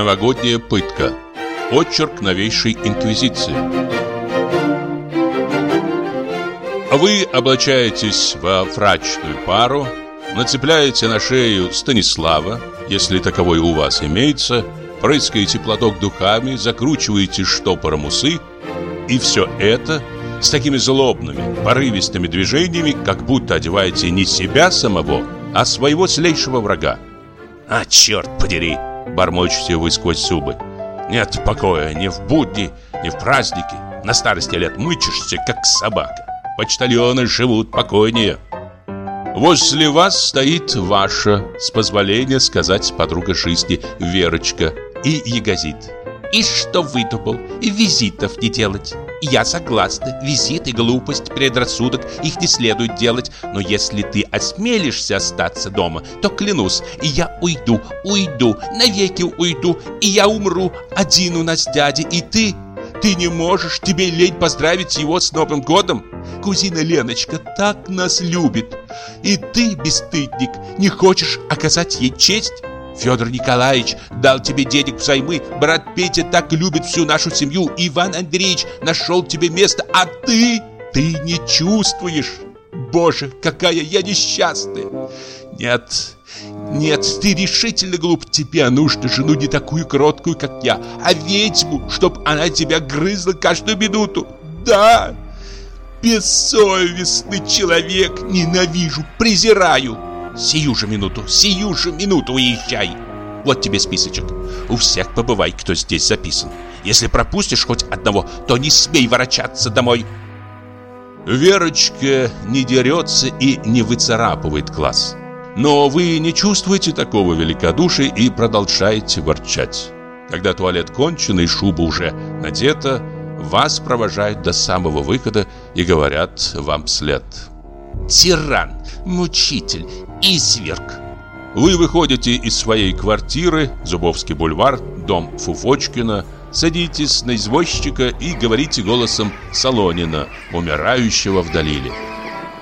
Новогодняя пытка. Очерк новейшей инквизиции. Вы облачаетесь во фрачную пару, нацепляете на шею Станислава, если таковой у вас имеется, прыскаете платок духами, закручиваете штопором усы, и все это с такими злобными, порывистыми движениями, как будто одеваете не себя самого, а своего злейшего врага. «А, черт подери!» – бормочете вы сквозь зубы. «Нет покоя ни в будни, ни в праздники. На старости лет мычишься, как собака. Почтальоны живут покойнее». Возле вас стоит ваша, с позволения сказать подруга жизни, Верочка, и ягозит. И что выдумал? Визитов не делать. Я согласна, визит и глупость, предрассудок, их не следует делать. Но если ты осмелишься остаться дома, то клянусь, я уйду, уйду, навеки уйду, и я умру. Один у нас дядя, и ты... Ты не можешь, тебе лень поздравить его с Новым годом? Кузина Леночка так нас любит. И ты, бесстыдник, не хочешь оказать ей честь? Федор Николаевич дал тебе денег взаймы, брат Петя так любит всю нашу семью, Иван Андреевич нашел тебе место, а ты, ты не чувствуешь. Боже, какая я несчастная. Нет, нет, ты решительно глуп. Тебе нужно жену не такую кроткую, как я, а ведьму, чтоб она тебя грызла каждую минуту. Да, бессовестный человек, ненавижу, презираю. Сию же минуту, сию же минуту уезжай. Вот тебе списочек. У всех побывай, кто здесь записан. Если пропустишь хоть одного, то не смей ворочаться домой. Верочка не дерется и не выцарапывает глаз. Но вы не чувствуете такого великодушия и продолжаете ворчать. Когда туалет кончен и шуба уже надета, вас провожают до самого выхода и говорят вам вслед. «Тиран, мучитель, изверг!» Вы выходите из своей квартиры, Зубовский бульвар, дом Фуфочкина, садитесь на извозчика и говорите голосом Солонина, умирающего в Далиле.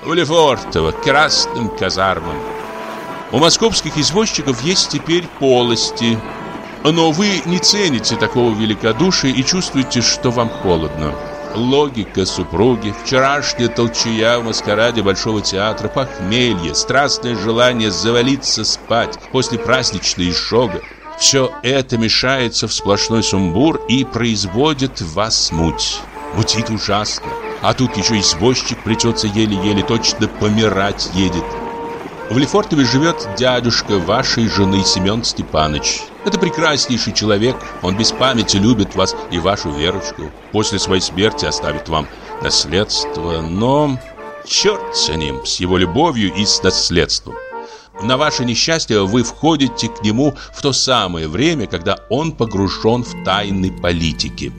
В Лефортово, красным казармам. У московских извозчиков есть теперь полости, но вы не цените такого великодушия и чувствуете, что вам холодно. Логика супруги, вчерашняя толчая в маскараде Большого театра, похмелье, страстное желание завалиться спать после праздничной изжога. Все это мешается в сплошной сумбур и производит вас муть. Мутит ужасно. А тут еще извозчик придется еле-еле точно помирать едет. В Лефортове живет дядюшка вашей жены Семен Степанович. Это прекраснейший человек, он без памяти любит вас и вашу Верочку. После своей смерти оставит вам наследство, но черт с ним, с его любовью и с наследством. На ваше несчастье вы входите к нему в то самое время, когда он погружен в тайны политики.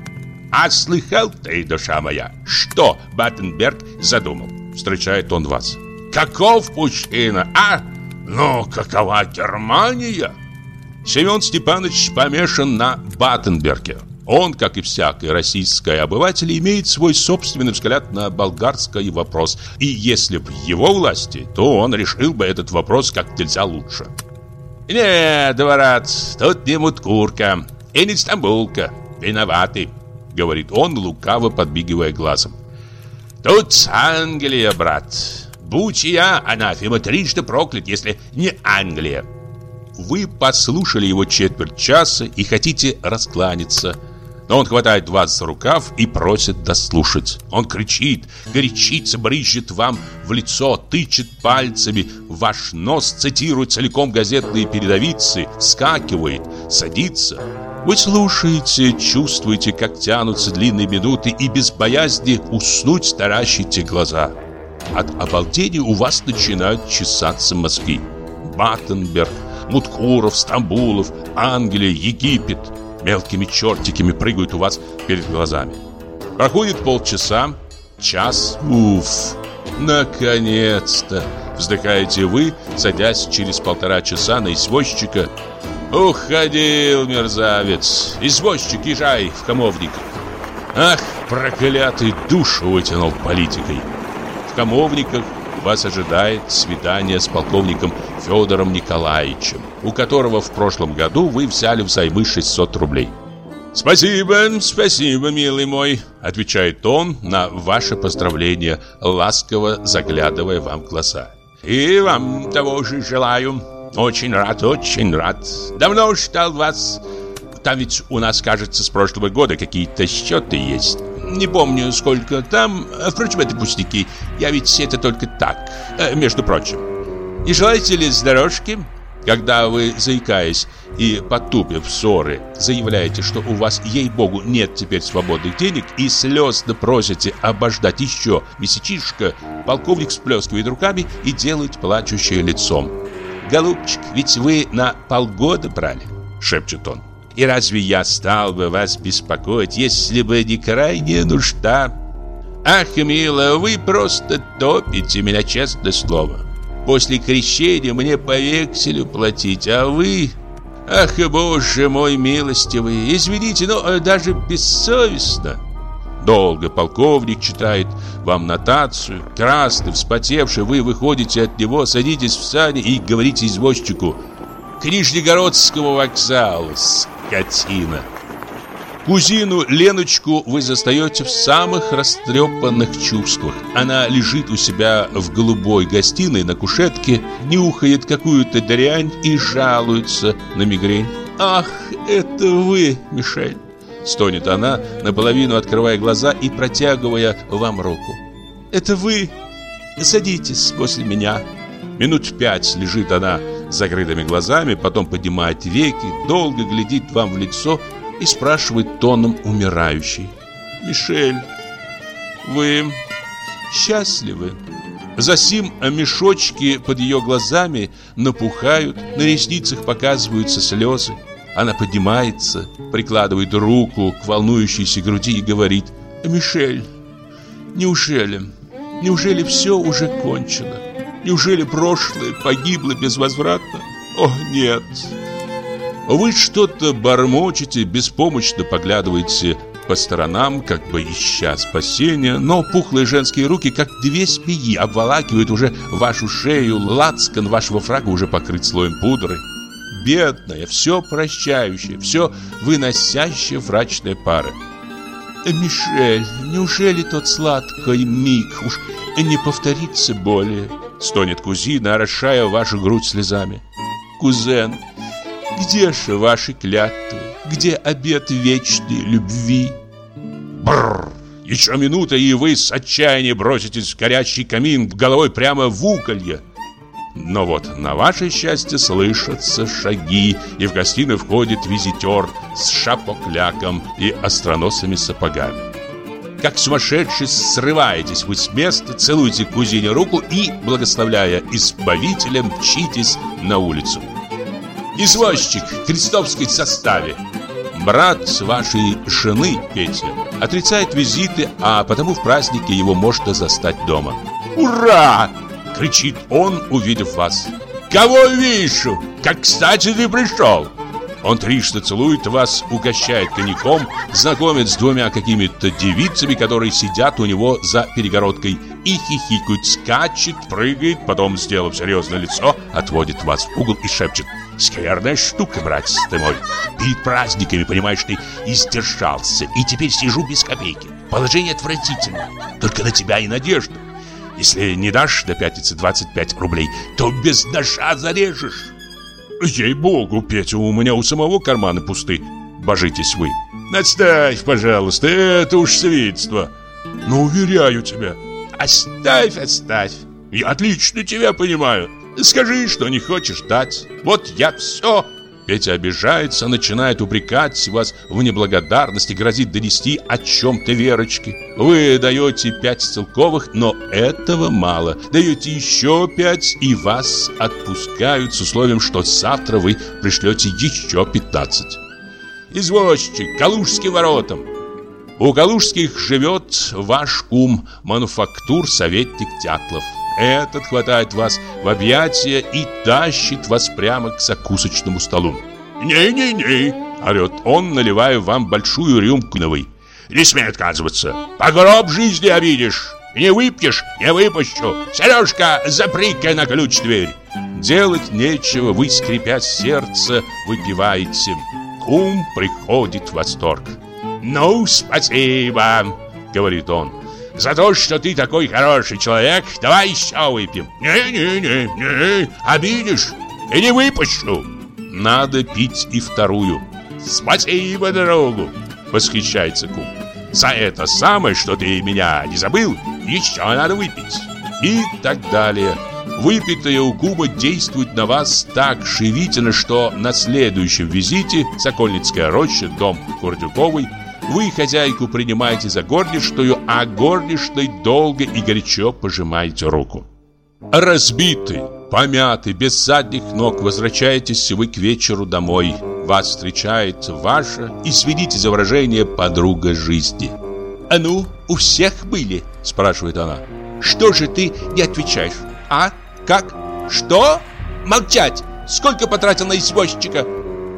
«А слыхал ты, душа моя, что Баттенберг задумал?» Встречает он вас. Каков мужчина, а? Ну, какова Германия? Семен Степанович помешан на Баттенберге. Он, как и всякий российский обыватель, имеет свой собственный взгляд на болгарский вопрос. И если в его власти, то он решил бы этот вопрос как нельзя лучше. «Нет, брат, тут не муткурка и не стамбулка. Виноваты», — говорит он, лукаво подбегивая глазом. «Тут Англия, брат. Будь я, анафема, трижды проклят, если не Англия. Вы послушали его четверть часа и хотите раскланяться. Но он хватает вас за рукав и просит дослушать. Он кричит, горячится, брызжет вам в лицо, тычет пальцами ваш нос, цитирует целиком газетные передовицы, вскакивает, садится. Вы слушаете, чувствуете, как тянутся длинные минуты и без боязни уснуть таращите глаза. От обалдения у вас начинают чесаться мозги. Баттенберг, Муткуров, Стамбулов, Англия, Египет мелкими чертиками прыгают у вас перед глазами. Проходит полчаса, час, уф, наконец-то, вздыхаете вы, садясь через полтора часа на извозчика. Уходил мерзавец, извозчик, езжай в комовник. Ах, проклятый душу вытянул политикой. В комовниках вас ожидает свидание с полковником Федором Николаевичем, у которого в прошлом году вы взяли взаймы 600 рублей. «Спасибо, спасибо, милый мой», — отвечает он на ваше поздравление, ласково заглядывая вам в глаза. «И вам того же желаю. Очень рад, очень рад. Давно ждал вас. Там ведь у нас, кажется, с прошлого года какие-то счеты есть. Не помню, сколько там. Впрочем, это пустяки. Я ведь это только так, э, между прочим. Не желаете ли с дорожки?» Когда вы, заикаясь и потупив ссоры, заявляете, что у вас, ей-богу, нет теперь свободных денег и слезно просите обождать еще месячишко, полковник сплескивает руками и делает плачущее лицом. «Голубчик, ведь вы на полгода брали», — шепчет он. «И разве я стал бы вас беспокоить, если бы не крайняя нужда?» «Ах, милая, вы просто топите меня, честное слово. После крещения мне по векселю платить, а вы... Ах, боже мой милостивый, извините, но э, даже бессовестно. Долго полковник читает вам нотацию. Красный, вспотевший, вы выходите от него, садитесь в сани и говорите извозчику «К Нижнегородскому вокзалу, скотина!» Кузину Леночку вы застаете в самых растрепанных чувствах. Она лежит у себя в голубой гостиной на кушетке, нюхает какую-то дрянь и жалуется на мигрень. «Ах, это вы, Мишель!» Стонет она, наполовину открывая глаза и протягивая вам руку. «Это вы! Садитесь после меня!» Минут пять лежит она с закрытыми глазами, потом поднимает веки, долго глядит вам в лицо и спрашивает тоном умирающий. «Мишель, вы счастливы?» Засим мешочки под ее глазами напухают, на ресницах показываются слезы. Она поднимается, прикладывает руку к волнующейся груди и говорит «Мишель, неужели, неужели все уже кончено? Неужели прошлое погибло безвозвратно? О, нет!» Вы что-то бормочете, беспомощно поглядываете по сторонам, как бы ища спасения, но пухлые женские руки, как две спии, обволакивают уже вашу шею, лацкан вашего фрага уже покрыт слоем пудры. Бедная, все прощающая, все выносящая врачная пара. «Мишель, неужели тот сладкий миг уж не повторится более?» Стонет кузина, орошая вашу грудь слезами. «Кузен, где же ваши клятвы? Где обет вечной любви? Бррр! Еще минута, и вы с отчаяния броситесь в горячий камин головой прямо в уколье. Но вот на ваше счастье слышатся шаги, и в гостиную входит визитер с шапокляком и остроносыми сапогами. Как сумасшедший срываетесь вы с места, целуете кузине руку и, благословляя избавителя, мчитесь на улицу. Извозчик в крестовской составе. Брат вашей жены, Петя, отрицает визиты, а потому в празднике его можно застать дома. «Ура!» — кричит он, увидев вас. «Кого вижу? Как кстати ты пришел!» Он трижды целует вас, угощает коньяком, знакомит с двумя какими-то девицами, которые сидят у него за перегородкой и хихикают, скачет, прыгает, потом, сделав серьезное лицо, отводит вас в угол и шепчет «Скверная штука, братец ты мой! Перед праздниками, понимаешь, ты издержался, и теперь сижу без копейки. Положение отвратительно, только на тебя и надежда. Если не дашь до пятницы 25 рублей, то без ножа зарежешь». Ей-богу, Петя, у меня у самого карманы пусты. Божитесь вы. Отставь, пожалуйста, это уж свидетельство. Но уверяю тебя. Оставь, оставь. Я отлично тебя понимаю. Скажи, что не хочешь дать. Вот я все Петя обижается, начинает упрекать вас в неблагодарности, грозит донести о чем-то Верочке. Вы даете пять целковых, но этого мало. Даете еще пять, и вас отпускают с условием, что завтра вы пришлете еще пятнадцать. Извозчик, Калужским воротам. У Калужских живет ваш кум, мануфактур советник Тятлов. Этот хватает вас в объятия и тащит вас прямо к закусочному столу. «Не-не-не!» – орет он, наливая вам большую рюмку новой. «Не смей отказываться! По гроб жизни обидишь! Не выпьешь, не выпущу. Сережка, запри-ка на ключ дверь. Делать нечего, вы, скрипя сердце, выпиваете. Кум приходит в восторг. «Ну, спасибо», — говорит он, «за то, что ты такой хороший человек. Давай еще выпьем». «Не-не-не, обидишь и не выпущу». Надо пить и вторую. «Спасибо, другу», — восхищается кум. «За это самое, что ты меня не забыл, еще надо выпить». И так далее. Выпитая у кума действует на вас так живительно, что на следующем визите Сокольницкая роща, дом Курдюковой, вы хозяйку принимаете за горничную, а горничной долго и горячо пожимаете руку. Разбитый, помятый, без задних ног возвращаетесь вы к вечеру домой. Вас встречает ваша, извините за выражение, подруга жизни. «А ну, у всех были?» – спрашивает она. «Что же ты не отвечаешь, а?» Как? Что? Молчать! Сколько потратил на извозчика?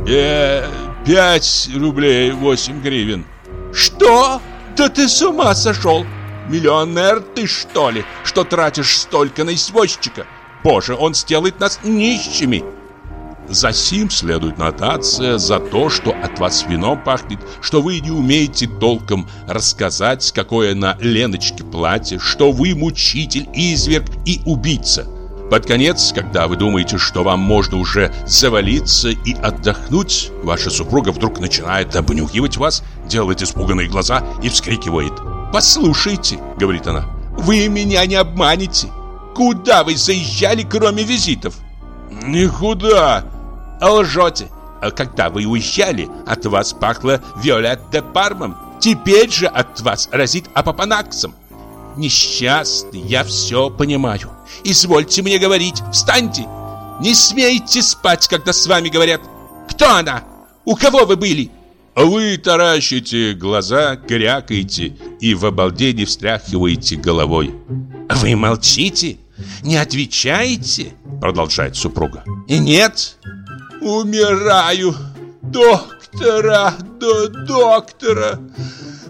Э, пять рублей восемь гривен. Что? Да ты с ума сошел! Миллионер ты что ли, что тратишь столько на извозчика? Боже, он сделает нас нищими. За сим следует нотация за то, что от вас вином пахнет, что вы не умеете толком рассказать, какое на Леночке платье, что вы мучитель, изверг и убийца. Под конец, когда вы думаете, что вам можно уже завалиться и отдохнуть, ваша супруга вдруг начинает обнюхивать вас, делает испуганные глаза и вскрикивает. «Послушайте», — говорит она, — «вы меня не обманете. Куда вы заезжали, кроме визитов?» «Никуда». «Лжете. А когда вы уезжали, от вас пахло Виолет де Пармом. Теперь же от вас разит апопанаксом. Несчастный, я все понимаю. Извольте мне говорить, встаньте. Не смейте спать, когда с вами говорят. Кто она? У кого вы были? Вы таращите глаза, крякаете и в обалдении встряхиваете головой. Вы молчите? Не отвечаете? Продолжает супруга. И нет? Умираю. Доктора, до доктора.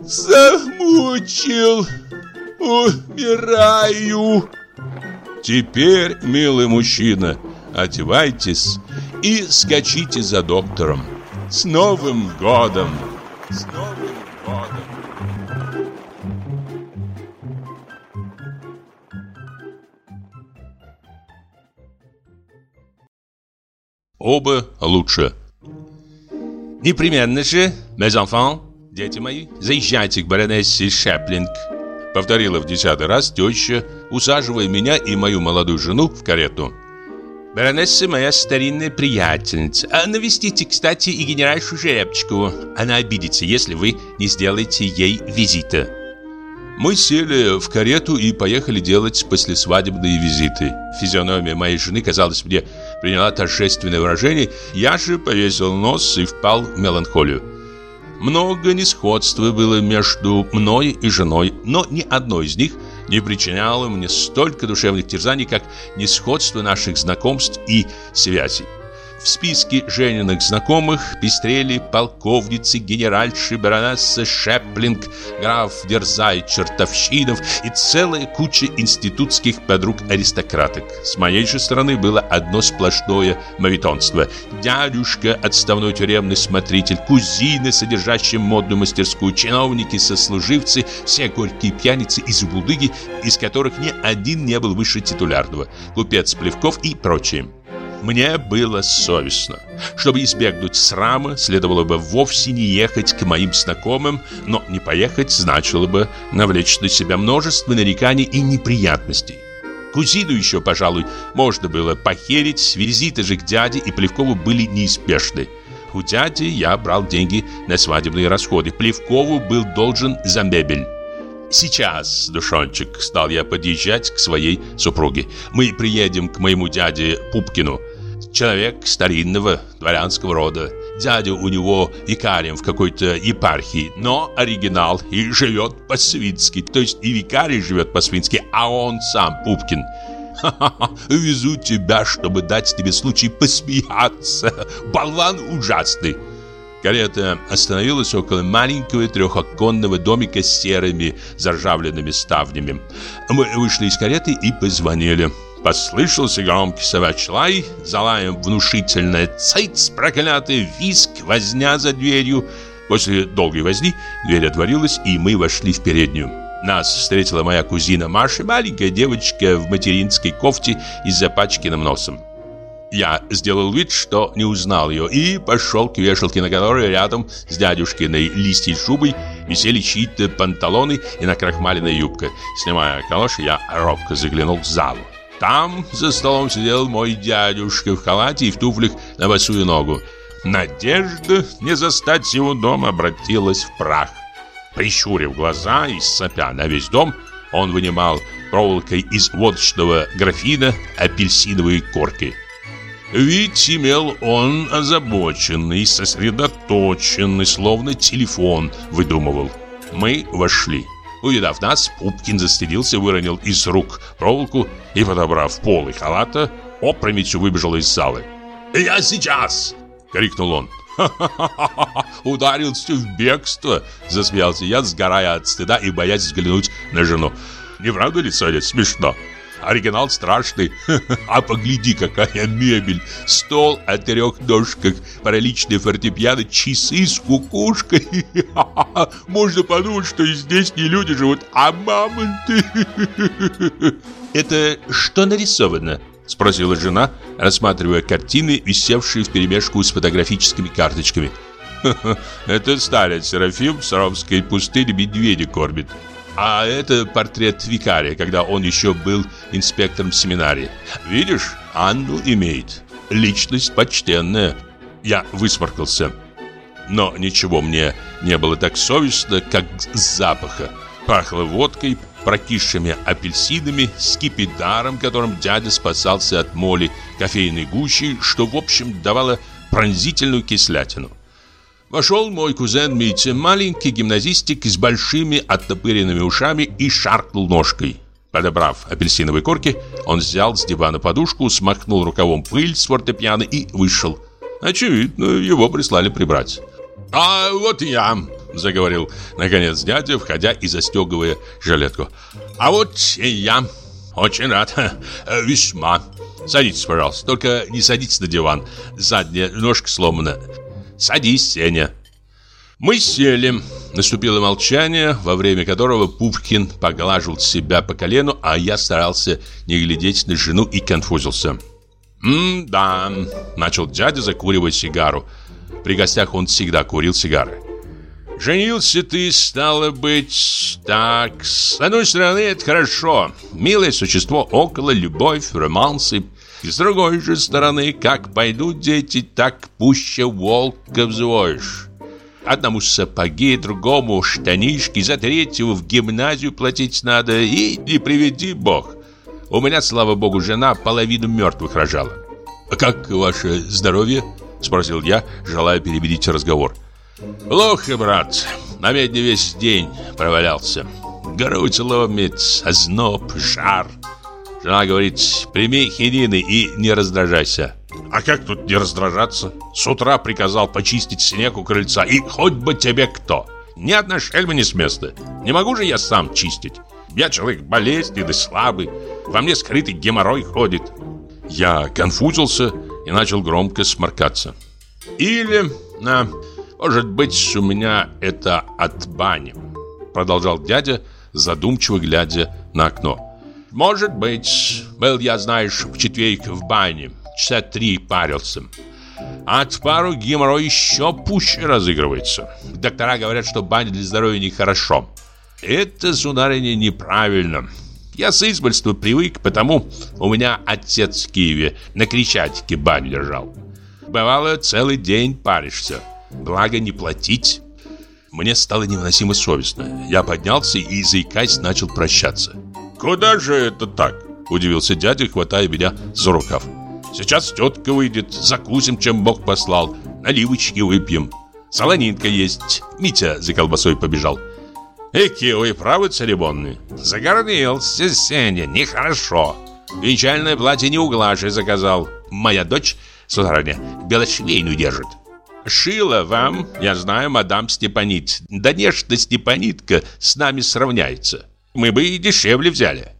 Замучил. Умираю. Теперь, милый мужчина, одевайтесь и скачите за доктором. С Новым годом! С Новым годом! Оба лучше. Непременно же, mes дети мои, заезжайте к баронессе Шеплинг. Повторила в десятый раз теща, усаживая меня и мою молодую жену в карету. Баронесса моя старинная приятельница. А навестите, кстати, и генеральшу Жеребчикову. Она обидится, если вы не сделаете ей визита. Мы сели в карету и поехали делать послесвадебные визиты. Физиономия моей жены, казалось мне, приняла торжественное выражение. Я же повесил нос и впал в меланхолию. Много несходства было между мной и женой, но ни одно из них не причиняло мне столько душевных терзаний, как несходство наших знакомств и связей. В списке Жениных знакомых пестрели полковницы, генеральши, баронесса Шеплинг, граф Дерзай, Чертовщинов и целая куча институтских подруг-аристократок. С моей же стороны было одно сплошное мавитонство. Дядюшка, отставной тюремный смотритель, кузины, содержащие модную мастерскую, чиновники, сослуживцы, все горькие пьяницы и забулдыги, из которых ни один не был выше титулярного, купец Плевков и прочие. Мне было совестно. Чтобы избегнуть срама, следовало бы вовсе не ехать к моим знакомым, но не поехать значило бы навлечь на себя множество нареканий и неприятностей. Кузину еще, пожалуй, можно было похерить, визиты же к дяде и Плевкову были неизбежны. У дяди я брал деньги на свадебные расходы, Плевкову был должен за мебель. «Сейчас, душончик», — стал я подъезжать к своей супруге. «Мы приедем к моему дяде Пупкину. Человек старинного дворянского рода. Дядя у него викарием в какой-то епархии, но оригинал и живет по-свински. То есть и викарий живет по-свински, а он сам Пупкин. Ха-ха-ха, везу тебя, чтобы дать тебе случай посмеяться. Болван ужасный. Карета остановилась около маленького трехоконного домика с серыми заржавленными ставнями. Мы вышли из кареты и позвонили. Послышался громкий собачий лай, залаем внушительная цейц, проклятый виск, возня за дверью. После долгой возни дверь отворилась, и мы вошли в переднюю. Нас встретила моя кузина Маша, маленькая девочка в материнской кофте и с запачканным носом. Я сделал вид, что не узнал ее, и пошел к вешалке, на которой рядом с дядюшкиной листьей шубой висели чьи-то панталоны и накрахмаленная юбка. Снимая калоши, я робко заглянул в залу. Там за столом сидел мой дядюшка в халате и в туфлях на босую ногу. Надежда не застать его дома обратилась в прах. Прищурив глаза и сопя на весь дом, он вынимал проволокой из водочного графина апельсиновые корки. Вид имел он озабоченный, сосредоточенный, словно телефон выдумывал. Мы вошли. Увидав нас, Пупкин застелился, выронил из рук проволоку и, подобрав полы халата, опрометью выбежал из залы. «Я сейчас!» — крикнул он. «Ха-ха-ха! Ударился в бегство!» — засмеялся я, сгорая от стыда и боясь взглянуть на жену. «Не правда ли, Соня, смешно?» Оригинал страшный. А погляди, какая мебель. Стол о трех ножках, параличные фортепиано, часы с кукушкой. Можно подумать, что здесь не люди живут, а мамонты. Это что нарисовано? Спросила жена, рассматривая картины, висевшие вперемешку с фотографическими карточками. Это старец Серафим в Саровской пустыне медведя кормит. А это портрет викария, когда он еще был инспектором семинарии. Видишь, Анну имеет. Личность почтенная. Я высморкался. Но ничего мне не было так совестно, как запаха. Пахло водкой, прокисшими апельсинами, скипидаром, которым дядя спасался от моли, кофейной гущей, что, в общем, давало пронзительную кислятину. Вошел мой кузен Митя, маленький гимназистик с большими оттопыренными ушами и шаркнул ножкой. Подобрав апельсиновые корки, он взял с дивана подушку, смахнул рукавом пыль с фортепиано и вышел. Очевидно, его прислали прибрать. «А вот я», — заговорил, наконец, дядя, входя и застегивая жилетку. «А вот я. Очень рад. Весьма. Садитесь, пожалуйста. Только не садитесь на диван. Задняя ножка сломана. Садись, Сеня. Мы сели. Наступило молчание, во время которого Пупкин поглаживал себя по колену, а я старался не глядеть на жену и конфузился. «М-да», — начал дядя, закуривая сигару. При гостях он всегда курил сигары. «Женился ты, стало быть, так, с одной стороны, это хорошо. Милое существо около, любовь, романсы. С другой же стороны, как пойдут дети, так пуще волка взвоишь. Одному сапоги, другому штанишки, за третьего в гимназию платить надо, и не приведи бог. У меня, слава богу, жена половину мертвых рожала. «А как ваше здоровье?» – спросил я, желая перебедить разговор. «Плохо, брат. На медне весь день провалялся. Грудь ломит, озноб, жар». Жена говорит, прими хинины и не раздражайся. А как тут не раздражаться? С утра приказал почистить снег у крыльца, и хоть бы тебе кто. Ни одна шельма не с места. Не могу же я сам чистить. Я человек болезненный, слабый. Во мне скрытый геморрой ходит. Я конфузился и начал громко сморкаться. Или, а, может быть, у меня это от бани, продолжал дядя, задумчиво глядя на окно. Может быть. Был я, знаешь, в четверг в бане. Часа три парился. От пару геморрой еще пуще разыгрывается. Доктора говорят, что баня для здоровья нехорошо. Это, сударыня, неправильно. Я с избольства привык, потому у меня отец в Киеве на Крещатике баню держал. Бывало, целый день паришься. Благо не платить. Мне стало невыносимо совестно. Я поднялся и, заикаясь, начал прощаться. «Куда же это так?» – удивился дядя, хватая меня за рукав. «Сейчас тетка выйдет, закусим, чем Бог послал, наливочки выпьем. Солонинка есть, Митя за колбасой побежал». «Эки вы правы церемонные?» «Загордился Сеня, нехорошо. Венчальное платье не у заказал. Моя дочь, сударыня, белошвейную держит». Шила вам, я знаю, мадам Степанит. Да нечто Степанитка с нами сравняется. Мы бы и дешевле взяли.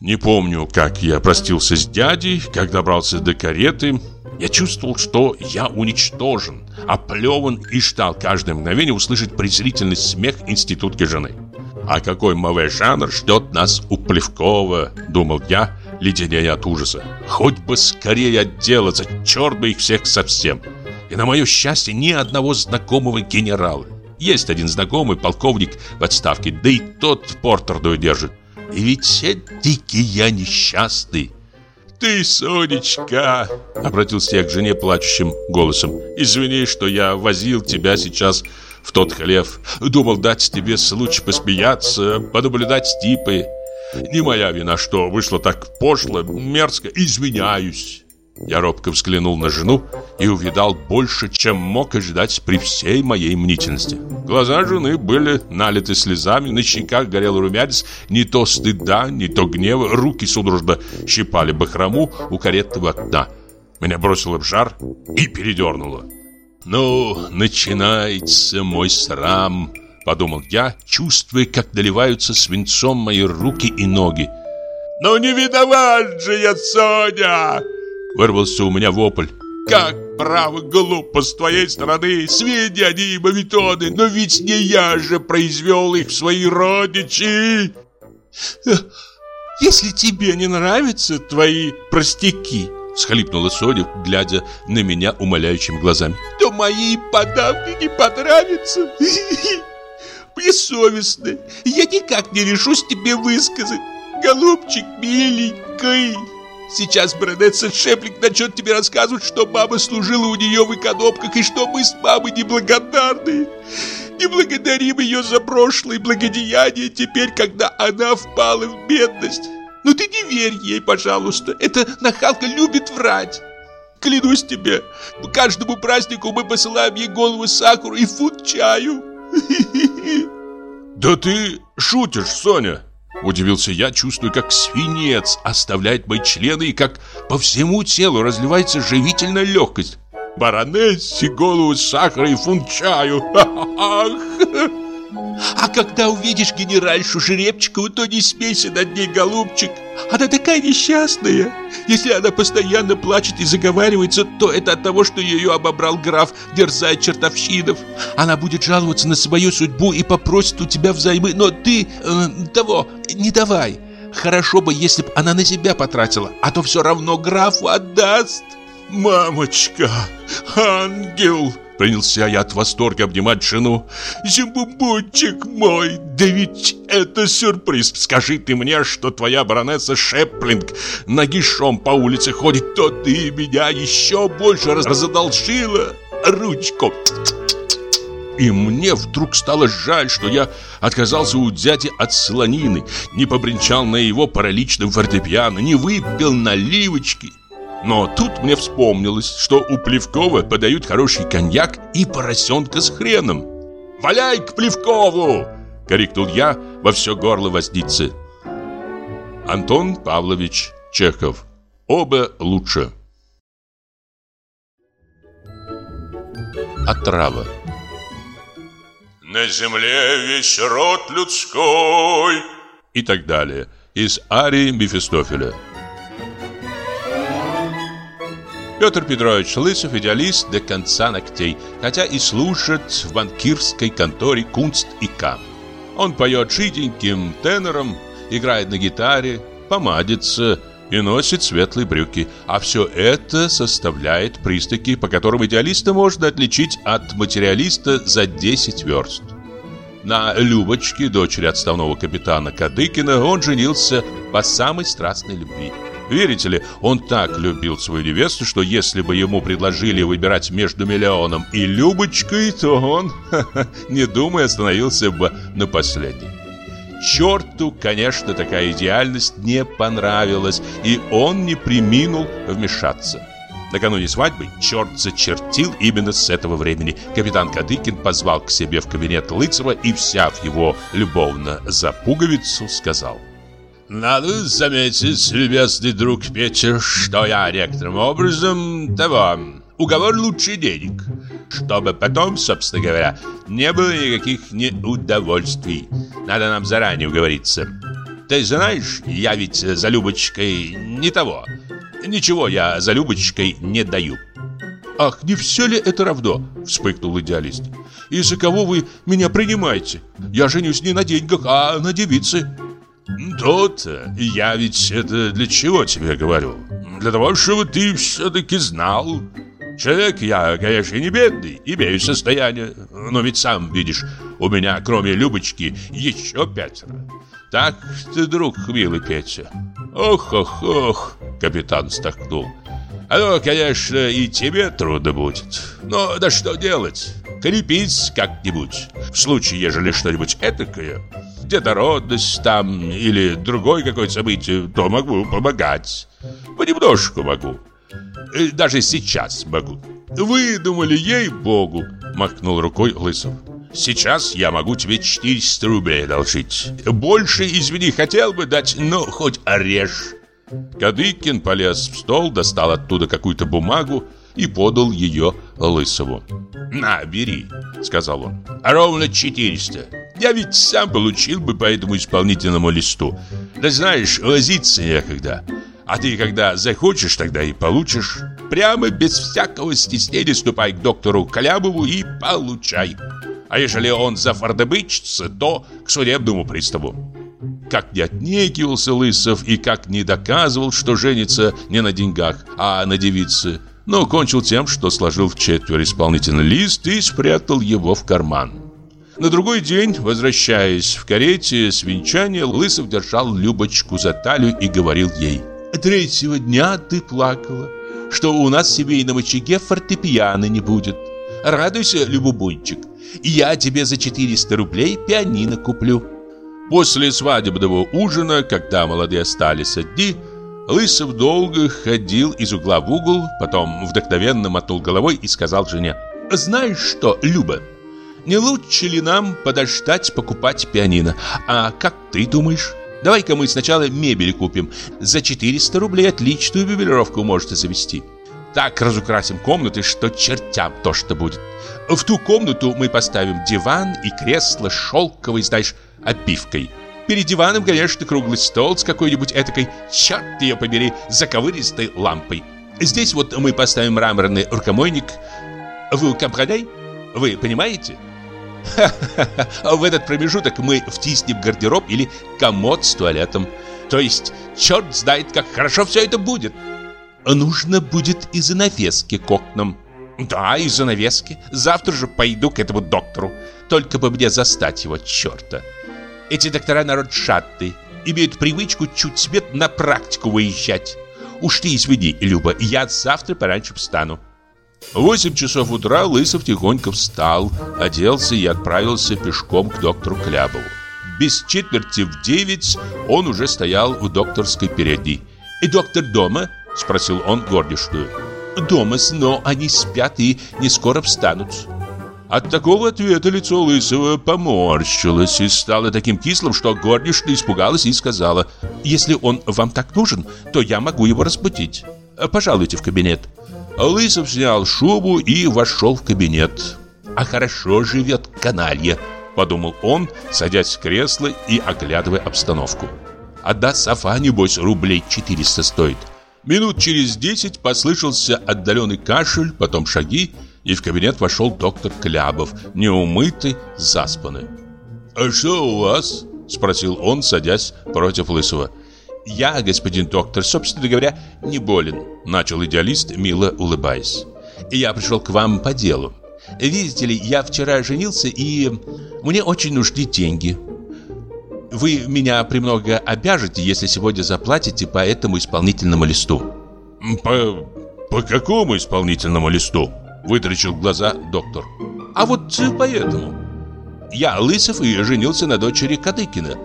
Не помню, как я простился с дядей, как добрался до кареты. Я чувствовал, что я уничтожен, оплеван и ждал каждое мгновение услышать презрительный смех институтки жены. А какой мове жанр ждет нас у Плевкова, думал я, леденея от ужаса. Хоть бы скорее отделаться, черт бы их всех совсем. И на мое счастье ни одного знакомого генерала. Есть один знакомый полковник в отставке, да и тот в Портердою держит. И ведь все дикий я несчастный. «Ты, Сонечка!» — обратился я к жене плачущим голосом. «Извини, что я возил тебя сейчас в тот хлев. Думал дать тебе случай посмеяться, понаблюдать с типой. Не моя вина, что вышло так пошло, мерзко. Извиняюсь». Я робко взглянул на жену и увидал больше, чем мог ожидать при всей моей мнительности. Глаза жены были налиты слезами, на щеках горел румянец, не то стыда, не то гнева, руки судорожно щипали бахрому у каретного окна. Меня бросило в жар и передернуло. «Ну, начинается мой срам», — подумал я, чувствуя, как доливаются свинцом мои руки и ноги. «Ну не виноват же я, Соня!» Вырвался у меня вопль. Как право глупо с твоей стороны, свиньи они и мавитоны, но ведь не я же произвел их в свои родичи. Если тебе не нравятся твои простяки, всхлипнула Соня, глядя на меня умоляющими глазами, то мои подавки не понравятся. Мне я никак не решусь тебе высказать. Голубчик миленький. Сейчас баронесса Шеплик начнет тебе рассказывать, что мама служила у нее в экономках и что мы с мамой неблагодарны. Не благодарим ее за прошлые благодеяния теперь, когда она впала в бедность. Но ты не верь ей, пожалуйста. Эта нахалка любит врать. Клянусь тебе, к каждому празднику мы посылаем ей голову сакуру и фунт чаю. Да ты шутишь, Соня. Удивился я, чувствуя, как свинец оставляет мои члены и как по всему телу разливается живительная легкость. Баронессе голову сахара и фунт чаю. Ах! А когда увидишь генеральшу Жеребчикову, то не смейся над ней, голубчик. Она такая несчастная. Если она постоянно плачет и заговаривается, то это от того, что ее обобрал граф, дерзая чертовщинов. Она будет жаловаться на свою судьбу и попросит у тебя взаймы, но ты э, того не давай. Хорошо бы, если бы она на себя потратила, а то все равно графу отдаст. «Мамочка, ангел!» Принялся я от восторга обнимать жену. «Зимбубутчик мой, да ведь это сюрприз! Скажи ты мне, что твоя баронесса Шеплинг нагишом по улице ходит, то ты меня еще больше разодолжила ручку!» И мне вдруг стало жаль, что я отказался у дяди от слонины, не побренчал на его параличном фортепиано, не выпил наливочки. Но тут мне вспомнилось, что у Плевкова подают хороший коньяк и поросенка с хреном. «Валяй к Плевкову!» — крикнул я во все горло возницы. Антон Павлович Чехов. Оба лучше. Отрава. На земле весь род людской и так далее. Из арии Мефистофеля. Петр Петрович Лысов идеалист до конца ногтей, хотя и служит в банкирской конторе Кунст и Кам. Он поет жиденьким тенором, играет на гитаре, помадится и носит светлые брюки. А все это составляет признаки, по которым идеалиста можно отличить от материалиста за 10 верст. На Любочке, дочери отставного капитана Кадыкина, он женился по самой страстной любви. Верите ли, он так любил свою невесту, что если бы ему предложили выбирать между миллионом и Любочкой, то он, не думая, остановился бы на последней. Черту, конечно, такая идеальность не понравилась, и он не приминул вмешаться. Накануне свадьбы черт зачертил именно с этого времени. Капитан Кадыкин позвал к себе в кабинет Лыцева и, взяв его любовно за пуговицу, сказал надо заметить, любезный друг Петя, что я некоторым образом того, уговор лучше денег. чтобы потом, собственно говоря, не было никаких неудовольствий. Надо нам заранее уговориться. Ты знаешь, я ведь за Любочкой не того. Ничего я за Любочкой не даю. «Ах, не все ли это равно?» – вспыхнул идеалист. «И за кого вы меня принимаете? Я женюсь не на деньгах, а на девице». «Тот, я ведь это для чего тебе говорю? Для того, чтобы ты все-таки знал. Человек я, конечно, не бедный, имею состояние, но ведь сам видишь, у меня, кроме Любочки, еще пятеро. Так ты, друг, милый Петя. Ох, ох, ох, капитан стахнул. Оно, конечно, и тебе трудно будет. Но да что делать? Крепись как-нибудь. В случае, ежели что-нибудь этакое, детородность там или другое какое-то событие, то могу помогать. Понемножку могу. Э, даже сейчас могу. Вы думали, ей-богу, махнул рукой Лысов. Сейчас я могу тебе 400 рублей одолжить. Больше, извини, хотел бы дать, но хоть орежь. Кадыкин полез в стол, достал оттуда какую-то бумагу и подал ее Лысову. «На, бери», — сказал он. «Ровно 400. Я ведь сам получил бы по этому исполнительному листу. Да знаешь, возиться некогда. А ты, когда захочешь, тогда и получишь. Прямо без всякого стеснения ступай к доктору Калябову и получай. А если он зафардобычится, то к судебному приставу. Как не отнекивался Лысов и как не доказывал, что женится не на деньгах, а на девице, но кончил тем, что сложил в четверо исполнительный лист и спрятал его в карман. На другой день, возвращаясь в карете с венчания, Лысов держал Любочку за талию и говорил ей «Третьего дня ты плакала, что у нас в семейном очаге фортепиано не будет. Радуйся, Любубунчик, я тебе за 400 рублей пианино куплю». После свадебного ужина, когда молодые остались одни, Лысов долго ходил из угла в угол, потом вдохновенно мотнул головой и сказал жене «Знаешь что, Люба, не лучше ли нам подождать покупать пианино? А как ты думаешь?» Давай-ка мы сначала мебель купим. За 400 рублей отличную мебелировку можете завести. Так разукрасим комнаты, что чертям то, что будет. В ту комнату мы поставим диван и кресло шелковой, знаешь, обивкой. Перед диваном, конечно, круглый стол с какой-нибудь этакой, черт ее побери, заковыристой лампой. Здесь вот мы поставим мраморный рукомойник. Вы компрадай? Вы понимаете? В этот промежуток мы втиснем гардероб или комод с туалетом. То есть, черт знает, как хорошо все это будет. Нужно будет и занавески к окнам. Да, и занавески. Завтра же пойду к этому доктору. Только бы мне застать его, черта. Эти доктора народ шатный. Имеют привычку чуть свет на практику выезжать. Уж ты извини, Люба, я завтра пораньше встану. В 8 часов утра Лысов тихонько встал, оделся и отправился пешком к доктору Клябову. Без четверти в девять он уже стоял в докторской передней. «И доктор дома?» – спросил он горничную. «Дома, но они спят и не скоро встанут». От такого ответа лицо Лысого поморщилось и стало таким кислым, что горничная испугалась и сказала, «Если он вам так нужен, то я могу его разбудить. Пожалуйте в кабинет». Лысов снял шубу и вошел в кабинет. «А хорошо живет каналья», — подумал он, садясь в кресло и оглядывая обстановку. «Одна софа, небось, рублей 400 стоит». Минут через десять послышался отдаленный кашель, потом шаги, и в кабинет вошел доктор Клябов, неумытый, заспанный. «А что у вас?» – спросил он, садясь против Лысого. «Я, господин доктор, собственно говоря, не болен», – начал идеалист, мило улыбаясь. «Я пришел к вам по делу. Видите ли, я вчера женился, и мне очень нужны деньги. Вы меня премного обяжете, если сегодня заплатите по этому исполнительному листу». «По, по какому исполнительному листу?» Вытрачил глаза доктор. А вот поэтому. Я Лысов и женился на дочери Кадыкина.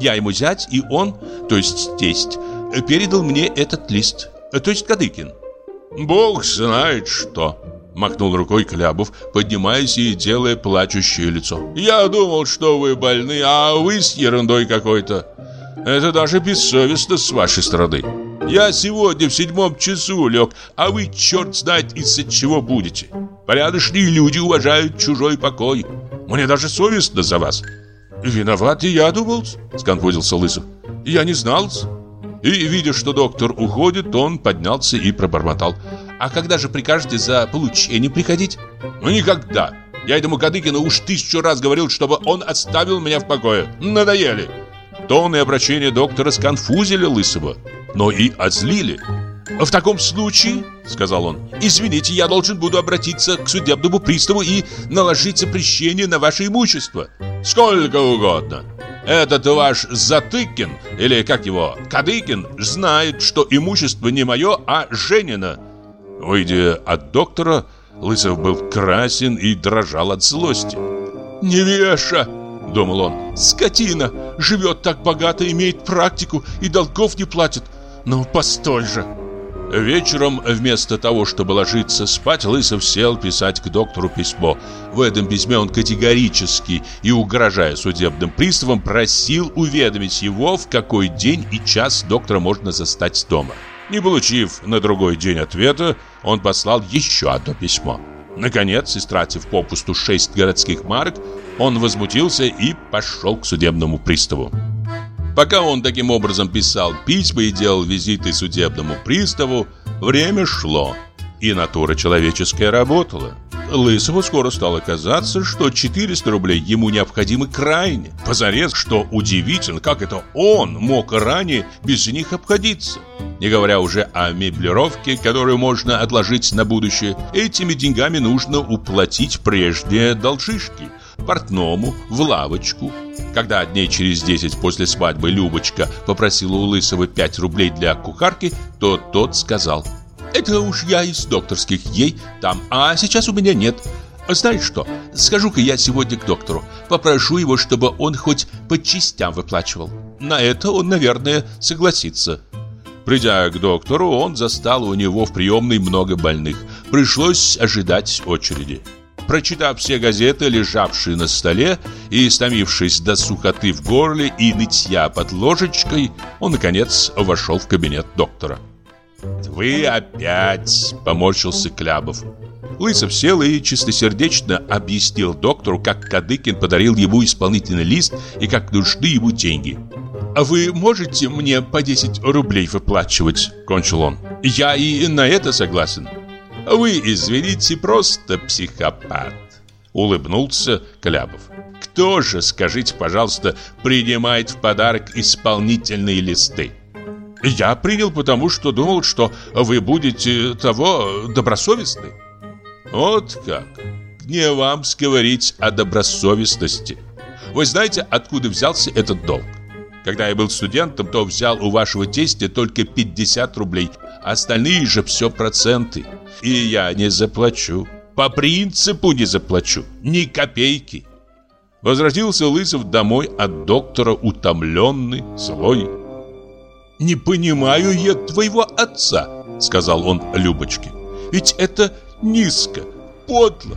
Я ему зять, и он, то есть тесть, передал мне этот лист, то есть Кадыкин. Бог знает что, махнул рукой Клябов, поднимаясь и делая плачущее лицо. Я думал, что вы больны, а вы с ерундой какой-то. Это даже бессовестно с вашей стороны. Я сегодня в седьмом часу лег, а вы черт знает из-за чего будете. Порядочные люди уважают чужой покой. Мне даже совестно за вас. Виноват и я думал, сконфузился Лысов. Я не знал. И, видя, что доктор уходит, он поднялся и пробормотал. А когда же прикажете за получение приходить? Ну, никогда. Я этому Кадыкину уж тысячу раз говорил, чтобы он оставил меня в покое. Надоели. Тон и обращение доктора сконфузили Лысого, но и озлили. «В таком случае, — сказал он, — извините, я должен буду обратиться к судебному приставу и наложить запрещение на ваше имущество. Сколько угодно. Этот ваш Затыкин, или как его, Кадыкин, знает, что имущество не мое, а Женина». Выйдя от доктора, Лысов был красен и дрожал от злости. «Невеша!» — думал он. «Скотина! Живет так богато, имеет практику и долгов не платит. Ну, постой же!» Вечером, вместо того, чтобы ложиться спать, Лысов сел писать к доктору письмо. В этом письме он категорически и угрожая судебным приставам просил уведомить его, в какой день и час доктора можно застать дома. Не получив на другой день ответа, он послал еще одно письмо. Наконец, истратив попусту шесть городских марок, он возмутился и пошел к судебному приставу. Пока он таким образом писал письма и делал визиты судебному приставу, время шло, и натура человеческая работала. Лысову скоро стало казаться, что 400 рублей ему необходимы крайне. Позарез, что удивительно, как это он мог ранее без них обходиться. Не говоря уже о меблировке, которую можно отложить на будущее, этими деньгами нужно уплатить прежние должишки портному, в лавочку. Когда дней через 10 после свадьбы Любочка попросила у Лысого 5 рублей для кухарки, то тот сказал – это уж я из докторских ей там, а сейчас у меня нет. Знаешь что, скажу-ка я сегодня к доктору. Попрошу его, чтобы он хоть по частям выплачивал. На это он, наверное, согласится. Придя к доктору, он застал у него в приемной много больных. Пришлось ожидать очереди. Прочитав все газеты, лежавшие на столе, и стомившись до сухоты в горле и нытья под ложечкой, он, наконец, вошел в кабинет доктора. «Вы опять!» – поморщился Клябов. Лысов сел и чистосердечно объяснил доктору, как Кадыкин подарил ему исполнительный лист и как нужны ему деньги. «А вы можете мне по 10 рублей выплачивать?» – кончил он. «Я и на это согласен». «Вы, извините, просто психопат», – улыбнулся Клябов. «Кто же, скажите, пожалуйста, принимает в подарок исполнительные листы?» Я принял, потому что думал, что вы будете того добросовестны. Вот как. Не вам говорить о добросовестности. Вы знаете, откуда взялся этот долг? Когда я был студентом, то взял у вашего тестя только 50 рублей, остальные же все проценты. И я не заплачу. По принципу не заплачу. Ни копейки. Возвратился Лысов домой от доктора утомленный, злой. «Не понимаю я твоего отца», — сказал он Любочке. «Ведь это низко, подло.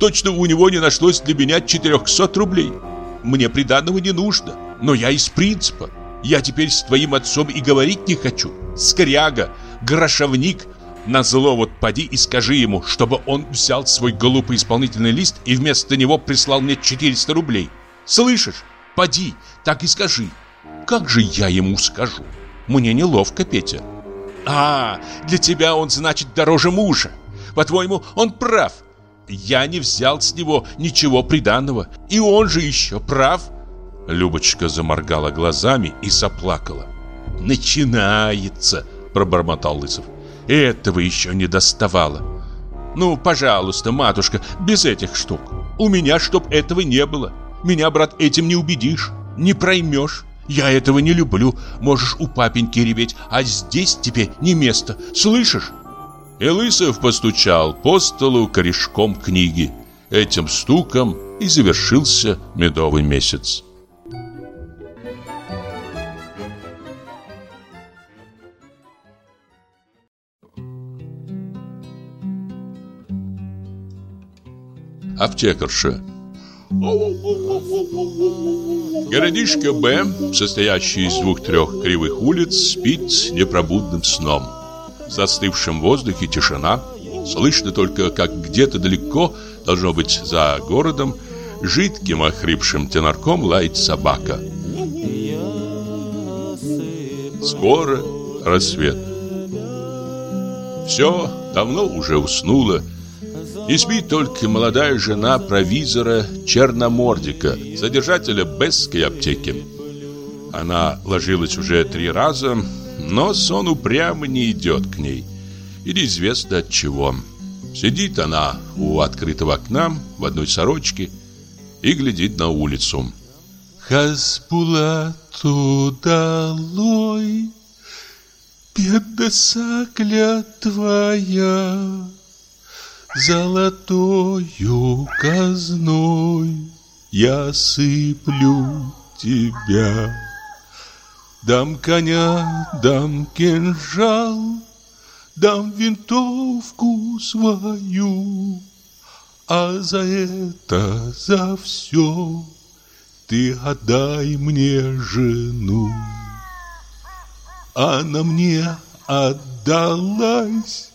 Точно у него не нашлось для меня 400 рублей. Мне приданного не нужно, но я из принципа. Я теперь с твоим отцом и говорить не хочу. Скряга, грошовник. На зло вот поди и скажи ему, чтобы он взял свой глупый исполнительный лист и вместо него прислал мне 400 рублей. Слышишь? Поди, так и скажи. Как же я ему скажу?» Мне неловко, Петя. А, для тебя он значит дороже мужа. По-твоему, он прав. Я не взял с него ничего приданного, и он же еще прав. Любочка заморгала глазами и заплакала. «Начинается!» – пробормотал Лысов. «Этого еще не доставало. Ну, пожалуйста, матушка, без этих штук. У меня чтоб этого не было. Меня, брат, этим не убедишь, не проймешь. Я этого не люблю. Можешь у папеньки реветь, а здесь тебе не место. Слышишь? И Лысов постучал по столу корешком книги. Этим стуком и завершился медовый месяц. Аптекарша Городишко Б, состоящий из двух-трех кривых улиц, спит непробудным сном. В застывшем воздухе тишина. Слышно только, как где-то далеко, должно быть за городом, жидким охрипшим тенорком лает собака. Скоро рассвет. Все давно уже уснуло. Не спит только молодая жена провизора Черномордика, содержателя Бесской аптеки. Она ложилась уже три раза, но сон упрямо не идет к ней. Или известно от чего. Сидит она у открытого окна в одной сорочке и глядит на улицу. Хасбулату долой, бедна сакля твоя, Золотою казной я сыплю тебя. Дам коня, дам кинжал, дам винтовку свою, А за это, за все ты отдай мне жену. Она мне отдалась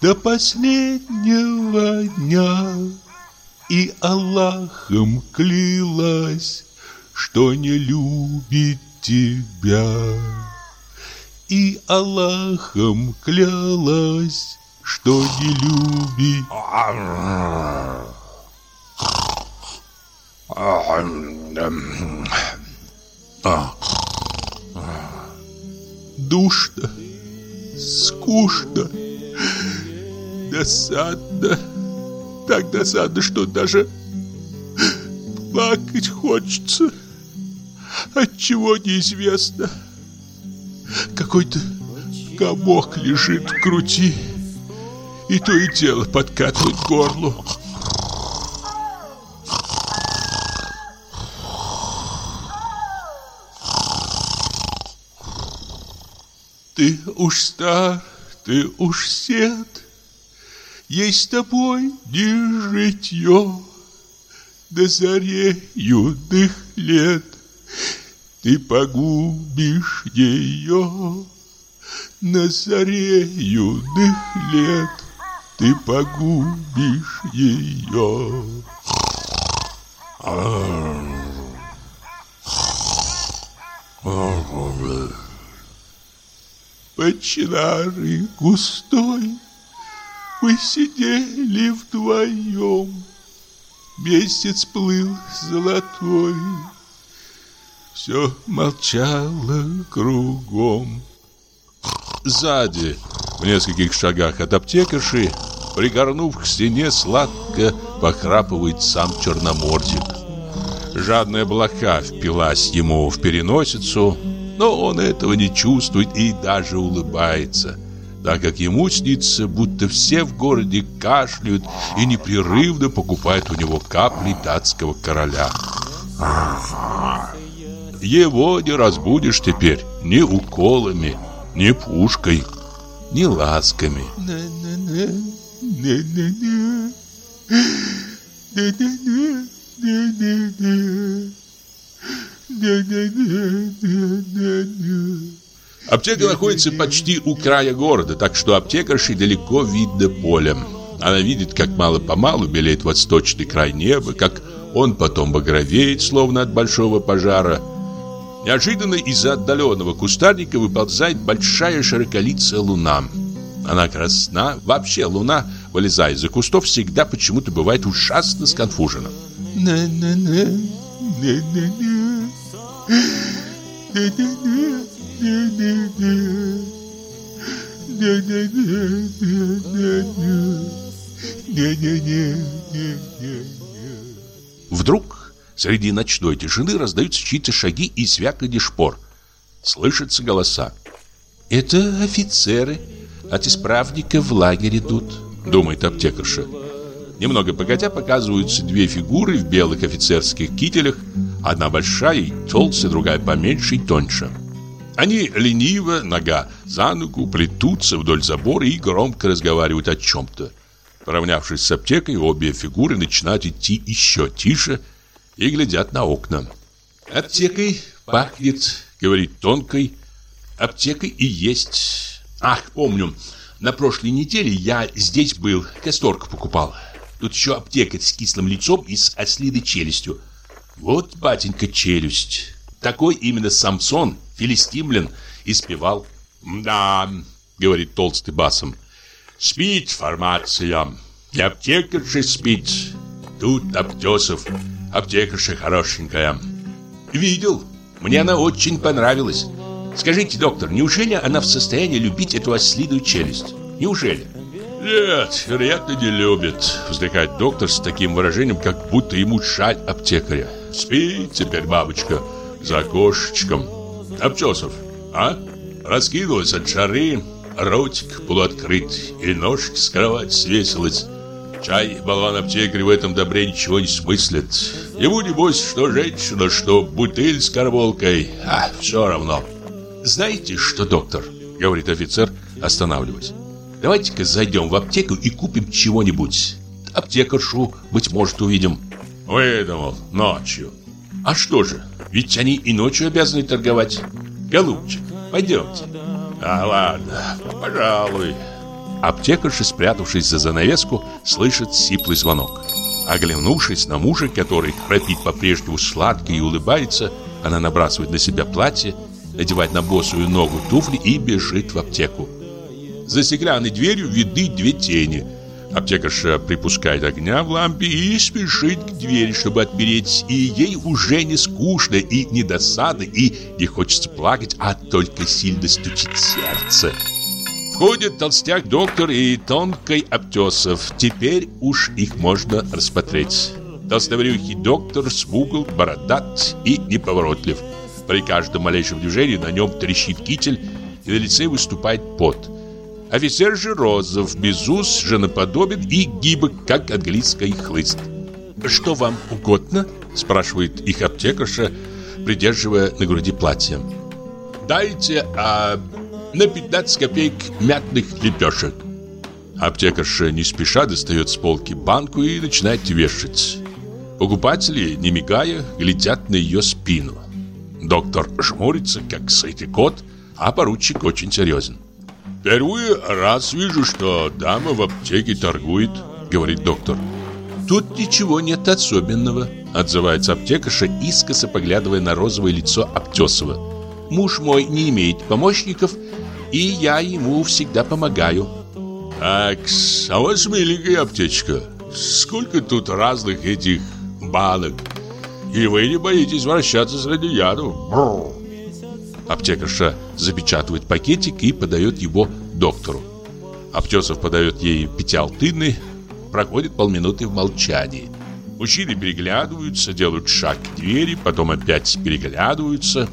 до последнего дня. И Аллахом клялась, что не любит тебя. И Аллахом клялась, что не любит Душно, скучно, досадно. Так досадно, что даже плакать хочется. Отчего неизвестно. Какой-то комок лежит в груди, и то и дело подкатывает горлу. Ты уж стар, ты уж сед, Есть с тобой не житье. До заре юных лет Ты погубишь ее. На заре юных лет Ты погубишь ее. Под чинарой густой Мы сидели вдвоем. Месяц плыл золотой. Все молчало кругом. Сзади, в нескольких шагах от аптекарши, пригорнув к стене, сладко похрапывает сам черномордик. Жадная блоха впилась ему в переносицу, но он этого не чувствует и даже улыбается, так как ему снится, будто все в городе кашляют и непрерывно покупают у него капли датского короля. Его не разбудишь теперь ни уколами, ни пушкой, ни ласками. Аптека находится почти у края города, так что аптекаршей далеко видно поле. Она видит, как мало-помалу белеет восточный край неба, как он потом багровеет, словно от большого пожара. Неожиданно из-за отдаленного кустарника выползает большая широколицая луна. Она красна. Вообще луна, вылезая из-за кустов, всегда почему-то бывает ужасно сконфужена. Вдруг среди ночной тишины раздаются чьи-то шаги и звяканье шпор. Слышатся голоса. «Это офицеры от исправника в лагерь идут», — думает аптекарша. Немного погодя показываются две фигуры в белых офицерских кителях, одна большая и толстая, другая поменьше и тоньше. Они лениво, нога за ногу, плетутся вдоль забора и громко разговаривают о чем-то. Поравнявшись с аптекой, обе фигуры начинают идти еще тише и глядят на окна. «Аптекой пахнет», — говорит тонкой. «Аптекой и есть. Ах, помню, на прошлой неделе я здесь был, касторку покупал. Тут еще аптекарь с кислым лицом и с ослиной челюстью. Вот, батенька, челюсть. Такой именно Самсон, филистимлян, испевал. «Да», — говорит толстый басом, — «спит формация, и аптекарша спит. Тут Аптесов, аптекарша хорошенькая». «Видел, мне она очень понравилась. Скажите, доктор, неужели она в состоянии любить эту ослиную челюсть? Неужели?» «Нет, вероятно, не любит», — вздыхает доктор с таким выражением, как будто ему шаль аптекаря. «Спи теперь, бабочка, за окошечком. Обчесов, а? Раскинулась от жары, ротик полуоткрыт, и ножки с кровати свесилась. Чай, болван аптекарь в этом добре ничего не смыслит. Ему небось, что женщина, что бутыль с карболкой, а, все равно». «Знаете что, доктор?» — говорит офицер, останавливаясь. Давайте-ка зайдем в аптеку и купим чего-нибудь. Аптекаршу, быть может, увидим. Выдумал, ночью. А что же, ведь они и ночью обязаны торговать. Голубчик, пойдемте. А ладно, пожалуй. Аптекарша, спрятавшись за занавеску, слышит сиплый звонок. Оглянувшись на мужа, который храпит по-прежнему сладко и улыбается, она набрасывает на себя платье, надевает на босую ногу туфли и бежит в аптеку. За стеклянной дверью видны две тени. Аптекарша припускает огня в лампе и спешит к двери, чтобы отпереть. И ей уже не скучно и не досадно, и не хочется плакать, а только сильно стучит сердце. Входит толстяк-доктор и тонкой Аптесов. Теперь уж их можно рассмотреть. Толстоврюхий доктор смугл, бородат и неповоротлив. При каждом малейшем движении на нем трещит китель, и на лице выступает пот. Офицер же розов, без ус, женоподобен и гибок, как английский хлыст. «Что вам угодно?» – спрашивает их аптекарша, придерживая на груди платье. «Дайте а, на 15 копеек мятных лепешек». Аптекарша не спеша достает с полки банку и начинает вешать. Покупатели, не мигая, глядят на ее спину. Доктор жмурится, как сытый кот, а поручик очень серьезен. «Впервые раз вижу, что дама в аптеке торгует», — говорит доктор. «Тут ничего нет особенного», — отзывается аптекарша, искоса поглядывая на розовое лицо Аптесова. «Муж мой не имеет помощников, и я ему всегда помогаю». «Так, а у вас миленькая аптечка. Сколько тут разных этих банок. И вы не боитесь вращаться среди ядов?» Бррр. Аптекарша запечатывает пакетик и подает его доктору. Аптесов подает ей пятиалтыны, проходит полминуты в молчании. Мужчины переглядываются, делают шаг к двери, потом опять переглядываются.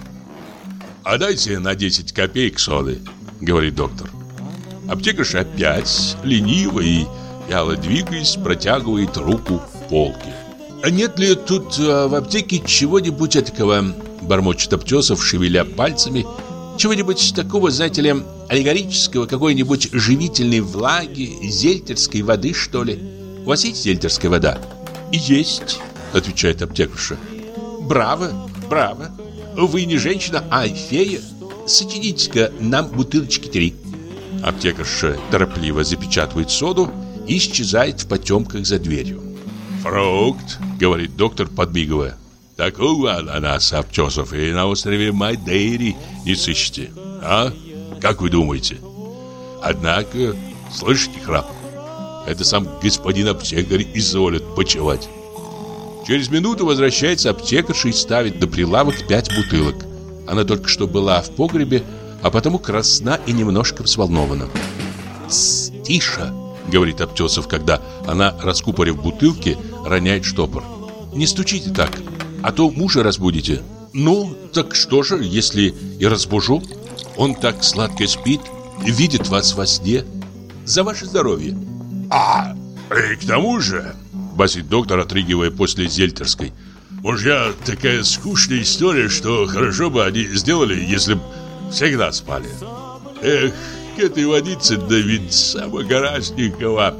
«А дайте на 10 копеек соды», — говорит доктор. Аптекарша опять, лениво и вяло двигаясь, протягивает руку к полке. «А нет ли тут э, в аптеке чего-нибудь такого бормочет Аптесов, шевеля пальцами. Чего-нибудь такого, знаете ли, аллегорического, какой-нибудь живительной влаги, зельтерской воды, что ли? У вас есть зельтерская вода? Есть, отвечает аптекарша. Браво, браво. Вы не женщина, а фея. Сочините-ка нам бутылочки три. Аптекарша торопливо запечатывает соду и исчезает в потемках за дверью. «Фрукт», — говорит доктор, подмигивая. Такого ананаса обчесов и на острове Мадейри не сыщете. А? Как вы думаете? Однако, слышите храп? Это сам господин аптекарь изволит почевать. Через минуту возвращается аптекарша и ставит на прилавок пять бутылок. Она только что была в погребе, а потому красна и немножко взволнована. «Тише!» — говорит Аптесов, когда она, раскупорив бутылки, роняет штопор. «Не стучите так!» А то мужа разбудите. Ну, так что же, если и разбужу? Он так сладко спит, видит вас во сне. За ваше здоровье. А, и к тому же, басит доктор, отрыгивая после зельтерской. Мужья такая скучная история, что хорошо бы они сделали, если бы всегда спали. Эх, к этой водице да ведь самогоразненького.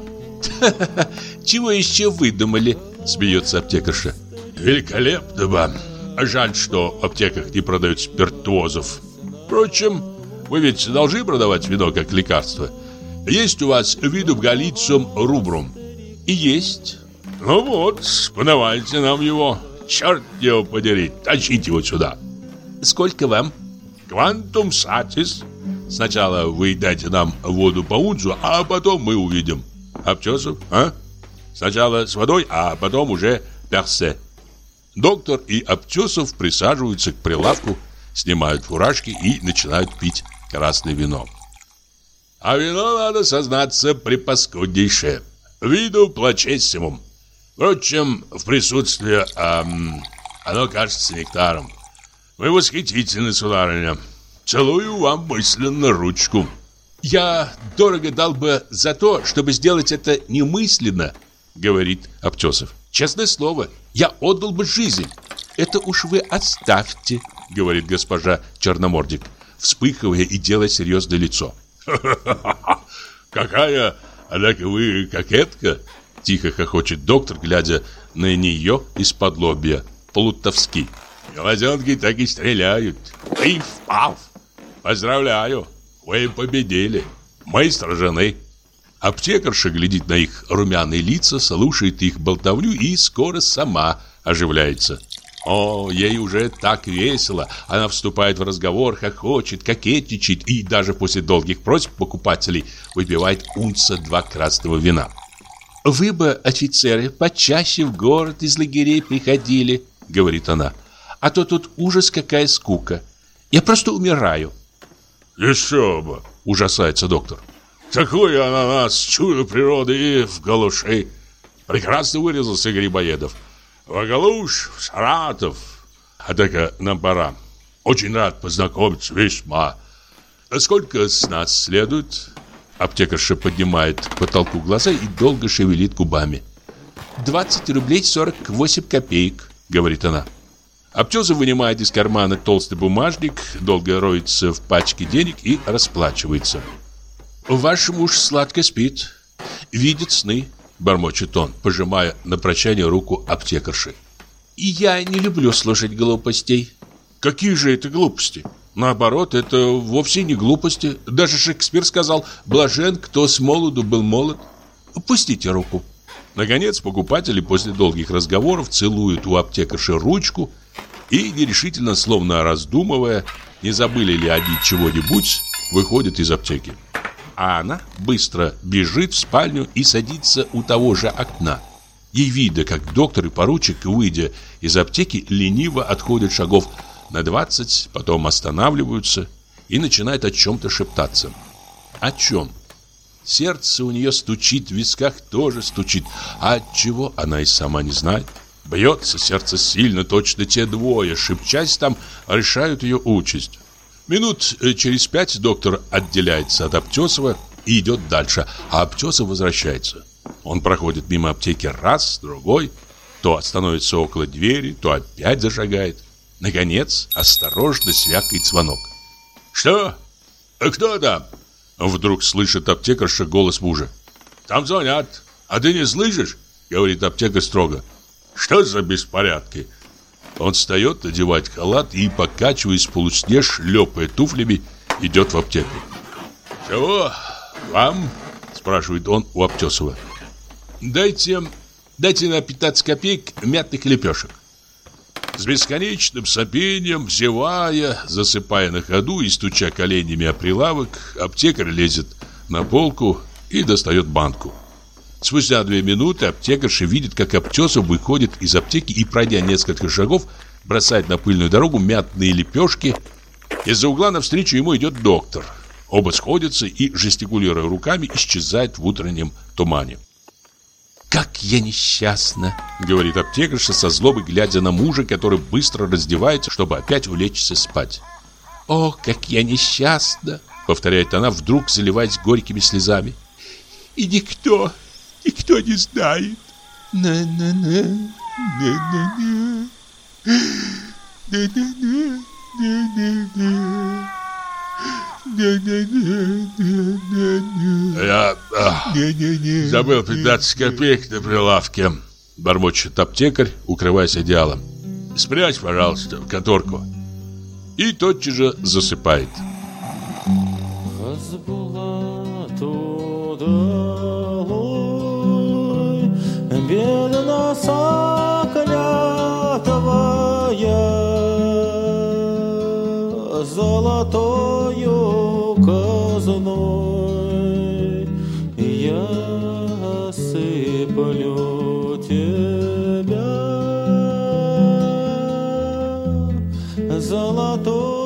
Чего еще выдумали? Смеется аптекарша. Великолепно вам. Жаль, что в аптеках не продают спиртуозов. Впрочем, вы ведь должны продавать вино как лекарство. Есть у вас видум галицум рубрум? И есть. Ну вот, подавайте нам его. Черт его подери, тащите его сюда. Сколько вам? Квантум сатис. Сначала вы дайте нам воду по унцу, а потом мы увидим. Обчесов, а? Сначала с водой, а потом уже персе. Доктор и Обтесов присаживаются к прилавку, снимают фуражки и начинают пить красное вино. А вино, надо сознаться, припаскуднейшее. Виду плачессимум. Впрочем, в присутствии эм, оно кажется нектаром. Вы восхитительны, сударыня. Целую вам мысленно ручку. Я дорого дал бы за то, чтобы сделать это немысленно, говорит Обтесов. Честное слово, я отдал бы жизнь. Это уж вы оставьте, говорит госпожа Черномордик, вспыхивая и делая серьезное лицо. Какая, однако вы кокетка, тихо хохочет доктор, глядя на нее из-под лобья, плутовски. Глазенки так и стреляют. Пиф-паф. Поздравляю, вы победили. Мы сражены. Аптекарша глядит на их румяные лица, слушает их болтовню и скоро сама оживляется. О, ей уже так весело. Она вступает в разговор, хохочет, кокетничает и даже после долгих просьб покупателей выпивает унца два красного вина. «Вы бы, офицеры, почаще в город из лагерей приходили», — говорит она. «А то тут ужас какая скука. Я просто умираю». «Еще бы!» — ужасается доктор. Такой ананас, чудо природы и в галуши. Прекрасно вырезался Грибоедов. В Галуш, в Саратов. Однако нам пора. Очень рад познакомиться, весьма. А сколько с нас следует? Аптекарша поднимает к потолку глаза и долго шевелит губами. «20 рублей 48 копеек», — говорит она. Аптеза вынимает из кармана толстый бумажник, долго роется в пачке денег и расплачивается. Ваш муж сладко спит, видит сны, бормочет он, пожимая на прощание руку аптекарши. И я не люблю слушать глупостей. Какие же это глупости? Наоборот, это вовсе не глупости. Даже Шекспир сказал «блажен, кто с молоду был молод». Пустите руку. Наконец, покупатели после долгих разговоров целуют у аптекарши ручку и, нерешительно, словно раздумывая, не забыли ли они чего-нибудь, выходят из аптеки а она быстро бежит в спальню и садится у того же окна. Ей видно, как доктор и поручик, выйдя из аптеки, лениво отходят шагов на 20, потом останавливаются и начинают о чем-то шептаться. О чем? Сердце у нее стучит, в висках тоже стучит. А от чего она и сама не знает. Бьется сердце сильно, точно те двое, шепчась там, решают ее участь. Минут э, через пять доктор отделяется от Аптесова и идет дальше, а Аптесов возвращается. Он проходит мимо аптеки раз, другой, то остановится около двери, то опять зашагает. Наконец, осторожно свякает звонок. «Что? Кто там?» Вдруг слышит аптекарша голос мужа. «Там звонят. А ты не слышишь?» Говорит аптекарь строго. «Что за беспорядки?» Он встает, одевает халат и, покачиваясь в полусне, шлепая туфлями, идет в аптеку. «Чего? Вам?» – спрашивает он у Аптесова. «Дайте, дайте на 15 копеек мятных лепешек». С бесконечным сопением, зевая, засыпая на ходу и стуча коленями о прилавок, аптекарь лезет на полку и достает банку. Спустя две минуты аптекарша видит, как Аптесов выходит из аптеки и, пройдя несколько шагов, бросает на пыльную дорогу мятные лепешки. Из-за угла навстречу ему идет доктор. Оба сходятся и, жестикулируя руками, исчезают в утреннем тумане. «Как я несчастна!» — говорит аптекарша со злобой, глядя на мужа, который быстро раздевается, чтобы опять улечься спать. «О, как я несчастна!» — повторяет она, вдруг заливаясь горькими слезами. «И никто, Никто не знает. На-на-на, на-на-на, на-на-на, на-на-на. Я а, Не-не-не. забыл 15 копеек на прилавке. Бормочет аптекарь, укрываясь одеялом. Спрячь, пожалуйста, в конторку. И тотчас же засыпает. Бедна соклятовая Золотою казной. Я сыплю тебя Золотою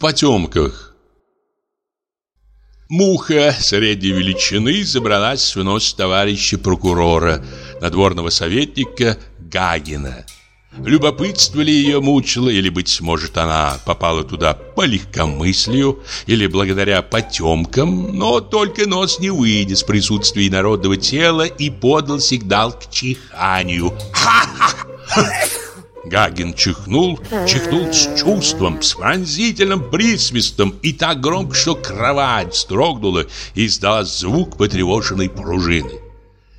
потемках. Муха средней величины забралась в нос товарища прокурора, надворного советника Гагина. Любопытство ли ее мучило, или, быть может, она попала туда по легкомыслию, или благодаря потемкам, но только нос не вынес присутствия народного тела и подал сигнал к чиханию. Гагин чихнул, чихнул с чувством, с пронзительным присвистом и так громко, что кровать строгнула и издала звук потревоженной пружины.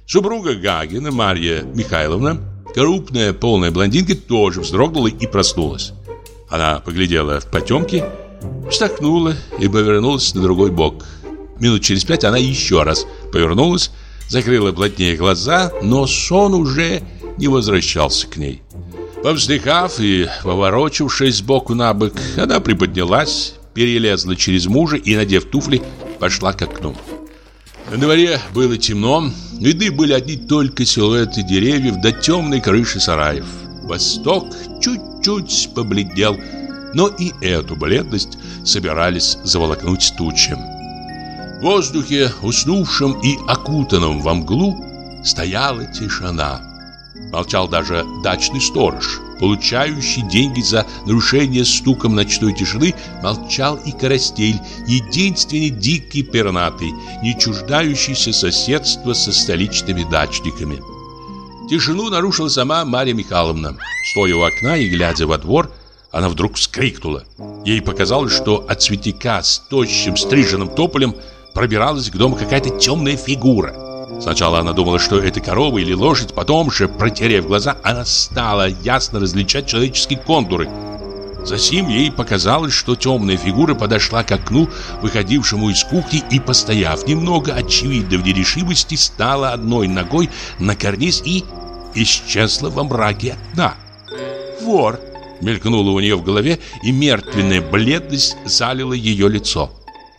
Супруга Гагина, Марья Михайловна, крупная полная блондинка, тоже вздрогнула и проснулась. Она поглядела в потемки, вздохнула и повернулась на другой бок. Минут через пять она еще раз повернулась, закрыла плотнее глаза, но сон уже не возвращался к ней. Повздыхав и поворочившись сбоку на бок, она приподнялась, перелезла через мужа и, надев туфли, пошла к окну. На дворе было темно, видны были одни только силуэты деревьев до темной крыши сараев. Восток чуть-чуть побледнел, но и эту бледность собирались заволокнуть тучи. В воздухе, уснувшем и окутанном во мглу, стояла тишина. Молчал даже дачный сторож, получающий деньги за нарушение стуком ночной тишины, молчал и Карастель, единственный дикий пернатый, не чуждающийся соседства со столичными дачниками. Тишину нарушила сама Марья Михайловна. Стоя у окна и глядя во двор, она вдруг вскрикнула. Ей показалось, что от цветика с тощим стриженным тополем пробиралась к дому какая-то темная фигура. Сначала она думала, что это корова или лошадь, потом же, протерев глаза, она стала ясно различать человеческие контуры. Затем ей показалось, что темная фигура подошла к окну, выходившему из кухни, и, постояв немного, очевидно в нерешимости, стала одной ногой на карниз и исчезла во мраке окна. «Вор!» — мелькнуло у нее в голове, и мертвенная бледность залила ее лицо.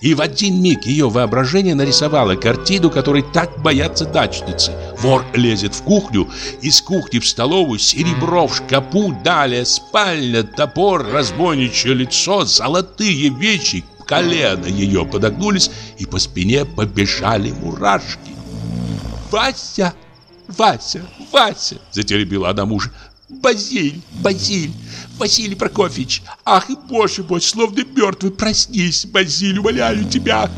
И в один миг ее воображение нарисовало картину, которой так боятся дачницы. Вор лезет в кухню, из кухни в столовую, серебро в шкапу, далее спальня, топор, разбойничье лицо, золотые вещи. Колено ее подогнулись, и по спине побежали мурашки. «Вася! Вася! Вася!» — затеребила она мужа. «Базиль! Базиль! Василий Прокофьевич! Ах, и боже мой, словно мертвый! Проснись, Базиль, умоляю тебя!»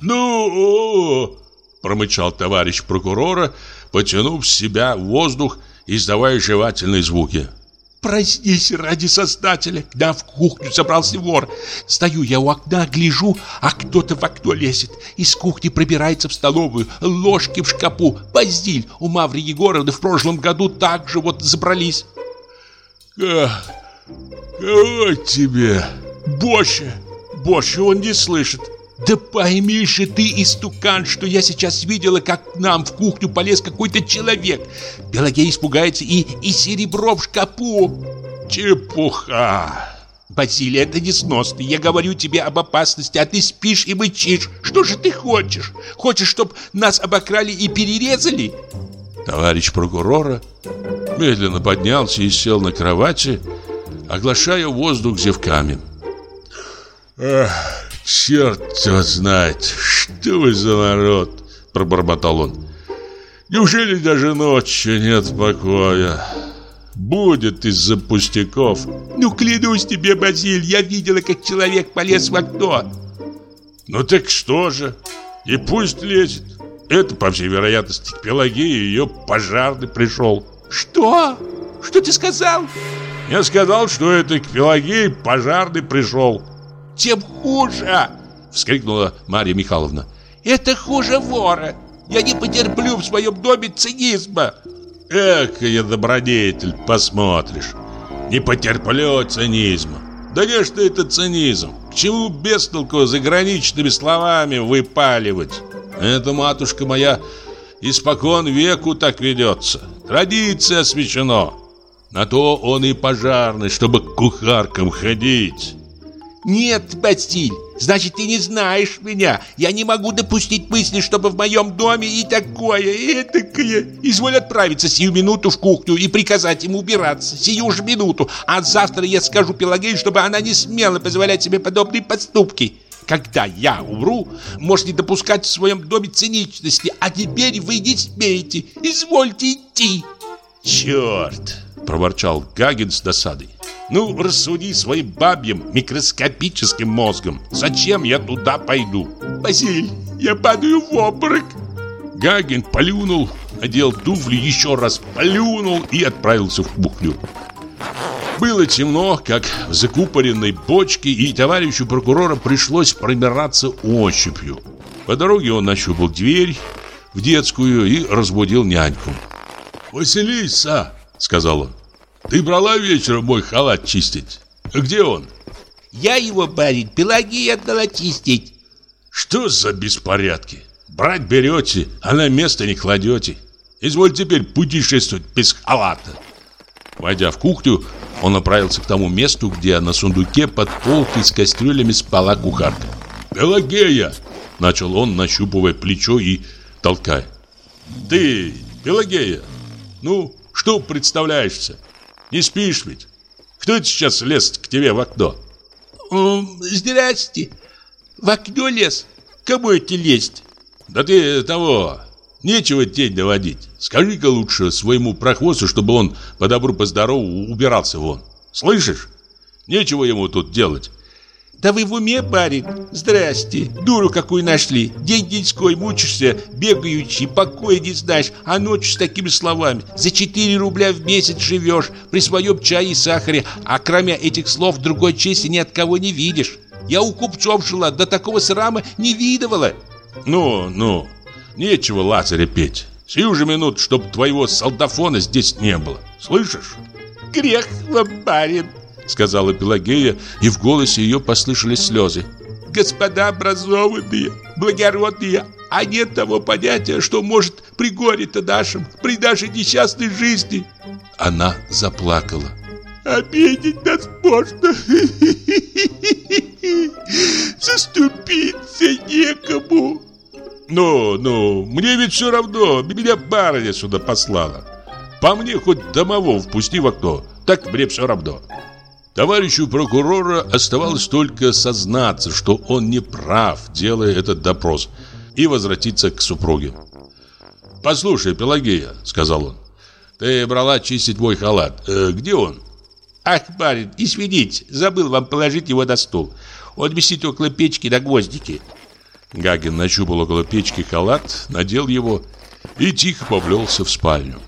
«Ну!» – промычал товарищ прокурора, потянув в себя воздух, издавая жевательные звуки. Проснись ради создателя. Да, в кухню забрался вор. Стою я у окна, гляжу, а кто-то в окно лезет. Из кухни пробирается в столовую, ложки в шкапу. Базиль, у Мавры Егоровны в прошлом году так же вот забрались. Как? Кого тебе? Больше, больше он не слышит. Да пойми же ты, истукан, что я сейчас видела, как к нам в кухню полез какой-то человек. Пелагея испугается и, и серебро в шкапу. Чепуха. Василий, это несносно. Я говорю тебе об опасности, а ты спишь и мычишь. Что же ты хочешь? Хочешь, чтобы нас обокрали и перерезали? Товарищ прокурора медленно поднялся и сел на кровати, оглашая воздух зевками. Эх, черт его знает, что вы за народ, пробормотал он. Неужели даже ночью нет покоя? будет из-за пустяков. Ну, клянусь тебе, Базиль, я видела, как человек полез в окно. Ну так что же? И пусть лезет. Это, по всей вероятности, к Пелагее ее пожарный пришел. Что? Что ты сказал? Я сказал, что это к Пелагее пожарный пришел. Тем хуже, вскрикнула Марья Михайловна. Это хуже вора. Я не потерплю в своем доме цинизма. Эх, я добродетель, посмотришь. Не потерплю цинизма. Да не что это цинизм? К чему без толку заграничными словами выпаливать? Это, матушка моя, испокон веку так ведется. Традиция освящена. На то он и пожарный, чтобы к кухаркам ходить. Нет, Бастиль, значит, ты не знаешь меня. Я не могу допустить мысли, чтобы в моем доме и такое, и этакое. Изволь отправиться сию минуту в кухню и приказать ему убираться. Сию же минуту. А завтра я скажу Пелагею, чтобы она не смела позволять себе подобные поступки. Когда я умру, можете допускать в своем доме циничности, а теперь вы не смеете. Извольте идти. Черт, проворчал Гагин с досадой. Ну, рассуди своим бабьим микроскопическим мозгом. Зачем я туда пойду? Василий, я падаю в обморок. Гагин плюнул, надел туфли, еще раз плюнул и отправился в кухню. Было темно, как в закупоренной бочке, и товарищу прокурора пришлось промираться ощупью. По дороге он нащупал дверь в детскую и разбудил няньку. «Василиса!» — сказал он. Ты брала вечером мой халат чистить? Где он? Я его, барин, Пелагея отдала чистить. Что за беспорядки? Брать берете, а на место не кладете. Изволь теперь путешествовать без халата. Войдя в кухню, он направился к тому месту, где на сундуке под полкой с кастрюлями спала кухарка. «Пелагея!» – начал он, нащупывая плечо и толкая. «Ты, Пелагея, ну, что представляешься? Не спишь ведь? Кто это сейчас лез к тебе в окно? Здрасте. В окно лез? Кому это лезть? Да ты того, нечего тень доводить. Скажи-ка лучше своему прохвосту, чтобы он по добру, по здорову убирался вон. Слышишь? Нечего ему тут делать. Да вы в уме, парень? Здрасте. Дуру какую нашли. День-деньской мучишься, бегающий, покоя не знаешь, а ночью с такими словами. За 4 рубля в месяц живешь, при своем чае и сахаре, а кроме этих слов другой чести ни от кого не видишь. Я у купцов жила, до такого срама не видывала. Ну, ну, нечего Лазаря петь. Сию же минут, чтоб твоего солдафона здесь не было. Слышишь? Грех вам, барин сказала Пелагея, и в голосе ее послышались слезы. Господа образованные, благородные, а нет того понятия, что может при горе-то нашем, при нашей несчастной жизни. Она заплакала. Обидеть нас можно. Заступиться некому. Ну, ну, мне ведь все равно, меня барыня сюда послала. По мне хоть домового впусти в окно, так мне все равно. Товарищу прокурора оставалось только сознаться, что он не прав, делая этот допрос, и возвратиться к супруге. «Послушай, Пелагея», — сказал он, — «ты брала чистить мой халат. Э, где он?» «Ах, барин, извините, забыл вам положить его на стул. Он висит около печки на гвоздике». Гагин нащупал около печки халат, надел его и тихо повлелся в спальню.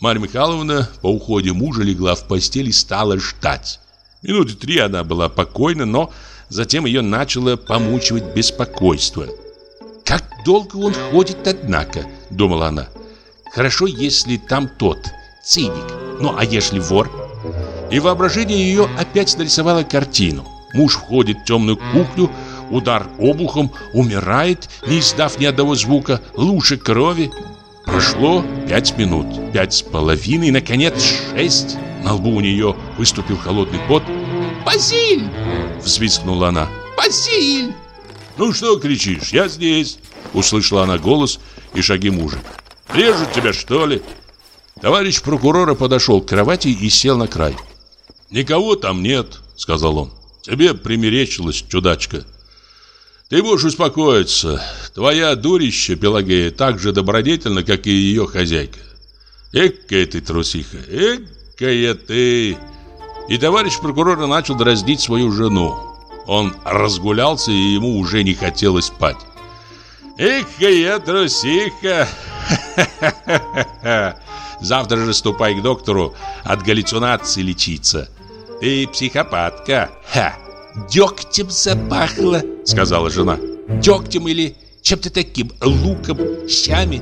Марья Михайловна по уходе мужа легла в постель и стала ждать. Минуты три она была покойна, но затем ее начало помучивать беспокойство. «Как долго он ходит, однако», — думала она. «Хорошо, если там тот, циник. Ну, а если вор?» И воображение ее опять нарисовало картину. Муж входит в темную кухню, удар обухом, умирает, не издав ни одного звука, лучше крови. Прошло пять минут, пять с половиной, наконец шесть. На лбу у нее выступил холодный пот. «Базиль!» — взвизгнула она. «Базиль!» «Ну что кричишь? Я здесь!» Услышала она голос и шаги мужа. «Режут тебя, что ли?» Товарищ прокурора подошел к кровати и сел на край. «Никого там нет», — сказал он. «Тебе примеречилась чудачка. Ты можешь успокоиться. Твоя дурища, Пелагея, так же добродетельна, как и ее хозяйка. Экая ты трусиха, эк Экая ты! И товарищ прокурора начал дразнить свою жену. Он разгулялся, и ему уже не хотелось спать. Экая трусиха! Завтра же ступай к доктору от галлюцинации лечиться. Ты психопатка. Ха! Дегтем запахло, сказала жена. Дегтем или чем-то таким, луком, щами.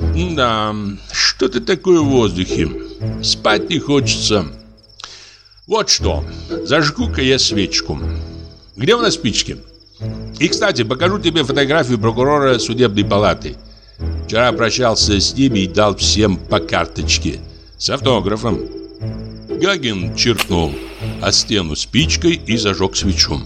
Да, что-то такое в воздухе. Спать не хочется. Вот что, зажгу-ка я свечку. Где у нас спички? И, кстати, покажу тебе фотографию прокурора судебной палаты. Вчера прощался с ними и дал всем по карточке. С автографом. Гагин чиркнул о стену спичкой и зажег свечу.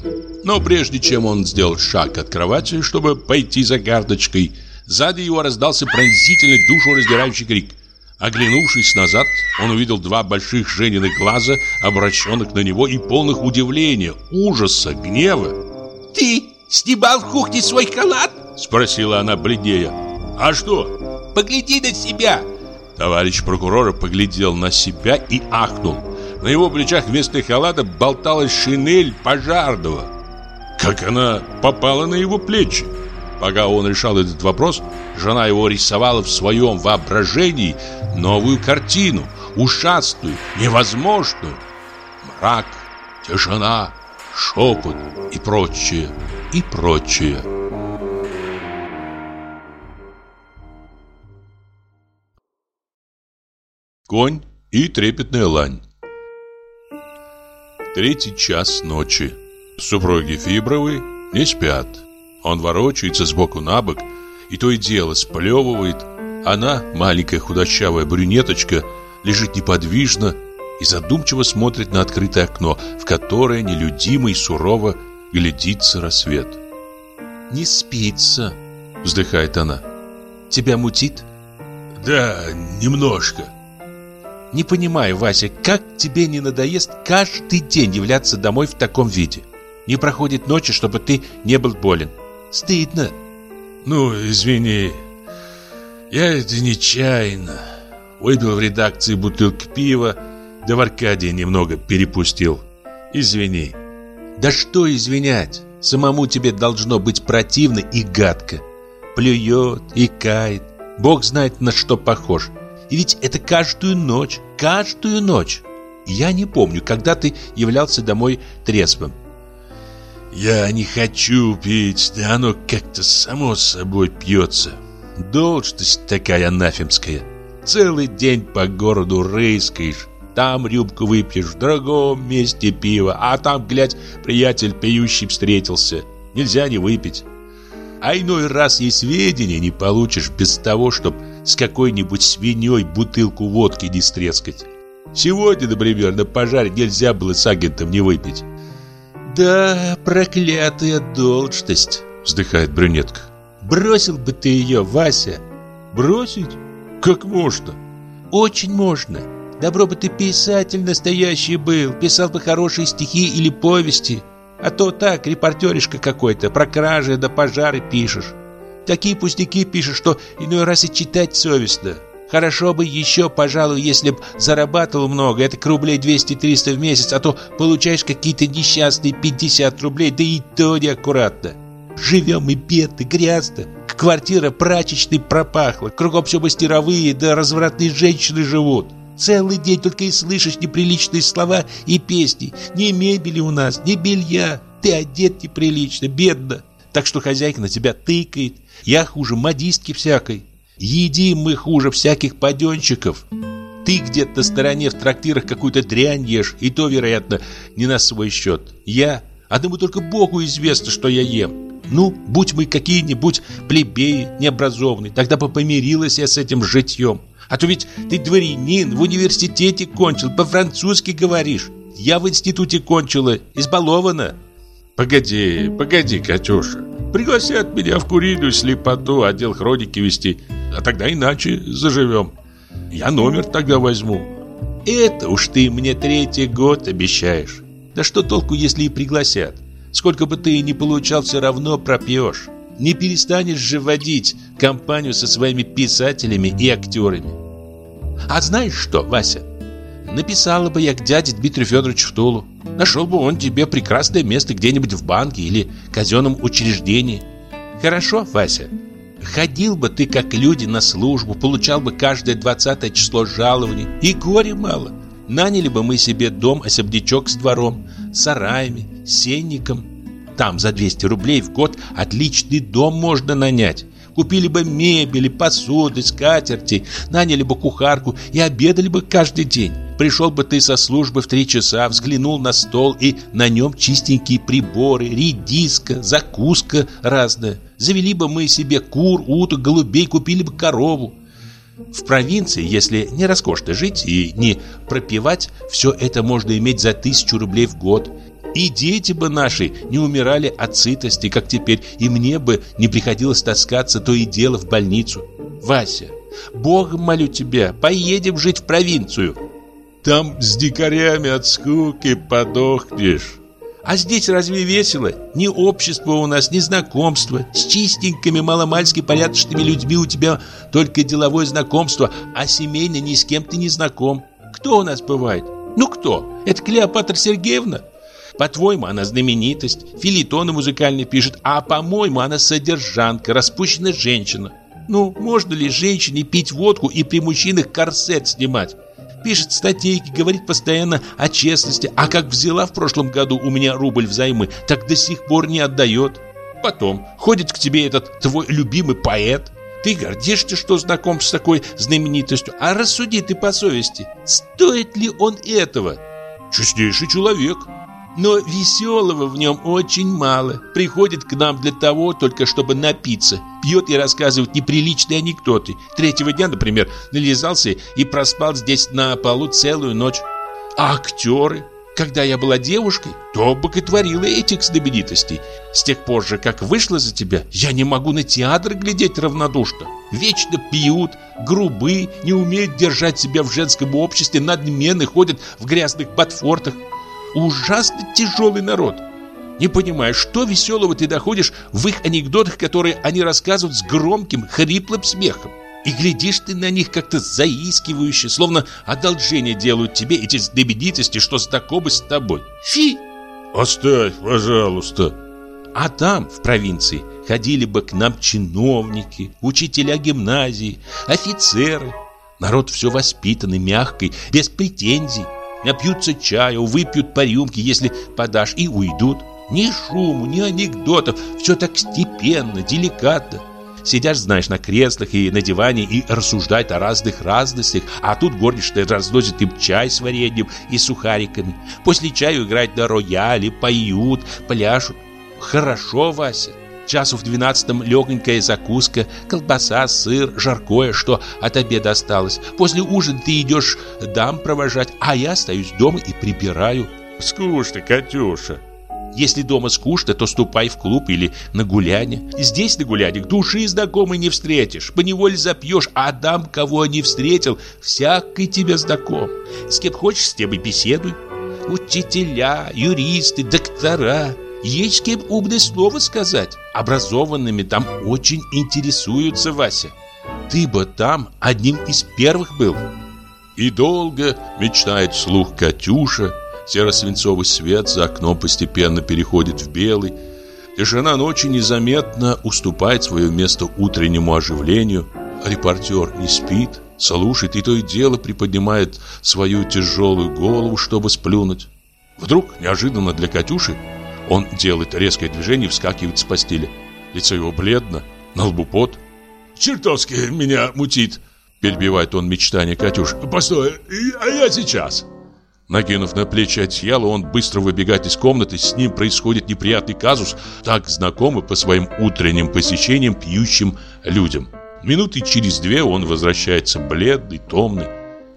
Но прежде чем он сделал шаг от кровати, чтобы пойти за карточкой, сзади его раздался пронзительный душу раздирающий крик. Оглянувшись назад, он увидел два больших Жениных глаза, обращенных на него и полных удивления, ужаса, гнева. «Ты снимал в кухне свой халат?» Спросила она бледнее. «А что?» «Погляди на себя!» Товарищ прокурора поглядел на себя и ахнул. На его плечах вместо халата болталась шинель пожарного. Как она попала на его плечи? Пока он решал этот вопрос, жена его рисовала в своем воображении новую картину, ужасную, невозможную. Мрак, тишина, шепот и прочее, и прочее. Конь и трепетная лань Третий час ночи Супруги Фибровы не спят Он ворочается сбоку на бок И то и дело сплевывает Она, маленькая худощавая брюнеточка Лежит неподвижно И задумчиво смотрит на открытое окно В которое нелюдимо и сурово Глядится рассвет «Не спится», вздыхает она «Тебя мутит?» «Да, немножко» Не понимаю, Вася, как тебе не надоест каждый день являться домой в таком виде? Не проходит ночи, чтобы ты не был болен. Стыдно. Ну, извини. Я это нечаянно. Выпил в редакции бутылку пива, да в Аркадии немного перепустил. Извини. Да что извинять? Самому тебе должно быть противно и гадко. Плюет и кает. Бог знает, на что похож. И ведь это каждую ночь, каждую ночь. Я не помню, когда ты являлся домой трезвым. Я не хочу пить, да оно как-то само собой пьется. Должность такая анафемская. Целый день по городу рыскаешь. Там рюмку выпьешь, в другом месте пиво, а там, глядь, приятель пьющий встретился. Нельзя не выпить. А иной раз и сведения не получишь без того, чтобы с какой-нибудь свиньей бутылку водки не стрескать. Сегодня, например, на пожаре нельзя было с агентом не выпить. «Да, проклятая должность», — вздыхает брюнетка. «Бросил бы ты ее, Вася». «Бросить? Как можно?» «Очень можно. Добро бы ты писатель настоящий был, писал бы хорошие стихи или повести». А то так, репортеришка какой-то, про кражи да пожары пишешь. Такие пустяки пишешь, что иной раз и читать совестно. Хорошо бы еще, пожалуй, если б зарабатывал много, это к рублей 200-300 в месяц, а то получаешь какие-то несчастные 50 рублей, да и то неаккуратно. Живем и бедно, грязно. Квартира прачечной пропахла, кругом все мастеровые, да развратные женщины живут. Целый день только и слышишь неприличные слова и песни. Ни мебели у нас, ни белья. Ты одет неприлично, бедно. Так что хозяйка на тебя тыкает. Я хуже модистки всякой. Едим мы хуже всяких паденщиков. Ты где-то на стороне в трактирах какую-то дрянь ешь, и то, вероятно, не на свой счет. Я? Одному только Богу известно, что я ем. Ну, будь мы какие-нибудь плебеи необразованные, тогда бы помирилась я с этим житьем. А то ведь ты дворянин, в университете кончил, по-французски говоришь. Я в институте кончила, избалована. Погоди, погоди, Катюша. Пригласят меня в куриную слепоту, отдел хроники вести. А тогда иначе заживем. Я номер тогда возьму. Это уж ты мне третий год обещаешь. Да что толку, если и пригласят? Сколько бы ты ни получал, все равно пропьешь. Не перестанешь же водить компанию со своими писателями и актерами. А знаешь что, Вася? написала бы я к дяде Дмитрию Федоровичу в Тулу. Нашел бы он тебе прекрасное место где-нибудь в банке или казенном учреждении. Хорошо, Вася? Ходил бы ты, как люди, на службу, получал бы каждое двадцатое число жалований, и горе мало. Наняли бы мы себе дом-особнячок с двором, сараями, сенником. Там за 200 рублей в год отличный дом можно нанять. Купили бы мебели, посуды, скатерти, наняли бы кухарку и обедали бы каждый день. Пришел бы ты со службы в три часа, взглянул на стол и на нем чистенькие приборы, редиска, закуска разная. Завели бы мы себе кур, уток, голубей, купили бы корову. В провинции, если не роскошно жить и не пропивать, все это можно иметь за тысячу рублей в год. И дети бы наши не умирали от сытости, как теперь, и мне бы не приходилось таскаться то и дело в больницу. Вася, Богом молю тебя, поедем жить в провинцию. Там с дикарями от скуки подохнешь. А здесь разве весело? Ни общества у нас, ни знакомства. С чистенькими, маломальски порядочными людьми у тебя только деловое знакомство, а семейно ни с кем ты не знаком. Кто у нас бывает? Ну кто? Это Клеопатра Сергеевна? По-твоему, она знаменитость, филитоны музыкальные пишет, а по-моему, она содержанка, распущенная женщина. Ну, можно ли женщине пить водку и при мужчинах корсет снимать? Пишет статейки, говорит постоянно о честности, а как взяла в прошлом году у меня рубль взаймы, так до сих пор не отдает. Потом ходит к тебе этот твой любимый поэт. Ты гордишься, что знаком с такой знаменитостью, а рассуди ты по совести, стоит ли он этого? Честнейший человек. Но веселого в нем очень мало. Приходит к нам для того, только чтобы напиться. Пьет и рассказывает неприличные анекдоты. Третьего дня, например, нализался и проспал здесь на полу целую ночь. А актеры? Когда я была девушкой, то боготворила этих знаменитостей. С тех пор же, как вышла за тебя, я не могу на театр глядеть равнодушно. Вечно пьют, грубы, не умеют держать себя в женском обществе, надменны, ходят в грязных ботфортах ужасно тяжелый народ. Не понимаю, что веселого ты доходишь в их анекдотах, которые они рассказывают с громким, хриплым смехом. И глядишь ты на них как-то заискивающе, словно одолжение делают тебе эти знаменитости, что знакомы с тобой. Фи! Оставь, пожалуйста. А там, в провинции, ходили бы к нам чиновники, учителя гимназии, офицеры. Народ все воспитанный, мягкий, без претензий. Напьются чаю, выпьют по рюмке, если подашь, и уйдут. Ни шуму, ни анекдотов, все так степенно, деликатно. Сидишь, знаешь, на креслах и на диване и рассуждают о разных разностях, а тут горничная разносит им чай с вареньем и сухариками. После чаю играют на рояле, поют, пляшут. Хорошо, Вася. Часу в двенадцатом легонькая закуска, колбаса, сыр, жаркое, что от обеда осталось. После ужина ты идешь дам провожать, а я остаюсь дома и прибираю. Скучно, Катюша. Если дома скучно, то ступай в клуб или на гуляние. Здесь на гулянях души знакомой не встретишь, поневоле запьешь, а дам, кого не встретил, всякий тебе знаком. С кем хочешь, с тем и беседуй. Учителя, юристы, доктора. Есть с кем умное слово сказать. Образованными там очень интересуются, Вася. Ты бы там одним из первых был. И долго мечтает слух Катюша, Серо-свинцовый свет за окном постепенно переходит в белый. Тишина ночи незаметно уступает свое место утреннему оживлению. Репортер не спит, слушает и то и дело приподнимает свою тяжелую голову, чтобы сплюнуть. Вдруг, неожиданно для Катюши, он делает резкое движение и вскакивает с постели. Лицо его бледно, на лбу пот. «Чертовски меня мутит!» Перебивает он мечтание Катюши. «Постой, а я сейчас!» Накинув на плечи одеяло, он быстро выбегает из комнаты. С ним происходит неприятный казус, так знакомый по своим утренним посещениям пьющим людям. Минуты через две он возвращается бледный, томный.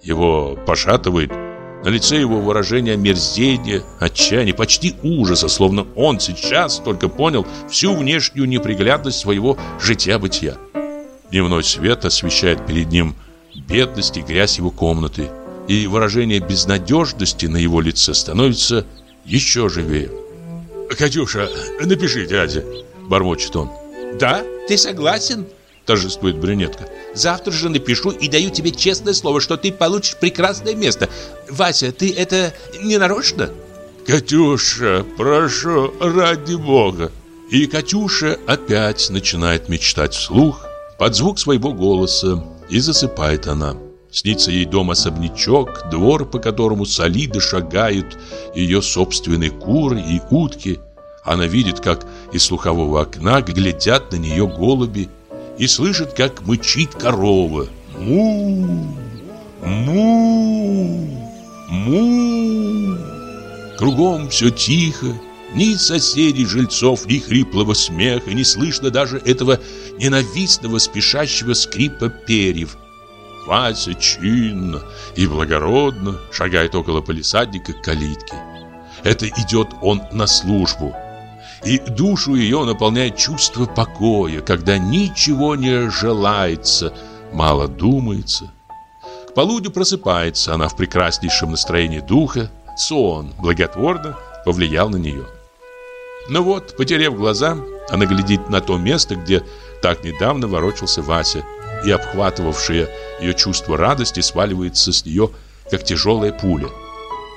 Его пошатывает. На лице его выражение мерзения, отчаяния, почти ужаса, словно он сейчас только понял всю внешнюю неприглядность своего жития-бытия. Дневной свет освещает перед ним бедность и грязь его комнаты и выражение безнадежности на его лице становится еще живее. «Катюша, напиши дяде», — бормочет он. «Да, ты согласен?» Торжествует брюнетка. Завтра же напишу и даю тебе честное слово, что ты получишь прекрасное место. Вася, ты это не нарочно? Катюша, прошу, ради бога. И Катюша опять начинает мечтать вслух под звук своего голоса, и засыпает она. Снится ей дом особнячок, двор, по которому солидо шагают ее собственные куры и утки. Она видит, как из слухового окна глядят на нее голуби и слышит, как мычит корова. Му! Му! Му! Кругом все тихо, ни соседей, жильцов, ни хриплого смеха, не слышно даже этого ненавистного спешащего скрипа перьев. Вася чинно и благородно шагает около полисадника к калитке. Это идет он на службу. И душу ее наполняет чувство покоя, когда ничего не желается, мало думается. К полудню просыпается она в прекраснейшем настроении духа, сон благотворно повлиял на нее. Но ну вот, потеряв глаза, она глядит на то место, где так недавно ворочался Вася, и обхватывавшее ее чувство радости сваливается с нее, как тяжелая пуля.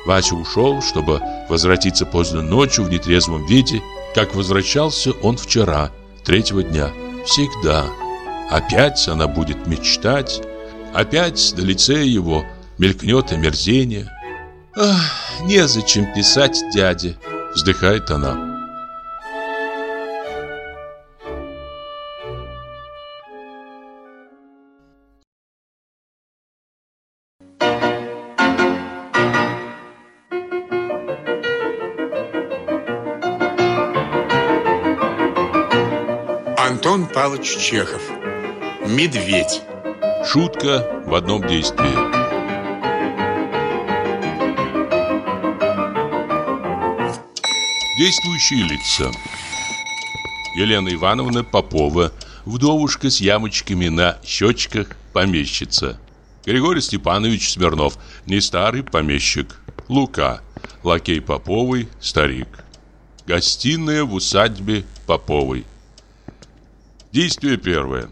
Вася ушел, чтобы возвратиться поздно ночью в нетрезвом виде, как возвращался он вчера, третьего дня. Всегда. Опять она будет мечтать, опять на лице его мелькнет омерзение. «Ах, незачем писать дяде», — вздыхает она. Павлович Чехов. Медведь. Шутка в одном действии. Действующие лица. Елена Ивановна Попова Вдовушка с ямочками на щечках Помещица. Григорий Степанович Смирнов Не старый помещик. Лука. Лакей Поповой Старик. Гостиная в усадьбе Поповой Действие первое.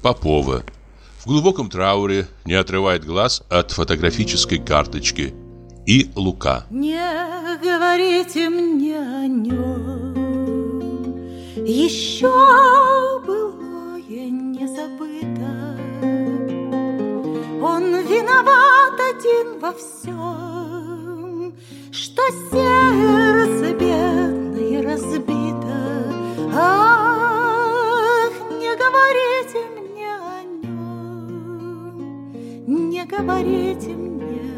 Попова. В глубоком трауре не отрывает глаз от фотографической карточки. И Лука. Не говорите мне о нем, Еще былое не забыто. Он виноват один во всем, Что сердце бедное разбито. Не говорите мне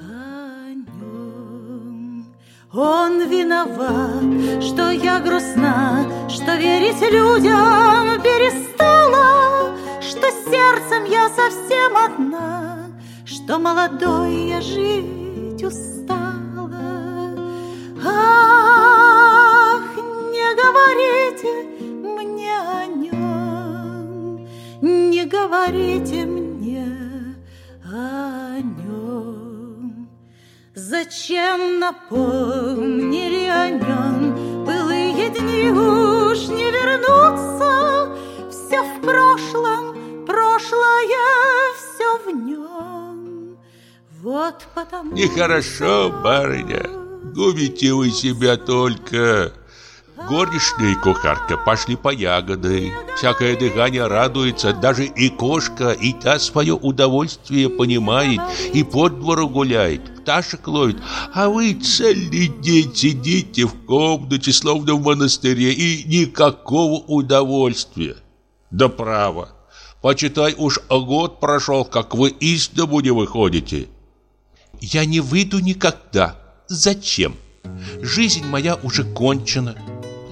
о нем. Он виноват, что я грустна, что верить людям перестала, что сердцем я совсем одна, что молодой я жить устала. Ах, не говорите не говорите мне о нем. Зачем напомнили о нем? Былые дни уж не вернутся, Все в прошлом, прошлое все в нем. Вот потому... Нехорошо, барыня, губите вы себя только... Горничная и кухарка пошли по ягоды. Всякое дыхание радуется, даже и кошка, и та свое удовольствие понимает, и по двору гуляет, пташек ловит. А вы целый день сидите в комнате, словно в монастыре, и никакого удовольствия. Да право, почитай уж год прошел, как вы из дому не выходите. Я не выйду никогда. Зачем? Жизнь моя уже кончена.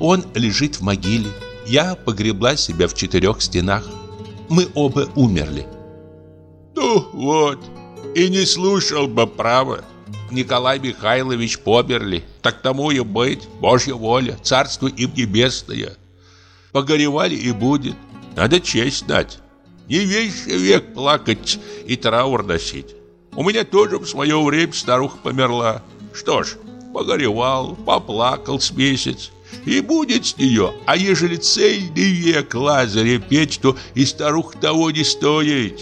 Он лежит в могиле. Я погребла себя в четырех стенах. Мы оба умерли. Ну вот, и не слушал бы право. Николай Михайлович померли. Так тому и быть, Божья воля, царство им небесное. Погоревали и будет. Надо честь знать. Не весь век плакать и траур носить. У меня тоже в свое время старуха померла. Что ж, погоревал, поплакал с месяц И будет с нее, а ежели цельный век Лазаря печь, то и старух того не стоит.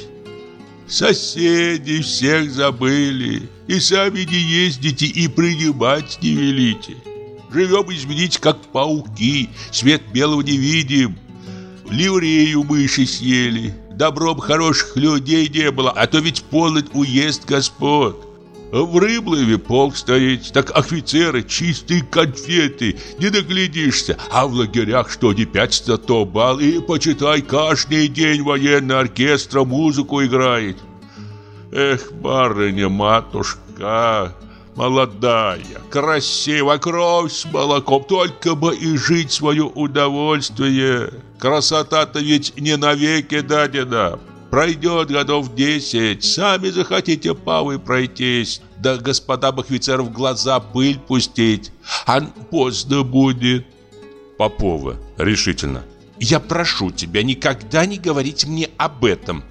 Соседи всех забыли, и сами не ездите, и принимать не велите. Живем, извините, как пауки, свет белого не видим. Ливрею мыши съели, добром хороших людей не было, а то ведь полный уезд господ. В Рыблове полк стоит, так офицеры чистые конфеты, не доглядишься. А в лагерях что не пять то бал, и почитай, каждый день военный оркестр музыку играет. Эх, барыня-матушка, молодая, красивая, кровь с молоком, только бы и жить свое удовольствие. Красота-то ведь не навеки дадена, Пройдет годов десять, сами захотите павы пройтись, да господам офицеров глаза пыль пустить, а поздно будет. Попова решительно. Я прошу тебя никогда не говорить мне об этом.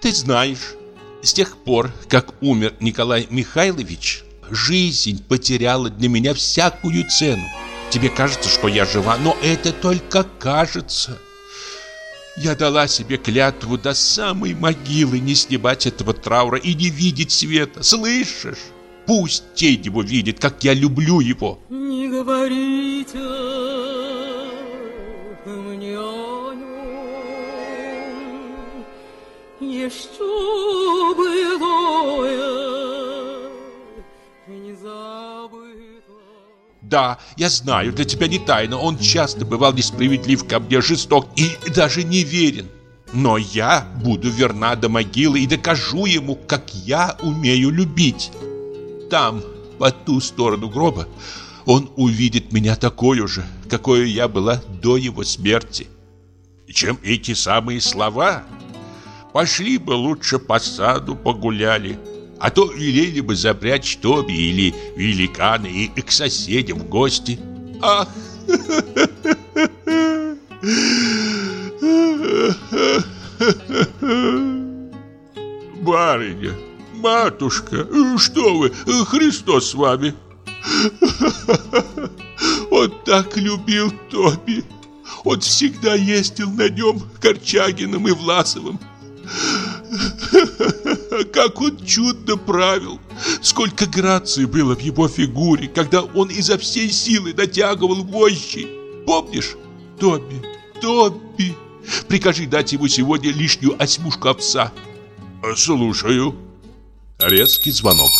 Ты знаешь, с тех пор, как умер Николай Михайлович, жизнь потеряла для меня всякую цену. Тебе кажется, что я жива, но это только кажется. Я дала себе клятву до самой могилы не снимать этого траура и не видеть света. Слышишь? Пусть тень его видит, как я люблю его. Не говорите мне о нем, еще Да, я знаю, для тебя не тайна. Он часто бывал несправедлив ко мне, жесток и даже неверен. Но я буду верна до могилы и докажу ему, как я умею любить. Там, по ту сторону гроба, он увидит меня такой же, какой я была до его смерти. Чем эти самые слова? Пошли бы лучше по саду погуляли. А то велели бы запрячь Тоби или великаны и к соседям в гости. Ах! Барыня, матушка, что вы, Христос с вами. Он так любил Тоби. Он всегда ездил на нем Корчагиным и Власовым. Как он чудно правил! Сколько грации было в его фигуре, когда он изо всей силы натягивал вожжи! Помнишь? Тоби, Тоби! Прикажи дать ему сегодня лишнюю осьмушку овса. Слушаю. Резкий звонок.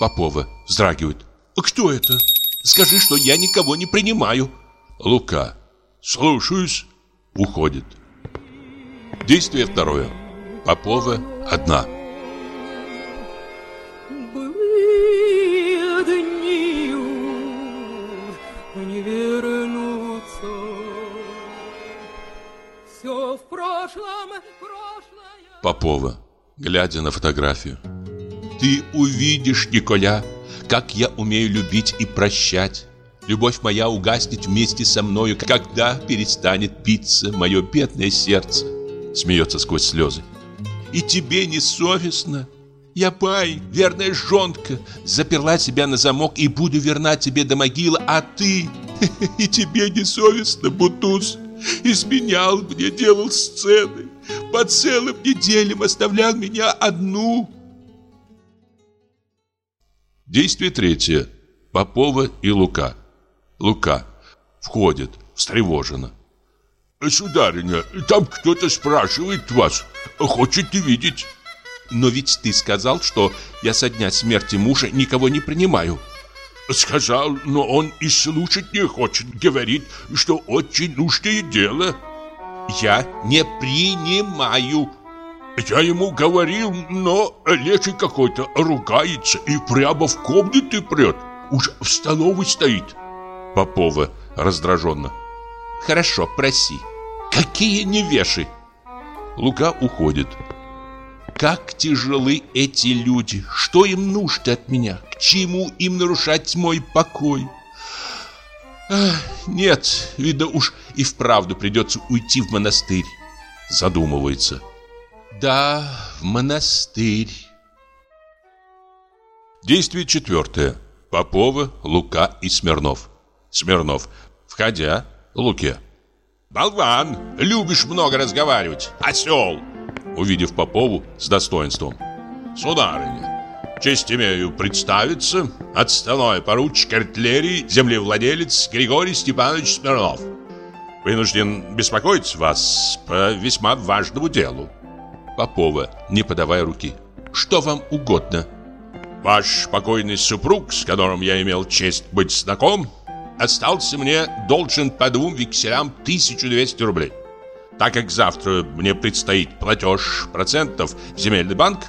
Попова вздрагивает. Кто это? Скажи, что я никого не принимаю. Лука. Слушаюсь. Уходит. Действие второе. Попова одна. Попова, глядя на фотографию. Ты увидишь, Николя, как я умею любить и прощать. Любовь моя угаснет вместе со мною, когда перестанет биться мое бедное сердце. Смеется сквозь слезы. И тебе не совестно? Я пай, верная жонка, заперла себя на замок и буду верна тебе до могилы, а ты... И тебе не совестно, Бутуз? Изменял мне, делал сцены. По целым неделям оставлял меня одну. Действие третье. Попова и Лука. Лука. Входит, встревоженно. Сударыня, там кто-то спрашивает вас. Хочет видеть. Но ведь ты сказал, что я со дня смерти мужа никого не принимаю. Сказал, но он и слушать не хочет. Говорит, что очень нужное дело. Я не принимаю. Я ему говорил, но лечий какой-то ругается и прямо в комнате прет. Уж в столовой стоит. Попова раздраженно. Хорошо, проси. Какие невеши! Лука уходит. Как тяжелы эти люди! Что им нужно от меня? К чему им нарушать мой покой? Ах, нет, видно уж и вправду придется уйти в монастырь. Задумывается. Да, в монастырь. Действие четвертое. Попова, Лука и Смирнов. Смирнов. Входя, Луке. «Болван! Любишь много разговаривать! Осел!» Увидев Попову с достоинством. «Сударыня, честь имею представиться, отставной поручик артиллерии, землевладелец Григорий Степанович Смирнов. Вынужден беспокоить вас по весьма важному делу». Попова, не подавая руки. «Что вам угодно?» «Ваш покойный супруг, с которым я имел честь быть знаком, остался мне должен по двум векселям 1200 рублей. Так как завтра мне предстоит платеж процентов в земельный банк,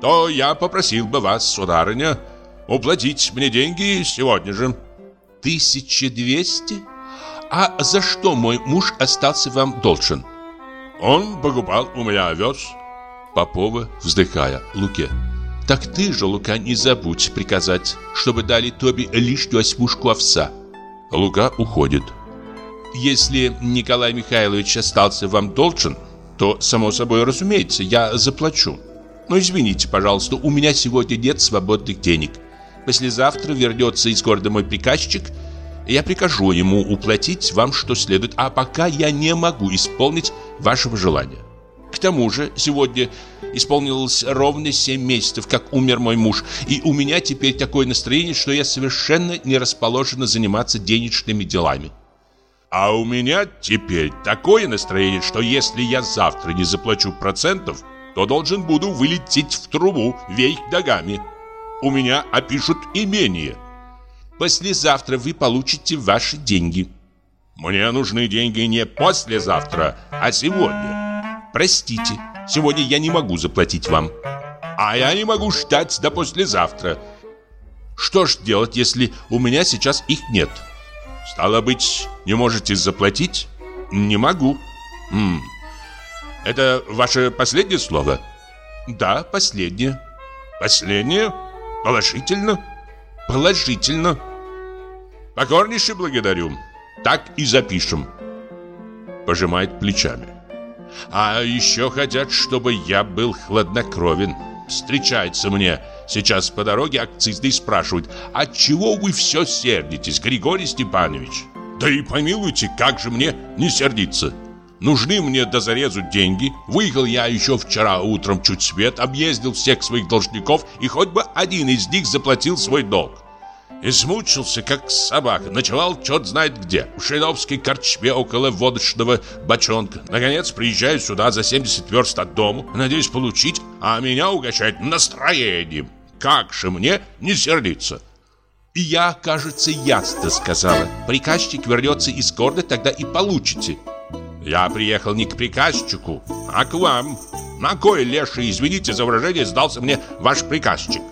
то я попросил бы вас, сударыня, уплатить мне деньги сегодня же. 1200? А за что мой муж остался вам должен? Он покупал у меня овес. Попова, вздыхая, Луке. Так ты же, Лука, не забудь приказать, чтобы дали Тоби лишнюю осьмушку овса. Лука уходит. Если Николай Михайлович остался вам должен, то, само собой разумеется, я заплачу. Но извините, пожалуйста, у меня сегодня нет свободных денег. Послезавтра вернется из города мой приказчик, и я прикажу ему уплатить вам что следует, а пока я не могу исполнить вашего желания. К тому же сегодня исполнилось ровно 7 месяцев, как умер мой муж, и у меня теперь такое настроение, что я совершенно не расположена заниматься денежными делами. А у меня теперь такое настроение, что если я завтра не заплачу процентов, то должен буду вылететь в трубу вверх ногами. У меня опишут имение. Послезавтра вы получите ваши деньги. Мне нужны деньги не послезавтра, а сегодня. Простите, сегодня я не могу заплатить вам. А я не могу ждать до послезавтра. Что ж делать, если у меня сейчас их нет? Стало быть, не можете заплатить? Не могу. Хм. Это ваше последнее слово? Да, последнее. Последнее? Положительно? Положительно. Покорнейше благодарю. Так и запишем. Пожимает плечами. А еще хотят, чтобы я был хладнокровен. Встречается мне сейчас по дороге акцизный спрашивают, от чего вы все сердитесь, Григорий Степанович? Да и помилуйте, как же мне не сердиться? Нужны мне до зарезу деньги. Выехал я еще вчера утром чуть свет, объездил всех своих должников, и хоть бы один из них заплатил свой долг. Измучился, как собака, ночевал черт знает где, в Шиновской корчме около водочного бочонка. Наконец приезжаю сюда за 70 верст от дому, надеюсь получить, а меня угощать настроением. Как же мне не сердиться? И я, кажется, ясно сказала. Приказчик вернется из города, тогда и получите. Я приехал не к приказчику, а к вам. На кой леший, извините за выражение, сдался мне ваш приказчик?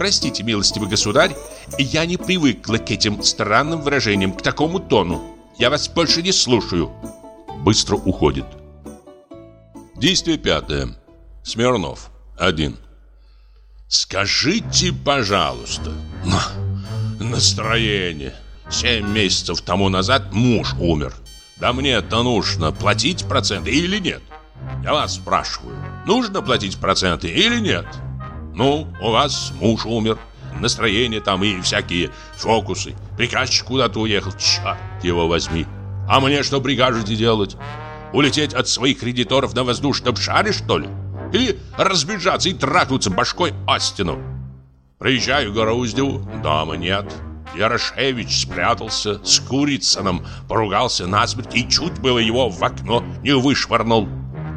Простите, милостивый государь, я не привыкла к этим странным выражениям, к такому тону. Я вас больше не слушаю. Быстро уходит. Действие пятое. Смирнов. Один. Скажите, пожалуйста, настроение. Семь месяцев тому назад муж умер. Да мне-то нужно платить проценты или нет? Я вас спрашиваю, нужно платить проценты или нет? Ну, у вас муж умер, настроение там и всякие фокусы. Приказчик куда-то уехал, черт его возьми. А мне что прикажете делать? Улететь от своих кредиторов на воздушном шаре, что ли? Или разбежаться и трахнуться башкой о стену? Приезжаю к Гороздеву, дома нет. Ярошевич спрятался, с Курицыным поругался насмерть и чуть было его в окно не вышвырнул.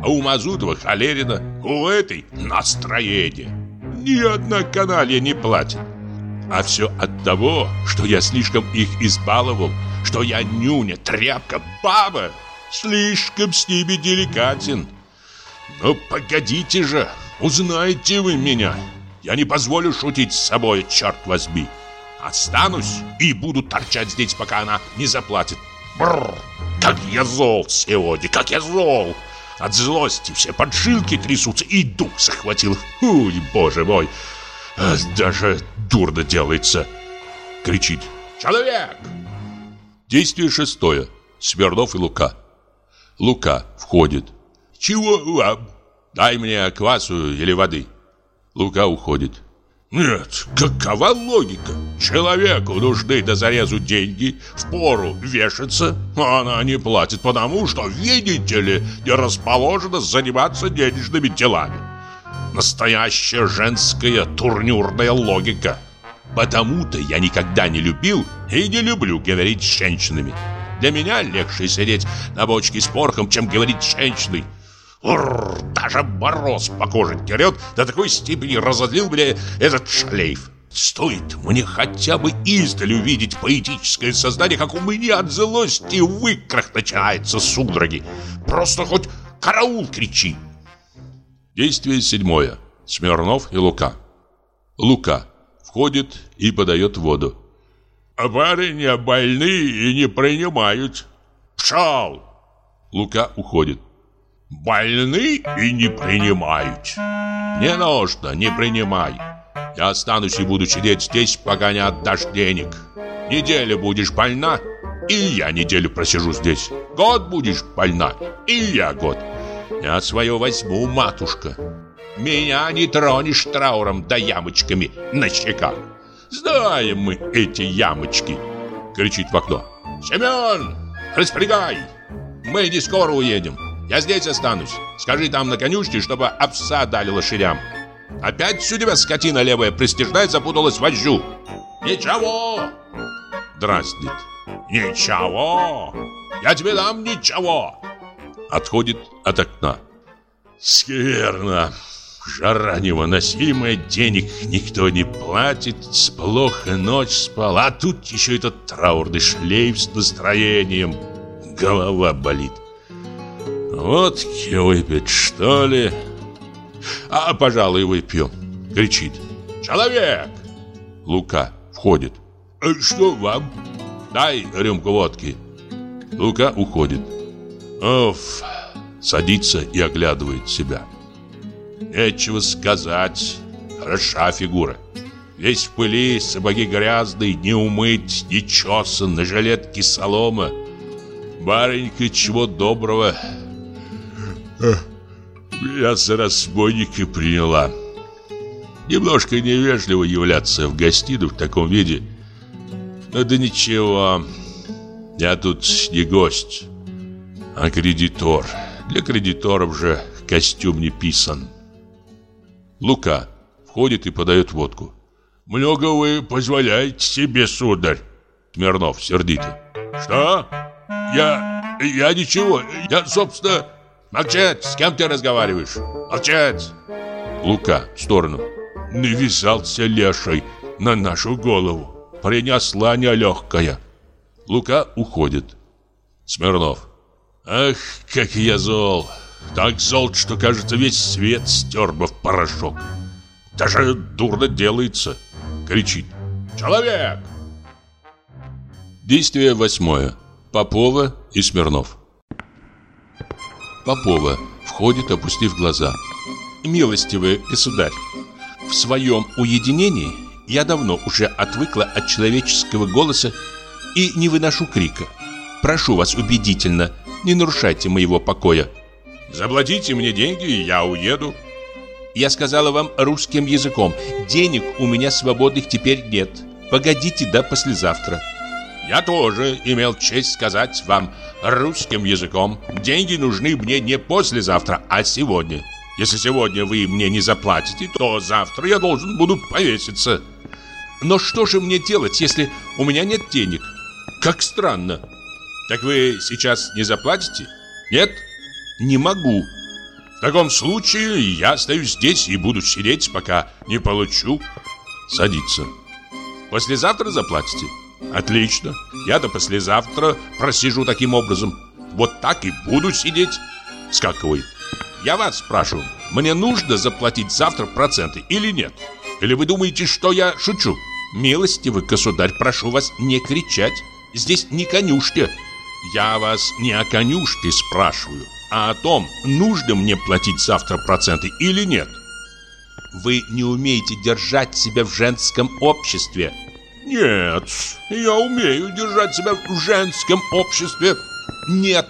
А у Мазутова холерина, у этой настроение. Ни одна каналья не платит. А все от того, что я слишком их избаловал, что я нюня, тряпка, баба. Слишком с ними деликатен. Ну, погодите же, узнаете вы меня. Я не позволю шутить с собой, черт возьми. Останусь и буду торчать здесь, пока она не заплатит. Бррр, как я зол сегодня, как я зол. От злости все поджилки трясутся, и дух захватил. Ой, боже мой, даже дурно делается. Кричит. Человек! Действие шестое. Смирнов и Лука. Лука входит. Чего вам? Дай мне квасу или воды. Лука уходит. Нет, какова логика? Человеку нужны до зарезу деньги, в пору вешаться, а она не платит потому, что, видите ли, не расположена заниматься денежными делами. Настоящая женская турнюрная логика. Потому-то я никогда не любил и не люблю говорить с женщинами. Для меня легче сидеть на бочке с порохом, чем говорить с женщиной. Урр, даже мороз по коже дерет, до такой степени разозлил меня этот шлейф. Стоит мне хотя бы издали увидеть поэтическое создание, как у меня от злости выкрах начинается судороги. Просто хоть караул кричи. Действие седьмое. Смирнов и Лука. Лука входит и подает воду. Барыня больны и не принимают. Пшал! Лука уходит. Больны и не принимают. Не нужно, не принимай. Я останусь и буду сидеть здесь, пока не отдашь денег. Неделю будешь больна, и я неделю просижу здесь. Год будешь больна, и я год. Я свое возьму, матушка. Меня не тронешь трауром да ямочками на щеках. Знаем мы эти ямочки, кричит в окно. Семен, распрягай. Мы не скоро уедем. Я здесь останусь. Скажи там на конюшне, чтобы овса дали лошадям. Опять всю тебя скотина левая пристижная запуталась в вожжу. Ничего. Дразнит. Ничего. Я тебе дам ничего. Отходит от окна. Скверно. Жара невыносимая, денег никто не платит, плохо ночь спала, а тут еще этот траурный шлейф с настроением. Голова болит. Водки выпить, что ли? А, пожалуй, выпью. Кричит. Человек! Лука входит. «Э, что вам? Дай рюмку водки. Лука уходит. Оф, садится и оглядывает себя. Нечего сказать. Хороша фигура. Весь в пыли, сапоги грязные, не умыть, не чесан, на жилетке солома. Баренька, чего доброго, я за разбойника приняла. Немножко невежливо являться в гостиную в таком виде. Но да ничего, я тут не гость, а кредитор. Для кредиторов же костюм не писан. Лука входит и подает водку. «Много вы позволяете себе, сударь!» Смирнов сердито. «Что? Я... я ничего. Я, собственно...» «Молчать! С кем ты разговариваешь? Молчать!» Лука в сторону. «Навязался леший на нашу голову. Принесла нелегкая». Лука уходит. Смирнов. «Ах, как я зол! Так зол, что, кажется, весь свет стер бы в порошок. Даже дурно делается!» Кричит. «Человек!» Действие восьмое. Попова и Смирнов. Попова входит, опустив глаза. «Милостивый государь, в своем уединении я давно уже отвыкла от человеческого голоса и не выношу крика. Прошу вас убедительно, не нарушайте моего покоя». «Заплатите мне деньги, и я уеду». «Я сказала вам русским языком. Денег у меня свободных теперь нет. Погодите до послезавтра». «Я тоже имел честь сказать вам русским языком. Деньги нужны мне не послезавтра, а сегодня. Если сегодня вы мне не заплатите, то завтра я должен буду повеситься. Но что же мне делать, если у меня нет денег? Как странно. Так вы сейчас не заплатите? Нет? Не могу. В таком случае я остаюсь здесь и буду сидеть, пока не получу. Садиться. Послезавтра заплатите? Отлично. Я до послезавтра просижу таким образом. Вот так и буду сидеть. Скакивает. Я вас спрашиваю, мне нужно заплатить завтра проценты или нет? Или вы думаете, что я шучу? Милостивый государь, прошу вас не кричать. Здесь не конюшня. Я вас не о конюшке спрашиваю, а о том, нужно мне платить завтра проценты или нет. Вы не умеете держать себя в женском обществе. Нет, я умею держать себя в женском обществе. Нет,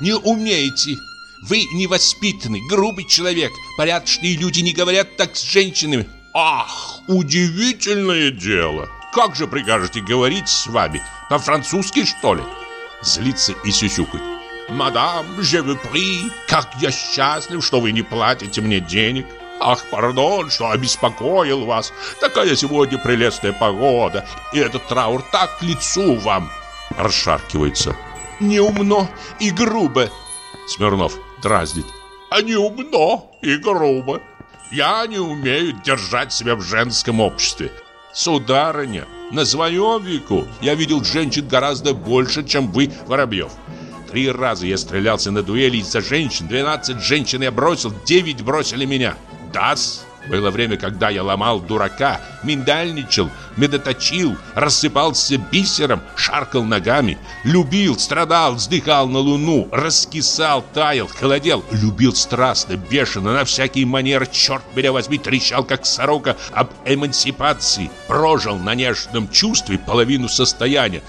не умеете. Вы невоспитанный, грубый человек. Порядочные люди не говорят так с женщинами. Ах, удивительное дело. Как же прикажете говорить с вами? По-французски, что ли? Злится и сюсюкает. «Мадам, je vous prie, как я счастлив, что вы не платите мне денег. Ах, пардон, что обеспокоил вас. Такая сегодня прелестная погода, и этот траур так к лицу вам!» Расшаркивается. «Неумно и грубо!» Смирнов дразнит. «А неумно и грубо! Я не умею держать себя в женском обществе. Сударыня, на своем веку я видел женщин гораздо больше, чем вы, Воробьев. Три раза я стрелялся на дуэли из-за женщин. 12 женщин я бросил, 9 бросили меня. Дас. Было время, когда я ломал дурака, миндальничал, медоточил, рассыпался бисером, шаркал ногами, любил, страдал, вздыхал на луну, раскисал, таял, холодел, любил страстно, бешено, на всякий манер, черт меня возьми, трещал, как сорока об эмансипации, прожил на нежном чувстве половину состояния.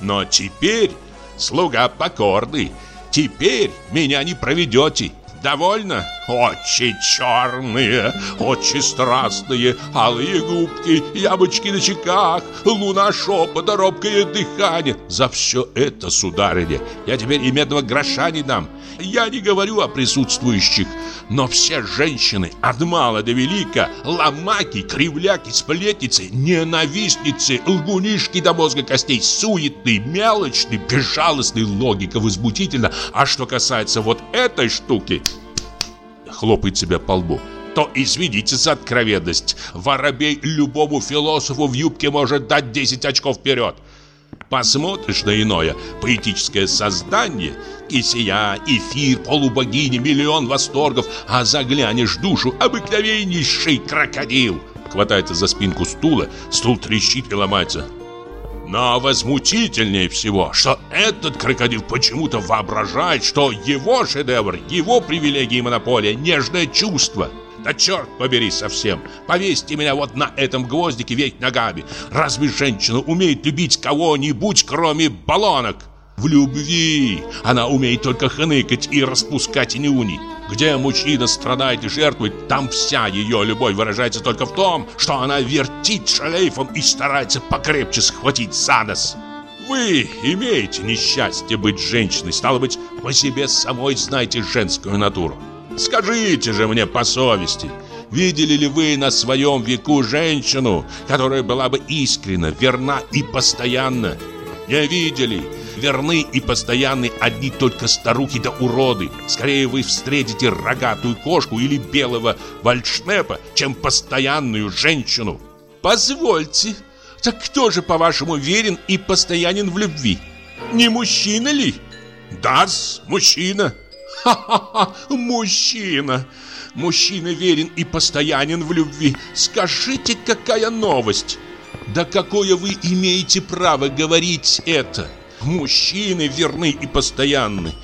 Но теперь слуга покорный. Теперь меня не проведете. Довольно? Очи черные, очи страстные, алые губки, яблочки на щеках, луна шепота, робкое дыхание. За все это, сударыня, я теперь и медного гроша не дам. Я не говорю о присутствующих, но все женщины, от мала до велика, ломаки, кривляки, сплетницы, ненавистницы, лгунишки до мозга костей, суетный, мелочный, безжалостный, логика возбудительна. А что касается вот этой штуки, хлопает себя по лбу, то извините за откровенность. Воробей любому философу в юбке может дать 10 очков вперед. Посмотришь на иное поэтическое создание Кисия, эфир, полубогини, миллион восторгов А заглянешь душу обыкновеннейший крокодил Хватается за спинку стула, стул трещит и ломается но возмутительнее всего, что этот крокодил почему-то воображает, что его шедевр, его привилегии и монополия – нежное чувство. Да черт побери совсем, повесьте меня вот на этом гвоздике веять ногами. Разве женщина умеет любить кого-нибудь, кроме баллонок? В любви она умеет только хныкать и распускать нюни. Где мужчина страдает и жертвует, там вся ее любовь выражается только в том, что она вертит шлейфом и старается покрепче схватить за нос. Вы имеете несчастье быть женщиной, стало быть, по себе самой знаете женскую натуру. Скажите же мне по совести, видели ли вы на своем веку женщину, которая была бы искренна, верна и постоянна? Не видели верны и постоянны одни только старухи да уроды. Скорее вы встретите рогатую кошку или белого вальшнепа, чем постоянную женщину. Позвольте, так кто же, по-вашему, верен и постоянен в любви? Не мужчина ли? да мужчина. Ха-ха-ха, мужчина. Мужчина верен и постоянен в любви. Скажите, какая новость? Да какое вы имеете право говорить это? Мужчины верны и постоянны.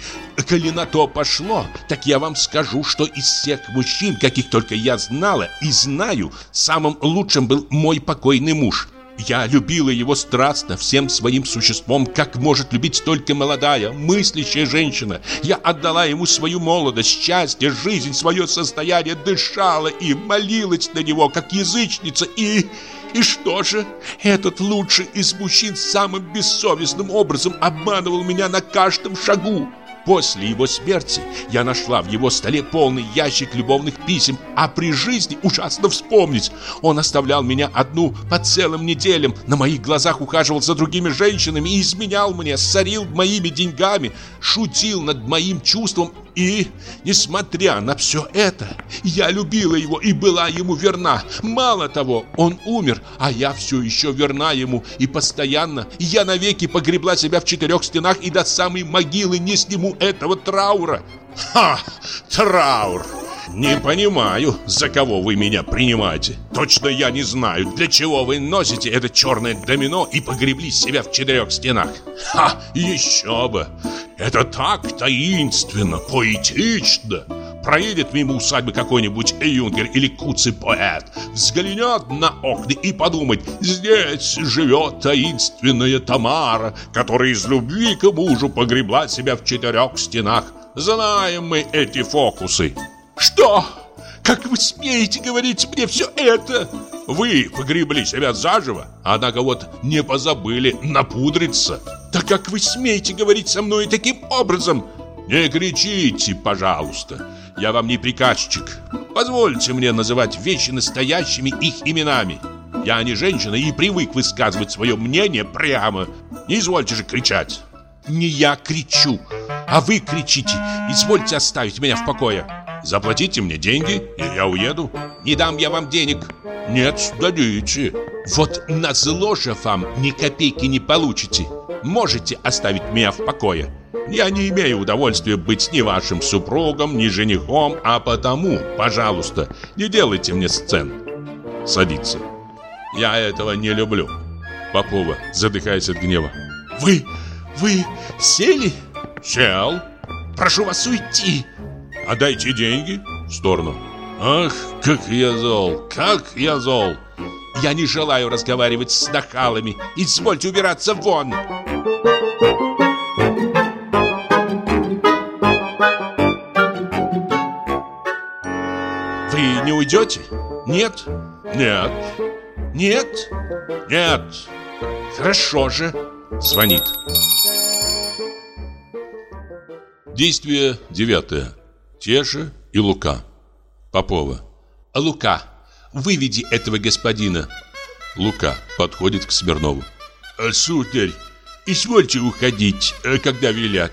Коли на то пошло, так я вам скажу, что из всех мужчин, каких только я знала и знаю, самым лучшим был мой покойный муж. Я любила его страстно, всем своим существом, как может любить только молодая, мыслящая женщина. Я отдала ему свою молодость, счастье, жизнь, свое состояние, дышала и молилась на него, как язычница, и... И что же? Этот лучший из мужчин самым бессовестным образом обманывал меня на каждом шагу. После его смерти я нашла в его столе полный ящик любовных писем, а при жизни ужасно вспомнить. Он оставлял меня одну по целым неделям, на моих глазах ухаживал за другими женщинами и изменял мне, сорил моими деньгами, шутил над моим чувством и, несмотря на все это, я любила его и была ему верна. Мало того, он умер, а я все еще верна ему и постоянно. Я навеки погребла себя в четырех стенах и до самой могилы не сниму этого траура. Ха! Траур! Не понимаю, за кого вы меня принимаете. Точно я не знаю, для чего вы носите это черное домино и погребли себя в четырех стенах. Ха, еще бы! Это так таинственно, поэтично. Проедет мимо усадьбы какой-нибудь юнгер или куцый поэт, взглянет на окна и подумает, здесь живет таинственная Тамара, которая из любви к мужу погребла себя в четырех стенах. Знаем мы эти фокусы. Что? Как вы смеете говорить мне все это? Вы погребли себя заживо, однако вот не позабыли напудриться. Да как вы смеете говорить со мной таким образом? Не кричите, пожалуйста. Я вам не приказчик. Позвольте мне называть вещи настоящими их именами. Я не женщина и привык высказывать свое мнение прямо. Не извольте же кричать. Не я кричу, а вы кричите. Извольте оставить меня в покое. Заплатите мне деньги, и я уеду. Не дам я вам денег. Нет, дадите. Вот на зло же вам ни копейки не получите. Можете оставить меня в покое. Я не имею удовольствия быть ни вашим супругом, ни женихом, а потому, пожалуйста, не делайте мне сцен. Садиться. Я этого не люблю. Попова, задыхаясь от гнева. Вы, вы сели? Сел. Прошу вас уйти. Отдайте деньги в сторону. Ах, как я зол, как я зол. Я не желаю разговаривать с нахалами. Извольте убираться вон. Вы не уйдете? Нет? Нет. Нет? Нет. Хорошо же. Звонит. Действие девятое. Теша и Лука. Попова. Лука, выведи этого господина. Лука подходит к Смирнову. «А, Сударь, извольте уходить, э, когда велят.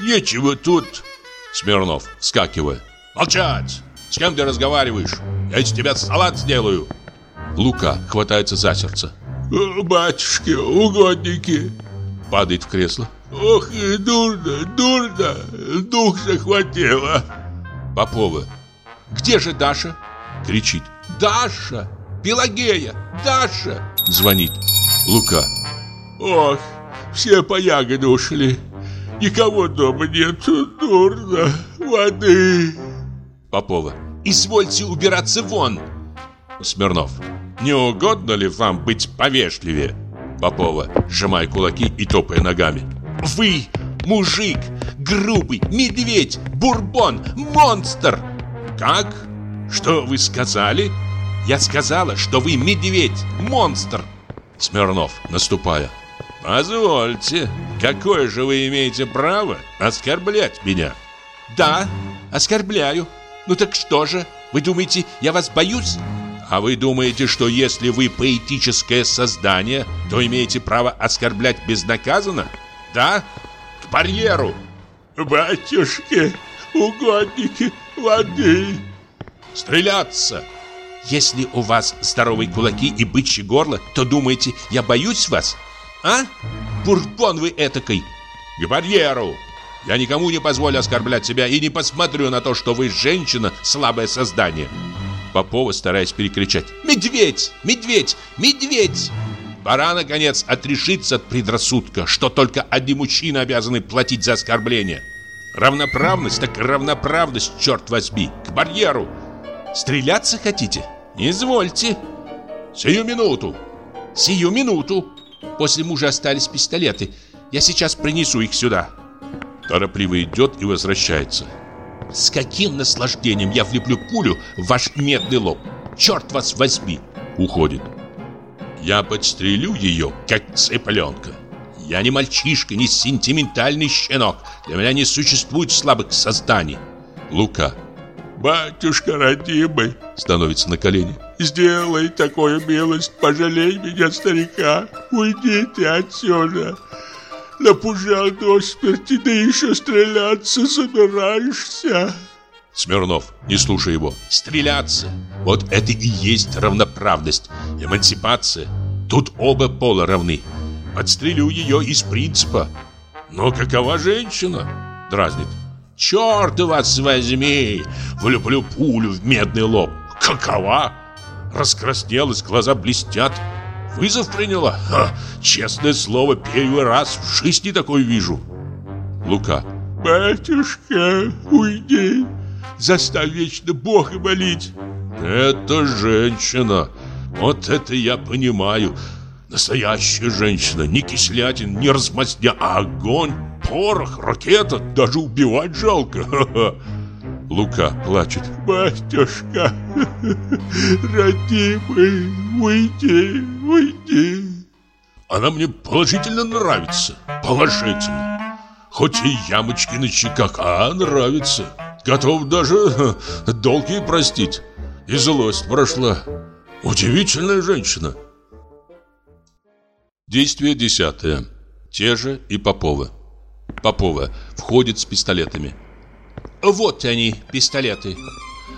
Нечего тут. Смирнов, вскакивая. Молчать! С кем ты разговариваешь? Я из тебя салат сделаю. Лука хватается за сердце. «Э, Батюшки, угодники. Падает в кресло. Ох, дурно, дурно. Дух захватило. Попова. Где же Даша? Кричит. Даша! Пелагея! Даша! Звонит. Лука. Ох, все по ягоды ушли. Никого дома нет. Дурно. Воды. Попова. Извольте убираться вон. Смирнов. Не угодно ли вам быть повежливее? Попова, сжимая кулаки и топая ногами. Вы мужик, грубый, медведь, бурбон, монстр. Как? Что вы сказали? Я сказала, что вы медведь, монстр. Смирнов, наступая. Позвольте, какое же вы имеете право оскорблять меня? Да, оскорбляю. Ну так что же? Вы думаете, я вас боюсь? А вы думаете, что если вы поэтическое создание, то имеете право оскорблять безнаказанно? Да? Барьеру! Батюшки, угодники, воды! Стреляться! Если у вас здоровые кулаки и бычье горло, то думаете, я боюсь вас? А? Бурбон вы этакой! К барьеру! Я никому не позволю оскорблять себя и не посмотрю на то, что вы женщина, слабое создание. Попова, стараясь перекричать. Медведь! Медведь! Медведь! Пора, наконец, отрешиться от предрассудка, что только одни мужчины обязаны платить за оскорбление. Равноправность так равноправность, черт возьми, к барьеру. Стреляться хотите? Извольте. Сию минуту. Сию минуту. После мужа остались пистолеты. Я сейчас принесу их сюда. Торопливо идет и возвращается. С каким наслаждением я влеплю пулю в ваш медный лоб. Черт вас возьми. Уходит. Я подстрелю ее, как цыпленка. Я не мальчишка, не сентиментальный щенок. Для меня не существует слабых созданий. Лука. Батюшка родимый, становится на колени. Сделай такую милость, пожалей меня, старика. Уйдите отсюда. Напужал до смерти, да еще стреляться собираешься. Смирнов, не слушай его. Стреляться. Вот это и есть равноправность, эмансипация. Тут оба пола равны. Подстрелю ее из принципа. Но какова женщина? Дразнит. Черт вас возьми! Влюблю пулю в медный лоб. Какова? Раскраснелась, глаза блестят. Вызов приняла? Ха, честное слово, первый раз в жизни такой вижу. Лука. Батюшка, уйди. Заставь вечно Бога молить. Это женщина. Вот это я понимаю. Настоящая женщина. Не кислятин, не размазня, а огонь, порох, ракета. Даже убивать жалко. Ха -ха. Лука плачет. Батюшка, родимый, уйди, уйди. Она мне положительно нравится. Положительно. Хоть и ямочки на щеках, а нравится. Готов даже долги простить. И злость прошла. Удивительная женщина. Действие десятое. Те же и Попова. Попова входит с пистолетами. Вот они, пистолеты.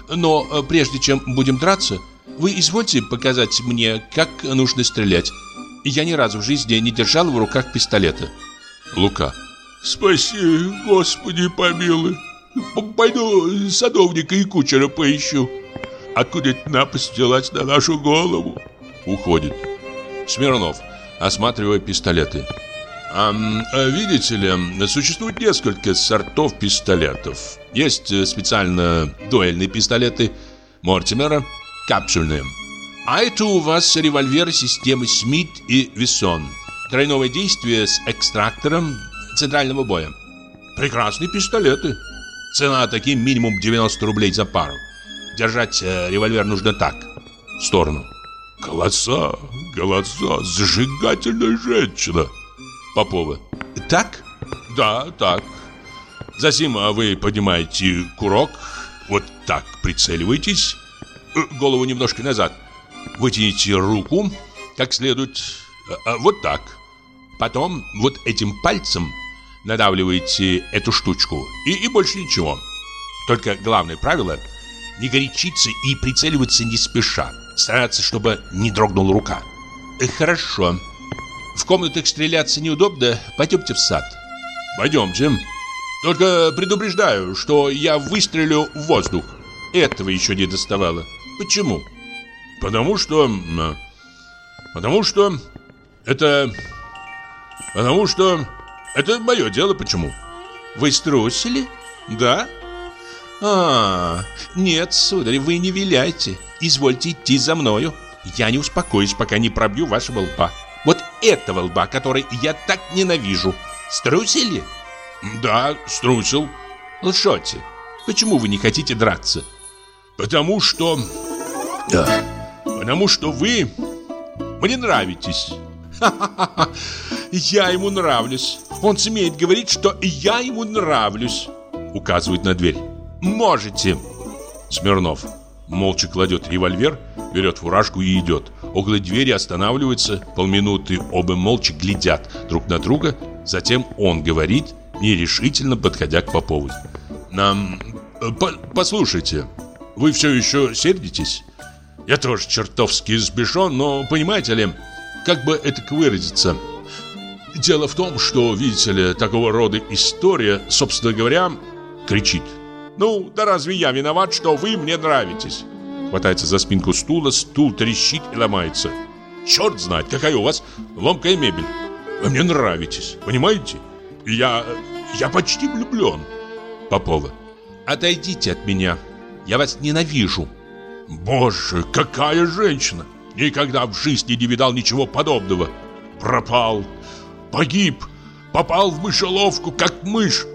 Но э, прежде чем будем драться, вы извольте показать мне, как нужно стрелять. Я ни разу в жизни не держал в руках пистолета. Лука. Спаси, Господи, помилуй. Пойду садовника и кучера поищу. Откуда это напасть взялась на нашу голову? Уходит. Смирнов, осматривая пистолеты. А, видите ли, существует несколько сортов пистолетов. Есть э, специально дуэльные пистолеты Мортимера, капсульные. А это у вас револьвер системы Смит и Вессон. Тройное действие с экстрактором центрального боя. Прекрасные пистолеты. Цена таким минимум 90 рублей за пару. Держать э, револьвер нужно так. В сторону. Голоса, голоса, зажигательная женщина. Попова. Так? Да, так. Затем а вы поднимаете курок, вот так прицеливаетесь, э, голову немножко назад, вытяните руку как следует, а, вот так. Потом вот этим пальцем надавливаете эту штучку и, и больше ничего. Только главное правило – не горячиться и прицеливаться не спеша, стараться, чтобы не дрогнула рука. Э, хорошо. В комнатах стреляться неудобно, пойдемте в сад. Пойдемте. Только предупреждаю, что я выстрелю в воздух. Этого еще не доставало. Почему? Потому что... Потому что... Это... Потому что... Это мое дело, почему? Вы струсили? Да. А, нет, сударь, вы не виляйте. Извольте идти за мною. Я не успокоюсь, пока не пробью вашего лба. Вот этого лба, который я так ненавижу. Струсили? Да, струсил. Лжете. Почему вы не хотите драться? Потому что... Да. Потому что вы мне нравитесь. Я ему нравлюсь. Он смеет говорить, что я ему нравлюсь. Указывает на дверь. Можете. Смирнов молча кладет револьвер, берет фуражку и идет. Около двери останавливается, полминуты оба молча глядят друг на друга, затем он говорит, нерешительно подходя к Поповой. «Нам... По послушайте, вы все еще сердитесь? Я тоже чертовски сбешен, но понимаете ли, как бы это выразиться? Дело в том, что, видите ли, такого рода история, собственно говоря, кричит. Ну, да разве я виноват, что вы мне нравитесь? Хватается за спинку стула, стул трещит и ломается. Черт знает, какая у вас ломкая мебель. Вы мне нравитесь, понимаете? Я... я почти влюблен. Попова. Отойдите от меня. Я вас ненавижу. Боже, какая женщина! Никогда в жизни не видал ничего подобного. Пропал, погиб, попал в мышеловку, как мышь.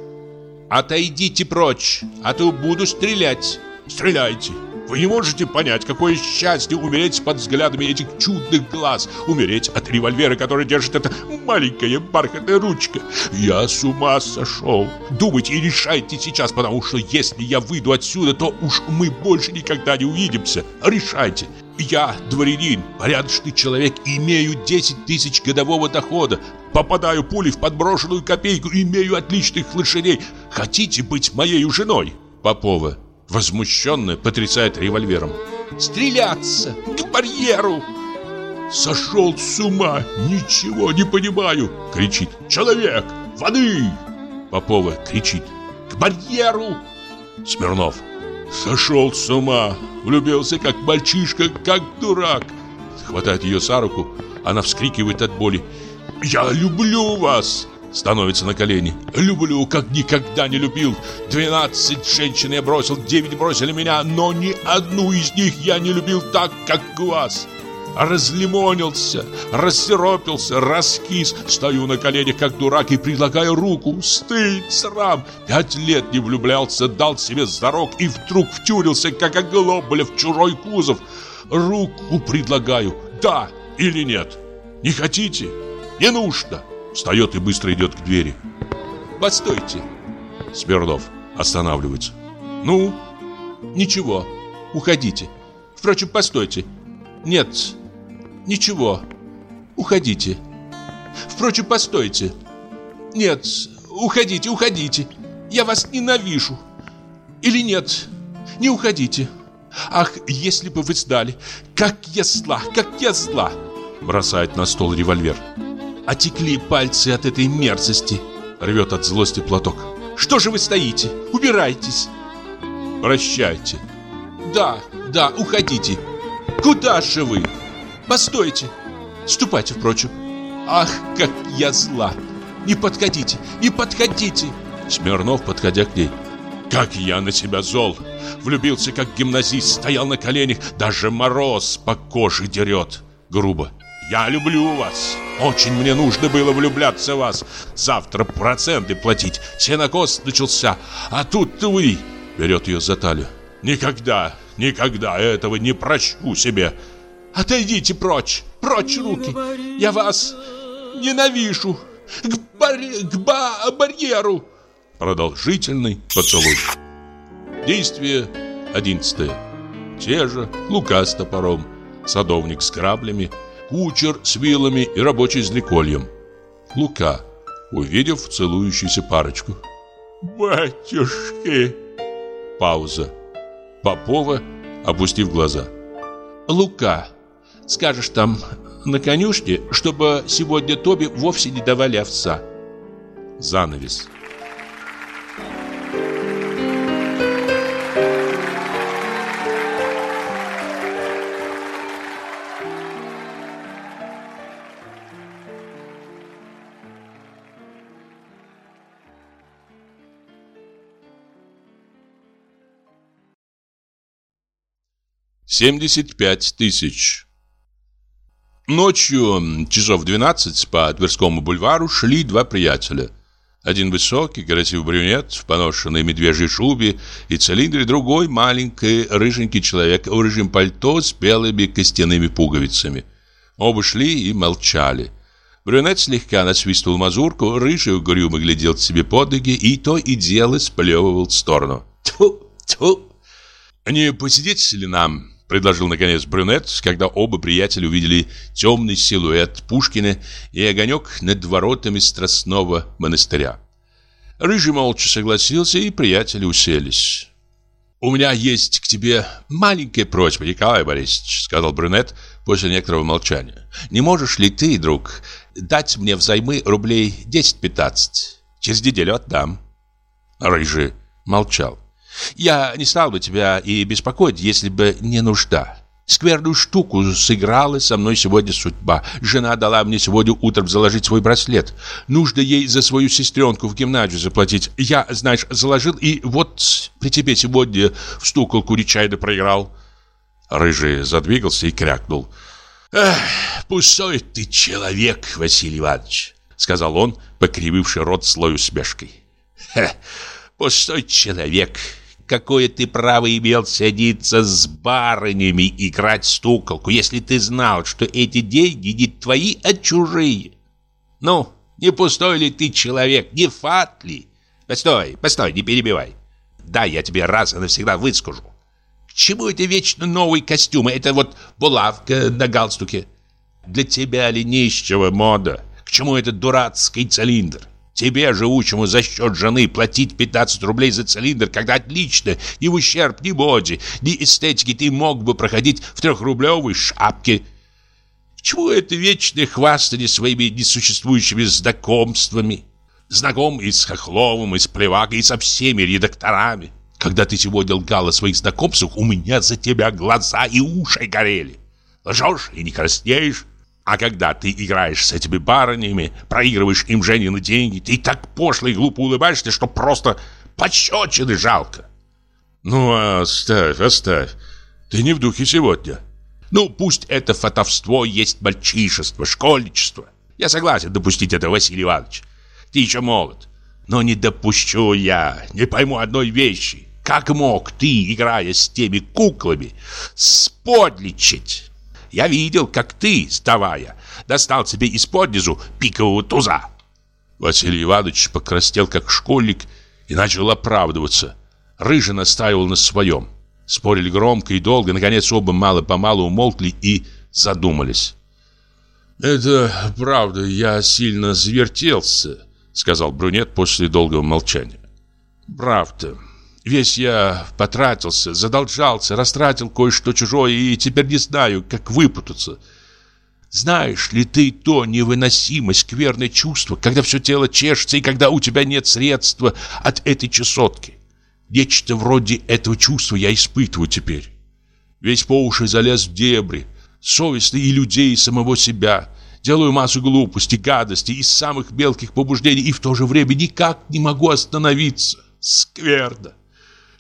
Отойдите прочь, а то буду стрелять. Стреляйте. Вы не можете понять, какое счастье умереть под взглядами этих чудных глаз, умереть от револьвера, который держит эта маленькая бархатная ручка. Я с ума сошел. Думайте и решайте сейчас, потому что если я выйду отсюда, то уж мы больше никогда не увидимся. Решайте. Я дворянин, порядочный человек, имею 10 тысяч годового дохода, попадаю пулей в подброшенную копейку, имею отличных лошадей. Хотите быть моей женой? Попова возмущенно потрясает револьвером. «Стреляться! К барьеру!» «Сошел с ума! Ничего не понимаю!» Кричит. «Человек! Воды!» Попова кричит. «К барьеру!» Смирнов. «Сошел с ума! Влюбился как мальчишка, как дурак!» Хватает ее за руку. Она вскрикивает от боли. «Я люблю вас!» Становится на колени. Люблю, как никогда не любил. Двенадцать женщин я бросил, девять бросили меня, но ни одну из них я не любил так, как вас. Разлимонился, рассеропился, раскис. Стою на коленях, как дурак, и предлагаю руку. Стыд, срам. Пять лет не влюблялся, дал себе зарок и вдруг втюрился, как оглобля в чужой кузов. Руку предлагаю. Да или нет? Не хотите? Не нужно. Встает и быстро идет к двери. Постойте. Смирнов останавливается. Ну? Ничего. Уходите. Впрочем, постойте. Нет, Ничего. Уходите. Впрочем, постойте. Нет, уходите, уходите. Я вас ненавижу. Или нет, не уходите. Ах, если бы вы знали, как я зла, как я зла. Бросает на стол револьвер. Отекли пальцы от этой мерзости. Рвет от злости платок. Что же вы стоите? Убирайтесь. Прощайте. Да, да, уходите. Куда же вы? Постойте. Ступайте, впрочем. Ах, как я зла. Не подходите, не подходите. Смирнов, подходя к ней. Как я на себя зол. Влюбился, как гимназист, стоял на коленях. Даже мороз по коже дерет. Грубо. Я люблю вас. Очень мне нужно было влюбляться в вас. Завтра проценты платить. Сенокос начался. А тут вы. Берет ее за талию. Никогда, никогда этого не прощу себе. Отойдите прочь, прочь руки. Я вас ненавижу. К, бар... к ба... барьеру. Продолжительный поцелуй. Действие одиннадцатое. Те же Лука с топором, садовник с граблями, кучер с вилами и рабочий с дрекольем. Лука, увидев целующуюся парочку. «Батюшки!» Пауза. Попова, опустив глаза. «Лука!» Скажешь там на конюшне, чтобы сегодня Тоби вовсе не давали овца. Занавес. Семьдесят пять тысяч. Ночью, часов 12, по Тверскому бульвару шли два приятеля. Один высокий, красивый брюнет в поношенной медвежьей шубе и цилиндре, другой маленький, рыженький человек в рыжем пальто с белыми костяными пуговицами. Оба шли и молчали. Брюнет слегка насвистывал мазурку, рыжий угрюмо глядел себе под ноги и то и дело сплевывал в сторону. Тьфу, тьфу. «Не посидеть ли нам?» Предложил, наконец, брюнет, когда оба приятеля увидели темный силуэт Пушкина и огонек над воротами Страстного монастыря. Рыжий молча согласился, и приятели уселись. «У меня есть к тебе маленькая просьба, Николай Борисович», сказал брюнет после некоторого молчания. «Не можешь ли ты, друг, дать мне взаймы рублей 10-15? Через неделю отдам». Рыжий молчал. Я не стал бы тебя и беспокоить, если бы не нужда. Скверную штуку сыграла со мной сегодня судьба. Жена дала мне сегодня утром заложить свой браслет. Нужно ей за свою сестренку в гимназию заплатить. Я, знаешь, заложил и вот при тебе сегодня в стуколку проиграл. Рыжий задвигался и крякнул. «Эх, пустой ты человек, Василий Иванович», — сказал он, покрививший рот слою усмешкой. «Хе, пустой человек какое ты право имел садиться с барынями играть стуколку, если ты знал, что эти деньги не твои, а чужие? Ну, не пустой ли ты человек, не фат ли? Постой, постой, не перебивай. Да, я тебе раз и навсегда выскажу. К чему это вечно новые костюмы? Это вот булавка на галстуке. Для тебя ли нищего мода? К чему этот дурацкий цилиндр? Тебе, живучему за счет жены, платить 15 рублей за цилиндр, когда отлично, ни в ущерб ни моде, ни эстетике ты мог бы проходить в трехрублевой шапке. К чему это вечное хвастание своими несуществующими знакомствами? Знаком с Хохловым, и с Плевакой, и со всеми редакторами. Когда ты сегодня лгал о своих знакомствах, у меня за тебя глаза и уши горели. Лжешь и не краснеешь. А когда ты играешь с этими барынями, проигрываешь им Женины деньги, ты так пошло и глупо улыбаешься, что просто пощечины жалко. Ну, оставь, оставь. Ты не в духе сегодня. Ну, пусть это фотовство есть мальчишество, школьничество. Я согласен допустить это, Василий Иванович. Ты еще молод. Но не допущу я, не пойму одной вещи. Как мог ты, играя с теми куклами, сподличить? Я видел, как ты, вставая, достал себе из-под низу пикового туза. Василий Иванович покрастел, как школьник, и начал оправдываться. Рыжий настаивал на своем. Спорили громко и долго, наконец оба мало-помалу умолкли и задумались. «Это правда, я сильно завертелся», — сказал брюнет после долгого молчания. «Правда. Весь я потратился, задолжался, растратил кое-что чужое и теперь не знаю, как выпутаться. Знаешь ли ты то невыносимое скверное чувство, когда все тело чешется и когда у тебя нет средства от этой чесотки? Нечто вроде этого чувства я испытываю теперь. Весь по уши залез в дебри, совестный и людей, и самого себя. Делаю массу глупостей, гадостей из самых мелких побуждений и в то же время никак не могу остановиться. Скверно.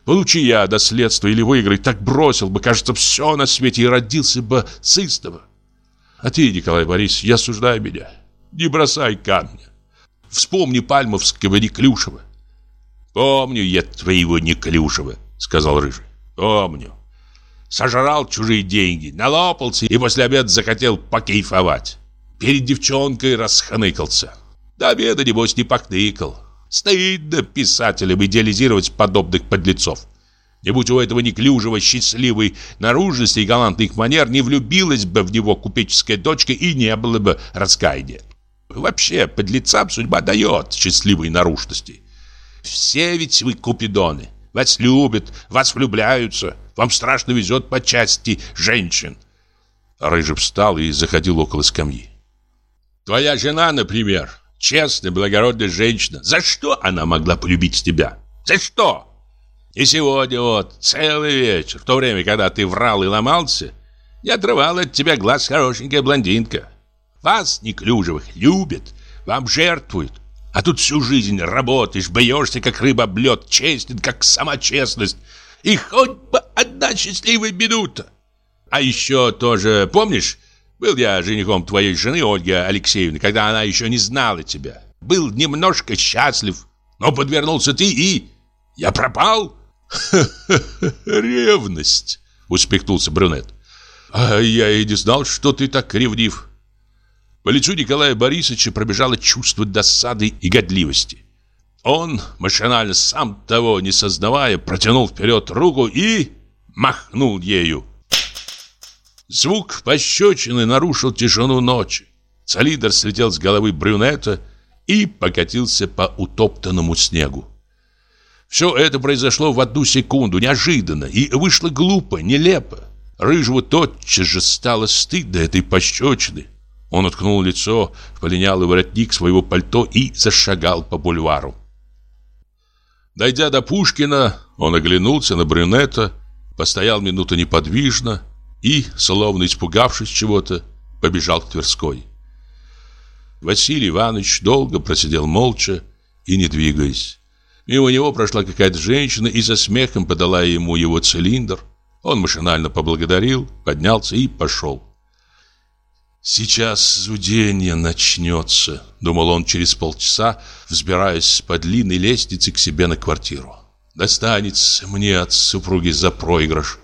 Получи я наследство или выиграй, так бросил бы, кажется, все на свете и родился бы с истого. А ты, Николай Борисович, я осуждаю меня. Не бросай камня. Вспомни Пальмовского Неклюшева. «Помню я твоего Неклюшева», — сказал Рыжий. «Помню. Сожрал чужие деньги, налопался и после обеда захотел покейфовать. Перед девчонкой расхныкался. До обеда, небось, не покныкал. Стыдно писателям идеализировать подобных подлецов. Не будь у этого Неклюжева счастливой наружности и галантных манер, не влюбилась бы в него купеческая дочка и не было бы раскаяния. Вообще, подлецам судьба дает счастливые наружности. Все ведь вы купидоны. Вас любят, вас влюбляются. Вам страшно везет по части женщин. Рыжий встал и заходил около скамьи. Твоя жена, например, честная, благородная женщина. За что она могла полюбить тебя? За что? И сегодня вот, целый вечер, в то время, когда ты врал и ломался, не отрывала от тебя глаз хорошенькая блондинка. Вас, неклюжевых, любят, вам жертвуют. А тут всю жизнь работаешь, бьешься, как рыба об лед, честен, как сама честность. И хоть бы одна счастливая минута. А еще тоже, помнишь, был я женихом твоей жены, Ольги Алексеевны, когда она еще не знала тебя. Был немножко счастлив, но подвернулся ты и... Я пропал? Ревность, успехнулся брюнет. А я и не знал, что ты так ревнив. По лицу Николая Борисовича пробежало чувство досады и годливости. Он, машинально сам того не сознавая, протянул вперед руку и махнул ею. Звук пощечины нарушил тишину ночи. Солидор слетел с головы брюнета и покатился по утоптанному снегу. Все это произошло в одну секунду, неожиданно, и вышло глупо, нелепо. Рыжему тотчас же стало стыдно этой пощечины. Он уткнул лицо в полинялый воротник своего пальто и зашагал по бульвару. Дойдя до Пушкина, он оглянулся на брюнета, постоял минуту неподвижно и, словно испугавшись чего-то, побежал к Тверской. Василий Иванович долго просидел молча и не двигаясь. Мимо него прошла какая-то женщина и со смехом подала ему его цилиндр. Он машинально поблагодарил, поднялся и пошел. «Сейчас зудение начнется», — думал он через полчаса, взбираясь по длинной лестнице к себе на квартиру. «Достанется мне от супруги за проигрыш.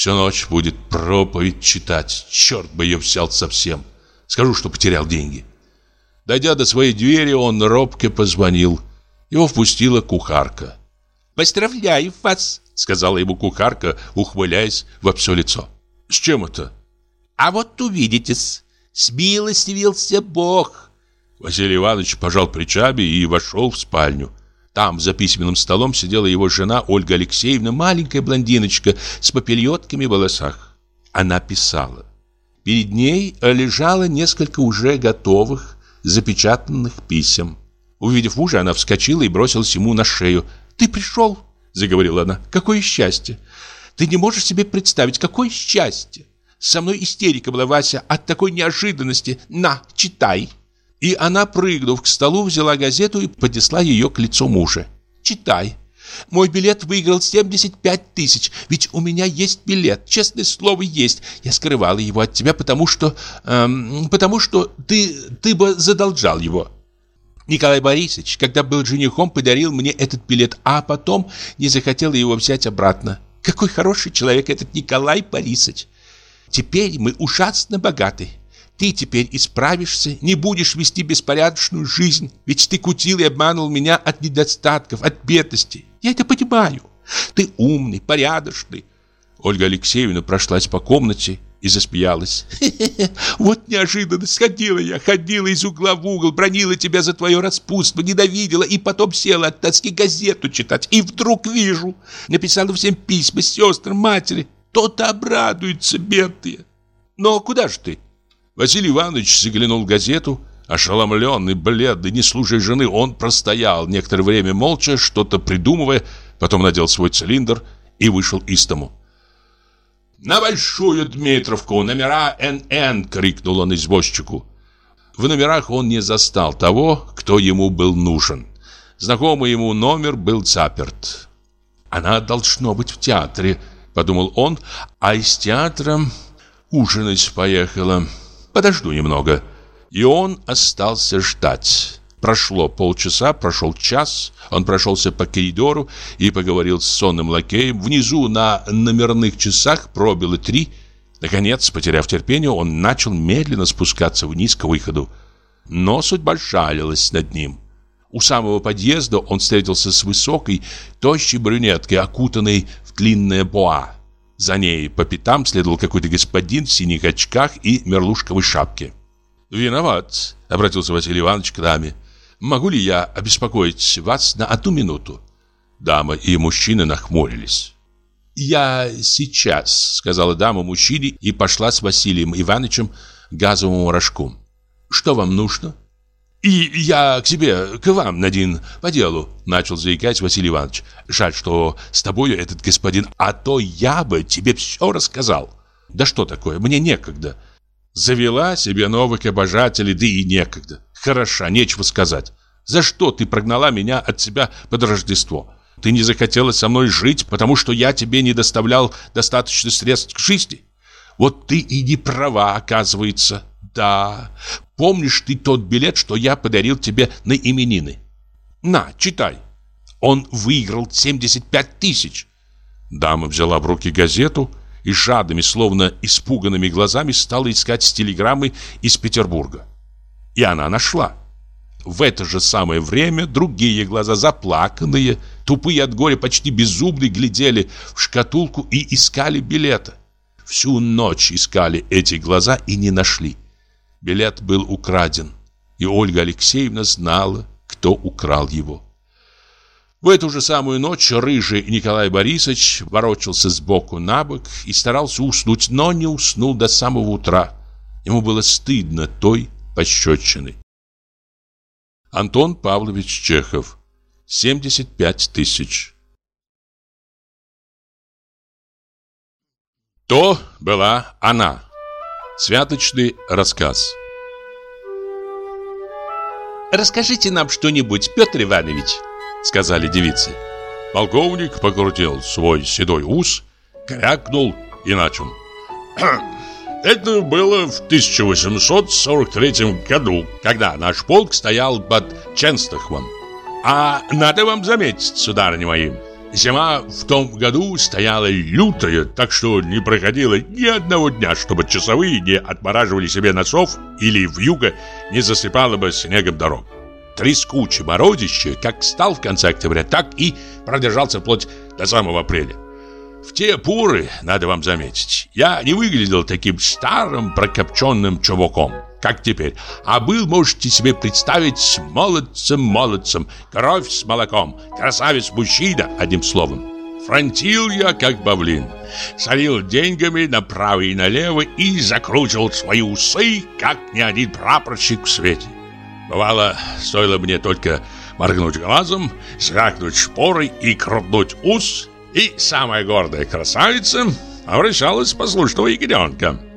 Всю ночь будет проповедь читать. Черт бы ее взял совсем. Скажу, что потерял деньги». Дойдя до своей двери, он робко позвонил. Его впустила кухарка. «Поздравляю вас», — сказала ему кухарка, ухмыляясь во все лицо. «С чем это?» «А вот увидитесь». Смилостивился Бог. Василий Иванович пожал плечами и вошел в спальню. Там, за письменным столом, сидела его жена Ольга Алексеевна, маленькая блондиночка с попельотками в волосах. Она писала. Перед ней лежало несколько уже готовых, запечатанных писем. Увидев мужа, она вскочила и бросилась ему на шею. «Ты пришел?» — заговорила она. «Какое счастье! Ты не можешь себе представить, какое счастье! Со мной истерика была, Вася, от такой неожиданности. На, читай. И она, прыгнув к столу, взяла газету и поднесла ее к лицу мужа. Читай. Мой билет выиграл 75 тысяч, ведь у меня есть билет, честное слово, есть. Я скрывала его от тебя, потому что... Эм, потому что ты, ты бы задолжал его. Николай Борисович, когда был женихом, подарил мне этот билет, а потом не захотел его взять обратно. Какой хороший человек этот Николай Борисович. Теперь мы ужасно богаты. Ты теперь исправишься, не будешь вести беспорядочную жизнь, ведь ты кутил и обманул меня от недостатков, от бедности. Я это понимаю. Ты умный, порядочный. Ольга Алексеевна прошлась по комнате и засмеялась. Вот неожиданно сходила я, ходила из угла в угол, бронила тебя за твое распутство, ненавидела и потом села от тоски газету читать. И вдруг вижу, написала всем письма сестрам, матери. То-то обрадуются бедные. Но куда же ты? Василий Иванович заглянул в газету. Ошеломленный, бледный, не слушая жены, он простоял некоторое время молча, что-то придумывая, потом надел свой цилиндр и вышел из дому. «На Большую Дмитровку, номера НН!» — крикнул он извозчику. В номерах он не застал того, кто ему был нужен. Знакомый ему номер был заперт. «Она должно быть в театре», — подумал он, «а из театра ужинать поехала» подожду немного. И он остался ждать. Прошло полчаса, прошел час, он прошелся по коридору и поговорил с сонным лакеем. Внизу на номерных часах пробило три. Наконец, потеряв терпение, он начал медленно спускаться вниз к выходу. Но судьба жалилась над ним. У самого подъезда он встретился с высокой, тощей брюнеткой, окутанной в длинное боа. За ней по пятам следовал какой-то господин в синих очках и мерлушковой шапке. «Виноват», — обратился Василий Иванович к даме. «Могу ли я обеспокоить вас на одну минуту?» Дама и мужчина нахмурились. «Я сейчас», — сказала дама мужчине и пошла с Василием Ивановичем к газовому рожку. «Что вам нужно?» «И я к тебе, к вам, Надин, по делу», — начал заикать Василий Иванович. «Жаль, что с тобою этот господин, а то я бы тебе все рассказал». «Да что такое, мне некогда». Завела себе новых обожателей, да и некогда. Хороша, нечего сказать. За что ты прогнала меня от себя под Рождество? Ты не захотела со мной жить, потому что я тебе не доставлял достаточно средств к жизни? Вот ты и не права, оказывается. Да, помнишь ты тот билет, что я подарил тебе на именины? На, читай. Он выиграл 75 тысяч. Дама взяла в руки газету и жадными, словно испуганными глазами стала искать телеграммы из Петербурга. И она нашла. В это же самое время другие глаза, заплаканные, тупые от горя, почти беззубные, глядели в шкатулку и искали билета. Всю ночь искали эти глаза и не нашли. Билет был украден, и Ольга Алексеевна знала, кто украл его. В эту же самую ночь рыжий Николай Борисович ворочался сбоку на бок и старался уснуть, но не уснул до самого утра. Ему было стыдно той пощечины. Антон Павлович Чехов 75 тысяч То была она Святочный рассказ «Расскажите нам что-нибудь, Петр Иванович», — сказали девицы. Полковник покрутил свой седой ус, крякнул и начал. Это было в 1843 году, когда наш полк стоял под Ченстахом. А надо вам заметить, сударыни мои, Зима в том году стояла лютая, так что не проходило ни одного дня, чтобы часовые не отмораживали себе носов или в юго не засыпало бы снегом дорог. Трескучий морозище как стал в конце октября, так и продержался вплоть до самого апреля. В те поры, надо вам заметить, я не выглядел таким старым прокопченным чуваком как теперь, а был, можете себе представить, молодцем-молодцем, кровь с молоком, красавец-мужчина, одним словом. Фронтил я, как бавлин, солил деньгами направо и налево и закручивал свои усы, как ни один прапорщик в свете. Бывало, стоило мне только моргнуть глазом, звякнуть шпорой и крутнуть ус, и самая гордая красавица обращалась послушного ягненка.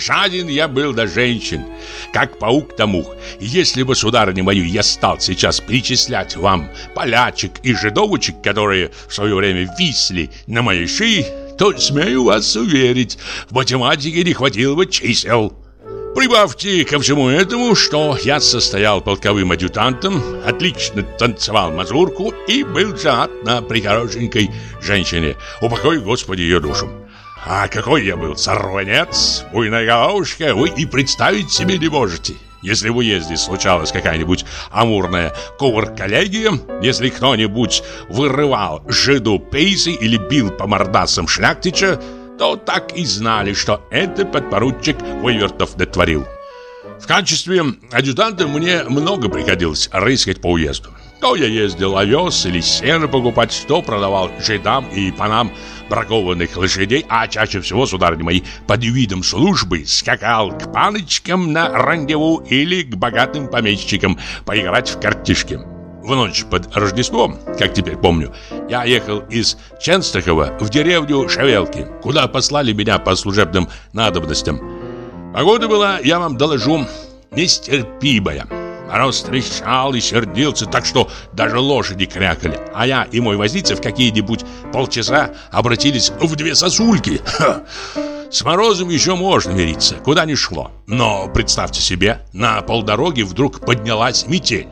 Жаден я был до женщин, как паук тому. Если бы, сударыня мою, я стал сейчас перечислять вам полячек и жидовочек, которые в свое время висли на моей шее, то, смею вас уверить, в математике не хватило бы чисел. Прибавьте ко всему этому, что я состоял полковым адъютантом, отлично танцевал мазурку и был женат на прихорошенькой женщине. Упокой, Господи, ее душу. А какой я был сорванец, буйная головушка, вы и представить себе не можете. Если в уезде случалась какая-нибудь амурная ковар-коллегия, если кто-нибудь вырывал жиду пейсы или бил по мордасам шляхтича, то так и знали, что это подпоручик Вывертов дотворил. В качестве адъютанта мне много приходилось рыскать по уезду. То я ездил овес или сено покупать, то продавал жидам и панам бракованных лошадей, а чаще всего, сударыни мои, под видом службы скакал к паночкам на рандеву или к богатым помещикам поиграть в картишки. В ночь под Рождеством, как теперь помню, я ехал из Ченстахова в деревню Шавелки, куда послали меня по служебным надобностям. Погода была, я вам доложу, нестерпимая. Мороз трещал и сердился, так что даже лошади крякали. А я и мой возница в какие-нибудь полчаса обратились в две сосульки. Ха. С морозом еще можно мириться, куда ни шло. Но представьте себе, на полдороги вдруг поднялась метель.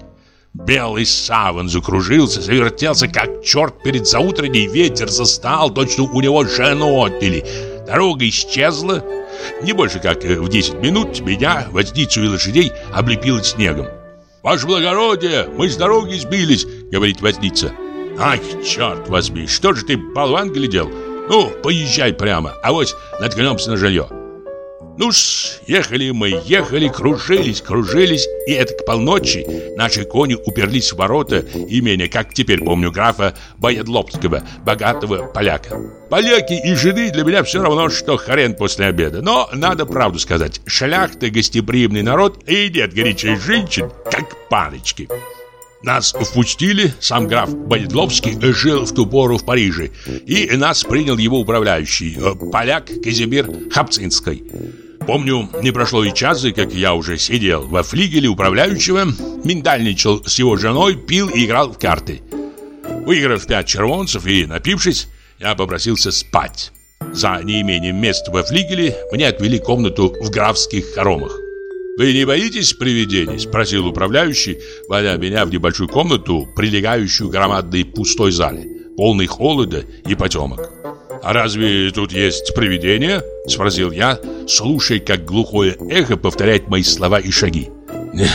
Белый саван закружился, завертелся, как черт перед заутренней ветер застал, точно у него жену отняли. Дорога исчезла. Не больше как в 10 минут меня, возницу и лошадей облепило снегом. «Ваше благородие, мы с дороги сбились», — говорит возница. «Ай, черт возьми, что же ты, болван, глядел? Ну, поезжай прямо, а вот наткнемся на жилье». Ну ж, ехали мы, ехали, кружились, кружились, и это к полночи наши кони уперлись в ворота имени, как теперь помню, графа Боядлобского, богатого поляка. Поляки и жены для меня все равно, что хрен после обеда. Но надо правду сказать, шляхта гостеприимный народ, и нет горячих женщин, как паночки. Нас впустили, сам граф Боядловский жил в ту пору в Париже, и нас принял его управляющий, поляк Казимир Хапцинский. Помню, не прошло и часа, как я уже сидел во флигеле управляющего, миндальничал с его женой, пил и играл в карты. Выиграв пять червонцев и напившись, я попросился спать. За неимением мест во флигеле мне отвели комнату в графских хоромах. «Вы не боитесь привидений?» – спросил управляющий, вводя меня в небольшую комнату, прилегающую к громадной пустой зале, полной холода и потемок. «А разве тут есть привидения?» – спросил я, слушая, как глухое эхо повторяет мои слова и шаги. «Не,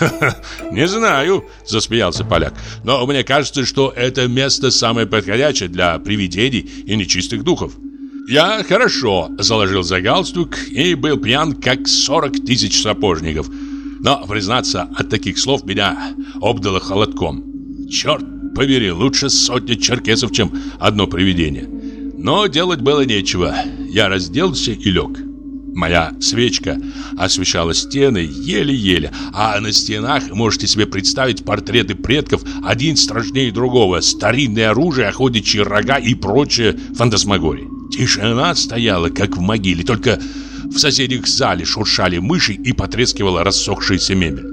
не знаю», – засмеялся поляк, «но мне кажется, что это место самое подходящее для привидений и нечистых духов». Я хорошо заложил за галстук и был пьян, как 40 тысяч сапожников. Но, признаться, от таких слов меня обдало холодком. Черт побери, лучше сотня черкесов, чем одно привидение. Но делать было нечего. Я разделся и лег. Моя свечка освещала стены еле-еле, а на стенах можете себе представить портреты предков, один страшнее другого, старинное оружие, охотничьи рога и прочее фантасмагории. Тишина стояла, как в могиле, только в соседних зале шуршали мыши и потрескивала рассохшаяся мебель.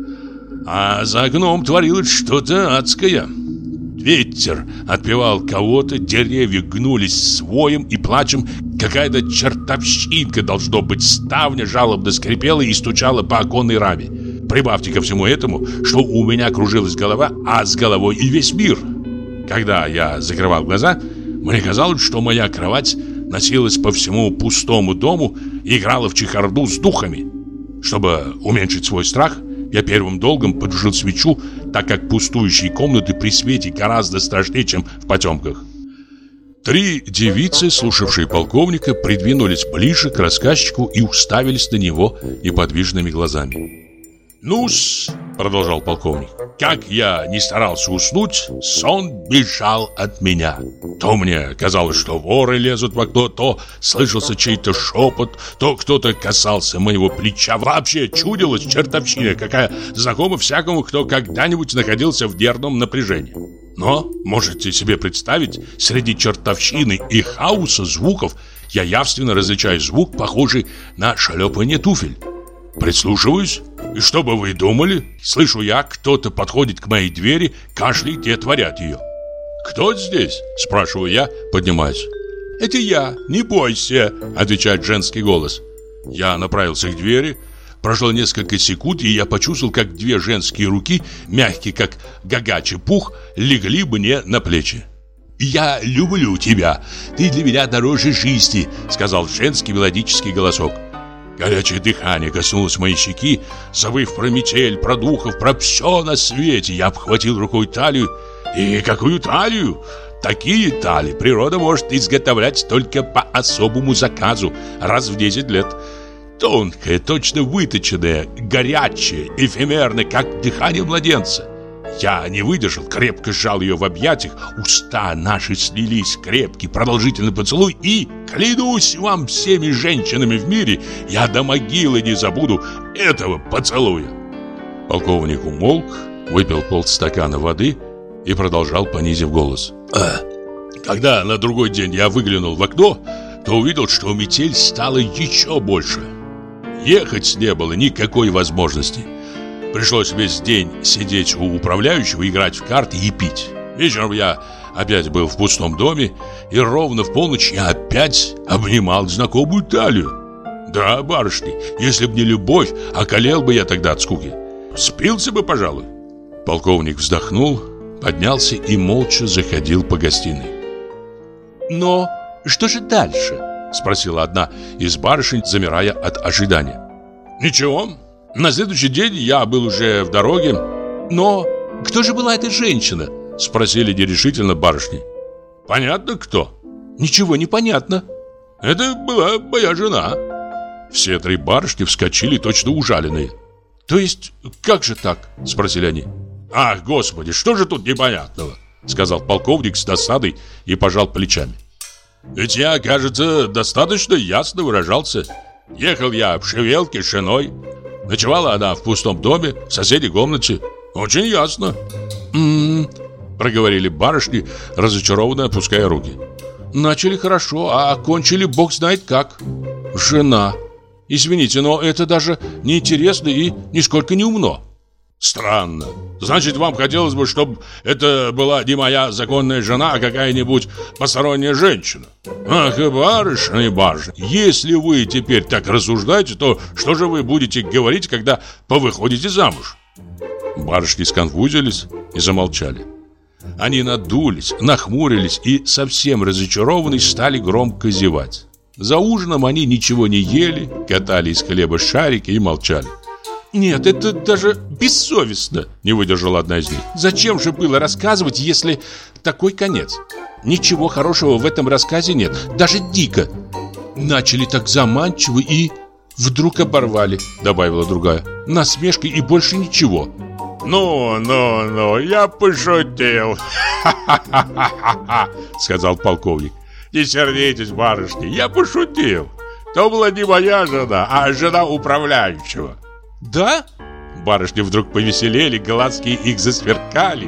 А за окном творилось что-то адское. Ветер отпевал кого-то, деревья гнулись своим и плачем. Какая-то чертовщинка, должно быть, ставня жалобно скрипела и стучала по оконной раме. Прибавьте ко всему этому, что у меня кружилась голова, а с головой и весь мир. Когда я закрывал глаза, мне казалось, что моя кровать носилась по всему пустому дому и играла в чехарду с духами. Чтобы уменьшить свой страх, я первым долгом поджил свечу, так как пустующие комнаты при свете гораздо страшнее, чем в потемках. Три девицы, слушавшие полковника, придвинулись ближе к рассказчику и уставились на него неподвижными глазами. «Ну-с», — продолжал полковник, — «как я не старался уснуть, сон бежал от меня. То мне казалось, что воры лезут в окно, то слышался чей-то шепот, то кто-то касался моего плеча. Вообще чудилась чертовщина, какая знакома всякому, кто когда-нибудь находился в нервном напряжении. Но можете себе представить, среди чертовщины и хаоса звуков я явственно различаю звук, похожий на шлепание туфель. Прислушиваюсь, и что бы вы думали? Слышу я, кто-то подходит к моей двери, кашляет и отворяет ее. «Кто здесь?» – спрашиваю я, поднимаясь. «Это я, не бойся», – отвечает женский голос. Я направился к двери, Прошло несколько секунд, и я почувствовал, как две женские руки, мягкие, как гагачий пух, легли мне на плечи. «Я люблю тебя. Ты для меня дороже жизни», — сказал женский мелодический голосок. Горячее дыхание коснулось моей щеки, забыв про метель, про духов, про все на свете. Я обхватил рукой талию. И какую талию? Такие тали природа может изготовлять только по особому заказу раз в 10 лет. Тонкая, точно выточенная, горячая, эфемерная, как дыхание младенца. Я не выдержал, крепко сжал ее в объятиях, уста наши слились, крепкий, продолжительный поцелуй, и, клянусь вам всеми женщинами в мире, я до могилы не забуду этого поцелуя. Полковник умолк, выпил полстакана воды и продолжал, понизив голос. «А, когда на другой день я выглянул в окно, то увидел, что метель стала еще больше. Ехать не было никакой возможности. Пришлось весь день сидеть у управляющего, играть в карты и пить. Вечером я опять был в пустом доме, и ровно в полночь я опять обнимал знакомую талию. Да, барышни, если б не любовь, околел бы я тогда от скуки. Спился бы, пожалуй. Полковник вздохнул, поднялся и молча заходил по гостиной. Но что же дальше? Спросила одна из барышень, замирая от ожидания. Ничего, на следующий день я был уже в дороге. Но кто же была эта женщина? Спросили нерешительно барышни. Понятно кто? Ничего не понятно. Это была моя жена. Все три барышни вскочили точно ужаленные. То есть, как же так? Спросили они. Ах, господи, что же тут непонятного? Сказал полковник с досадой и пожал плечами. Ведь я, кажется, достаточно ясно выражался. Ехал я в шевелке с женой. Ночевала она в пустом доме, в соседней комнате. Очень ясно. «М-м-м», проговорили барышни, разочарованно опуская руки. Начали хорошо, а окончили бог знает как. Жена. Извините, но это даже неинтересно и нисколько не умно. Странно. Значит, вам хотелось бы, чтобы это была не моя законная жена, а какая-нибудь посторонняя женщина. Ах, и барышня, и барышня. Если вы теперь так рассуждаете, то что же вы будете говорить, когда повыходите замуж? Барышни сконфузились и замолчали. Они надулись, нахмурились и, совсем разочарованные, стали громко зевать. За ужином они ничего не ели, катали из хлеба шарики и молчали. «Нет, это даже бессовестно», — не выдержала одна из них. «Зачем же было рассказывать, если такой конец? Ничего хорошего в этом рассказе нет, даже дико. Начали так заманчиво и вдруг оборвали», — добавила другая. «Насмешка и больше ничего». «Ну, ну, ну, я пошутил!» — сказал полковник. «Не сердитесь, барышни, я пошутил. То была не моя жена, а жена управляющего». «Да?» Барышни вдруг повеселели, глазки их засверкали.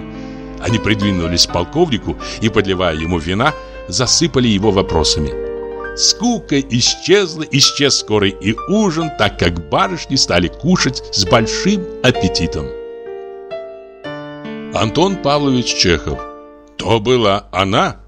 Они придвинулись к полковнику и, подливая ему вина, засыпали его вопросами. Скука исчезла, исчез скорый и ужин, так как барышни стали кушать с большим аппетитом. Антон Павлович Чехов. То была она?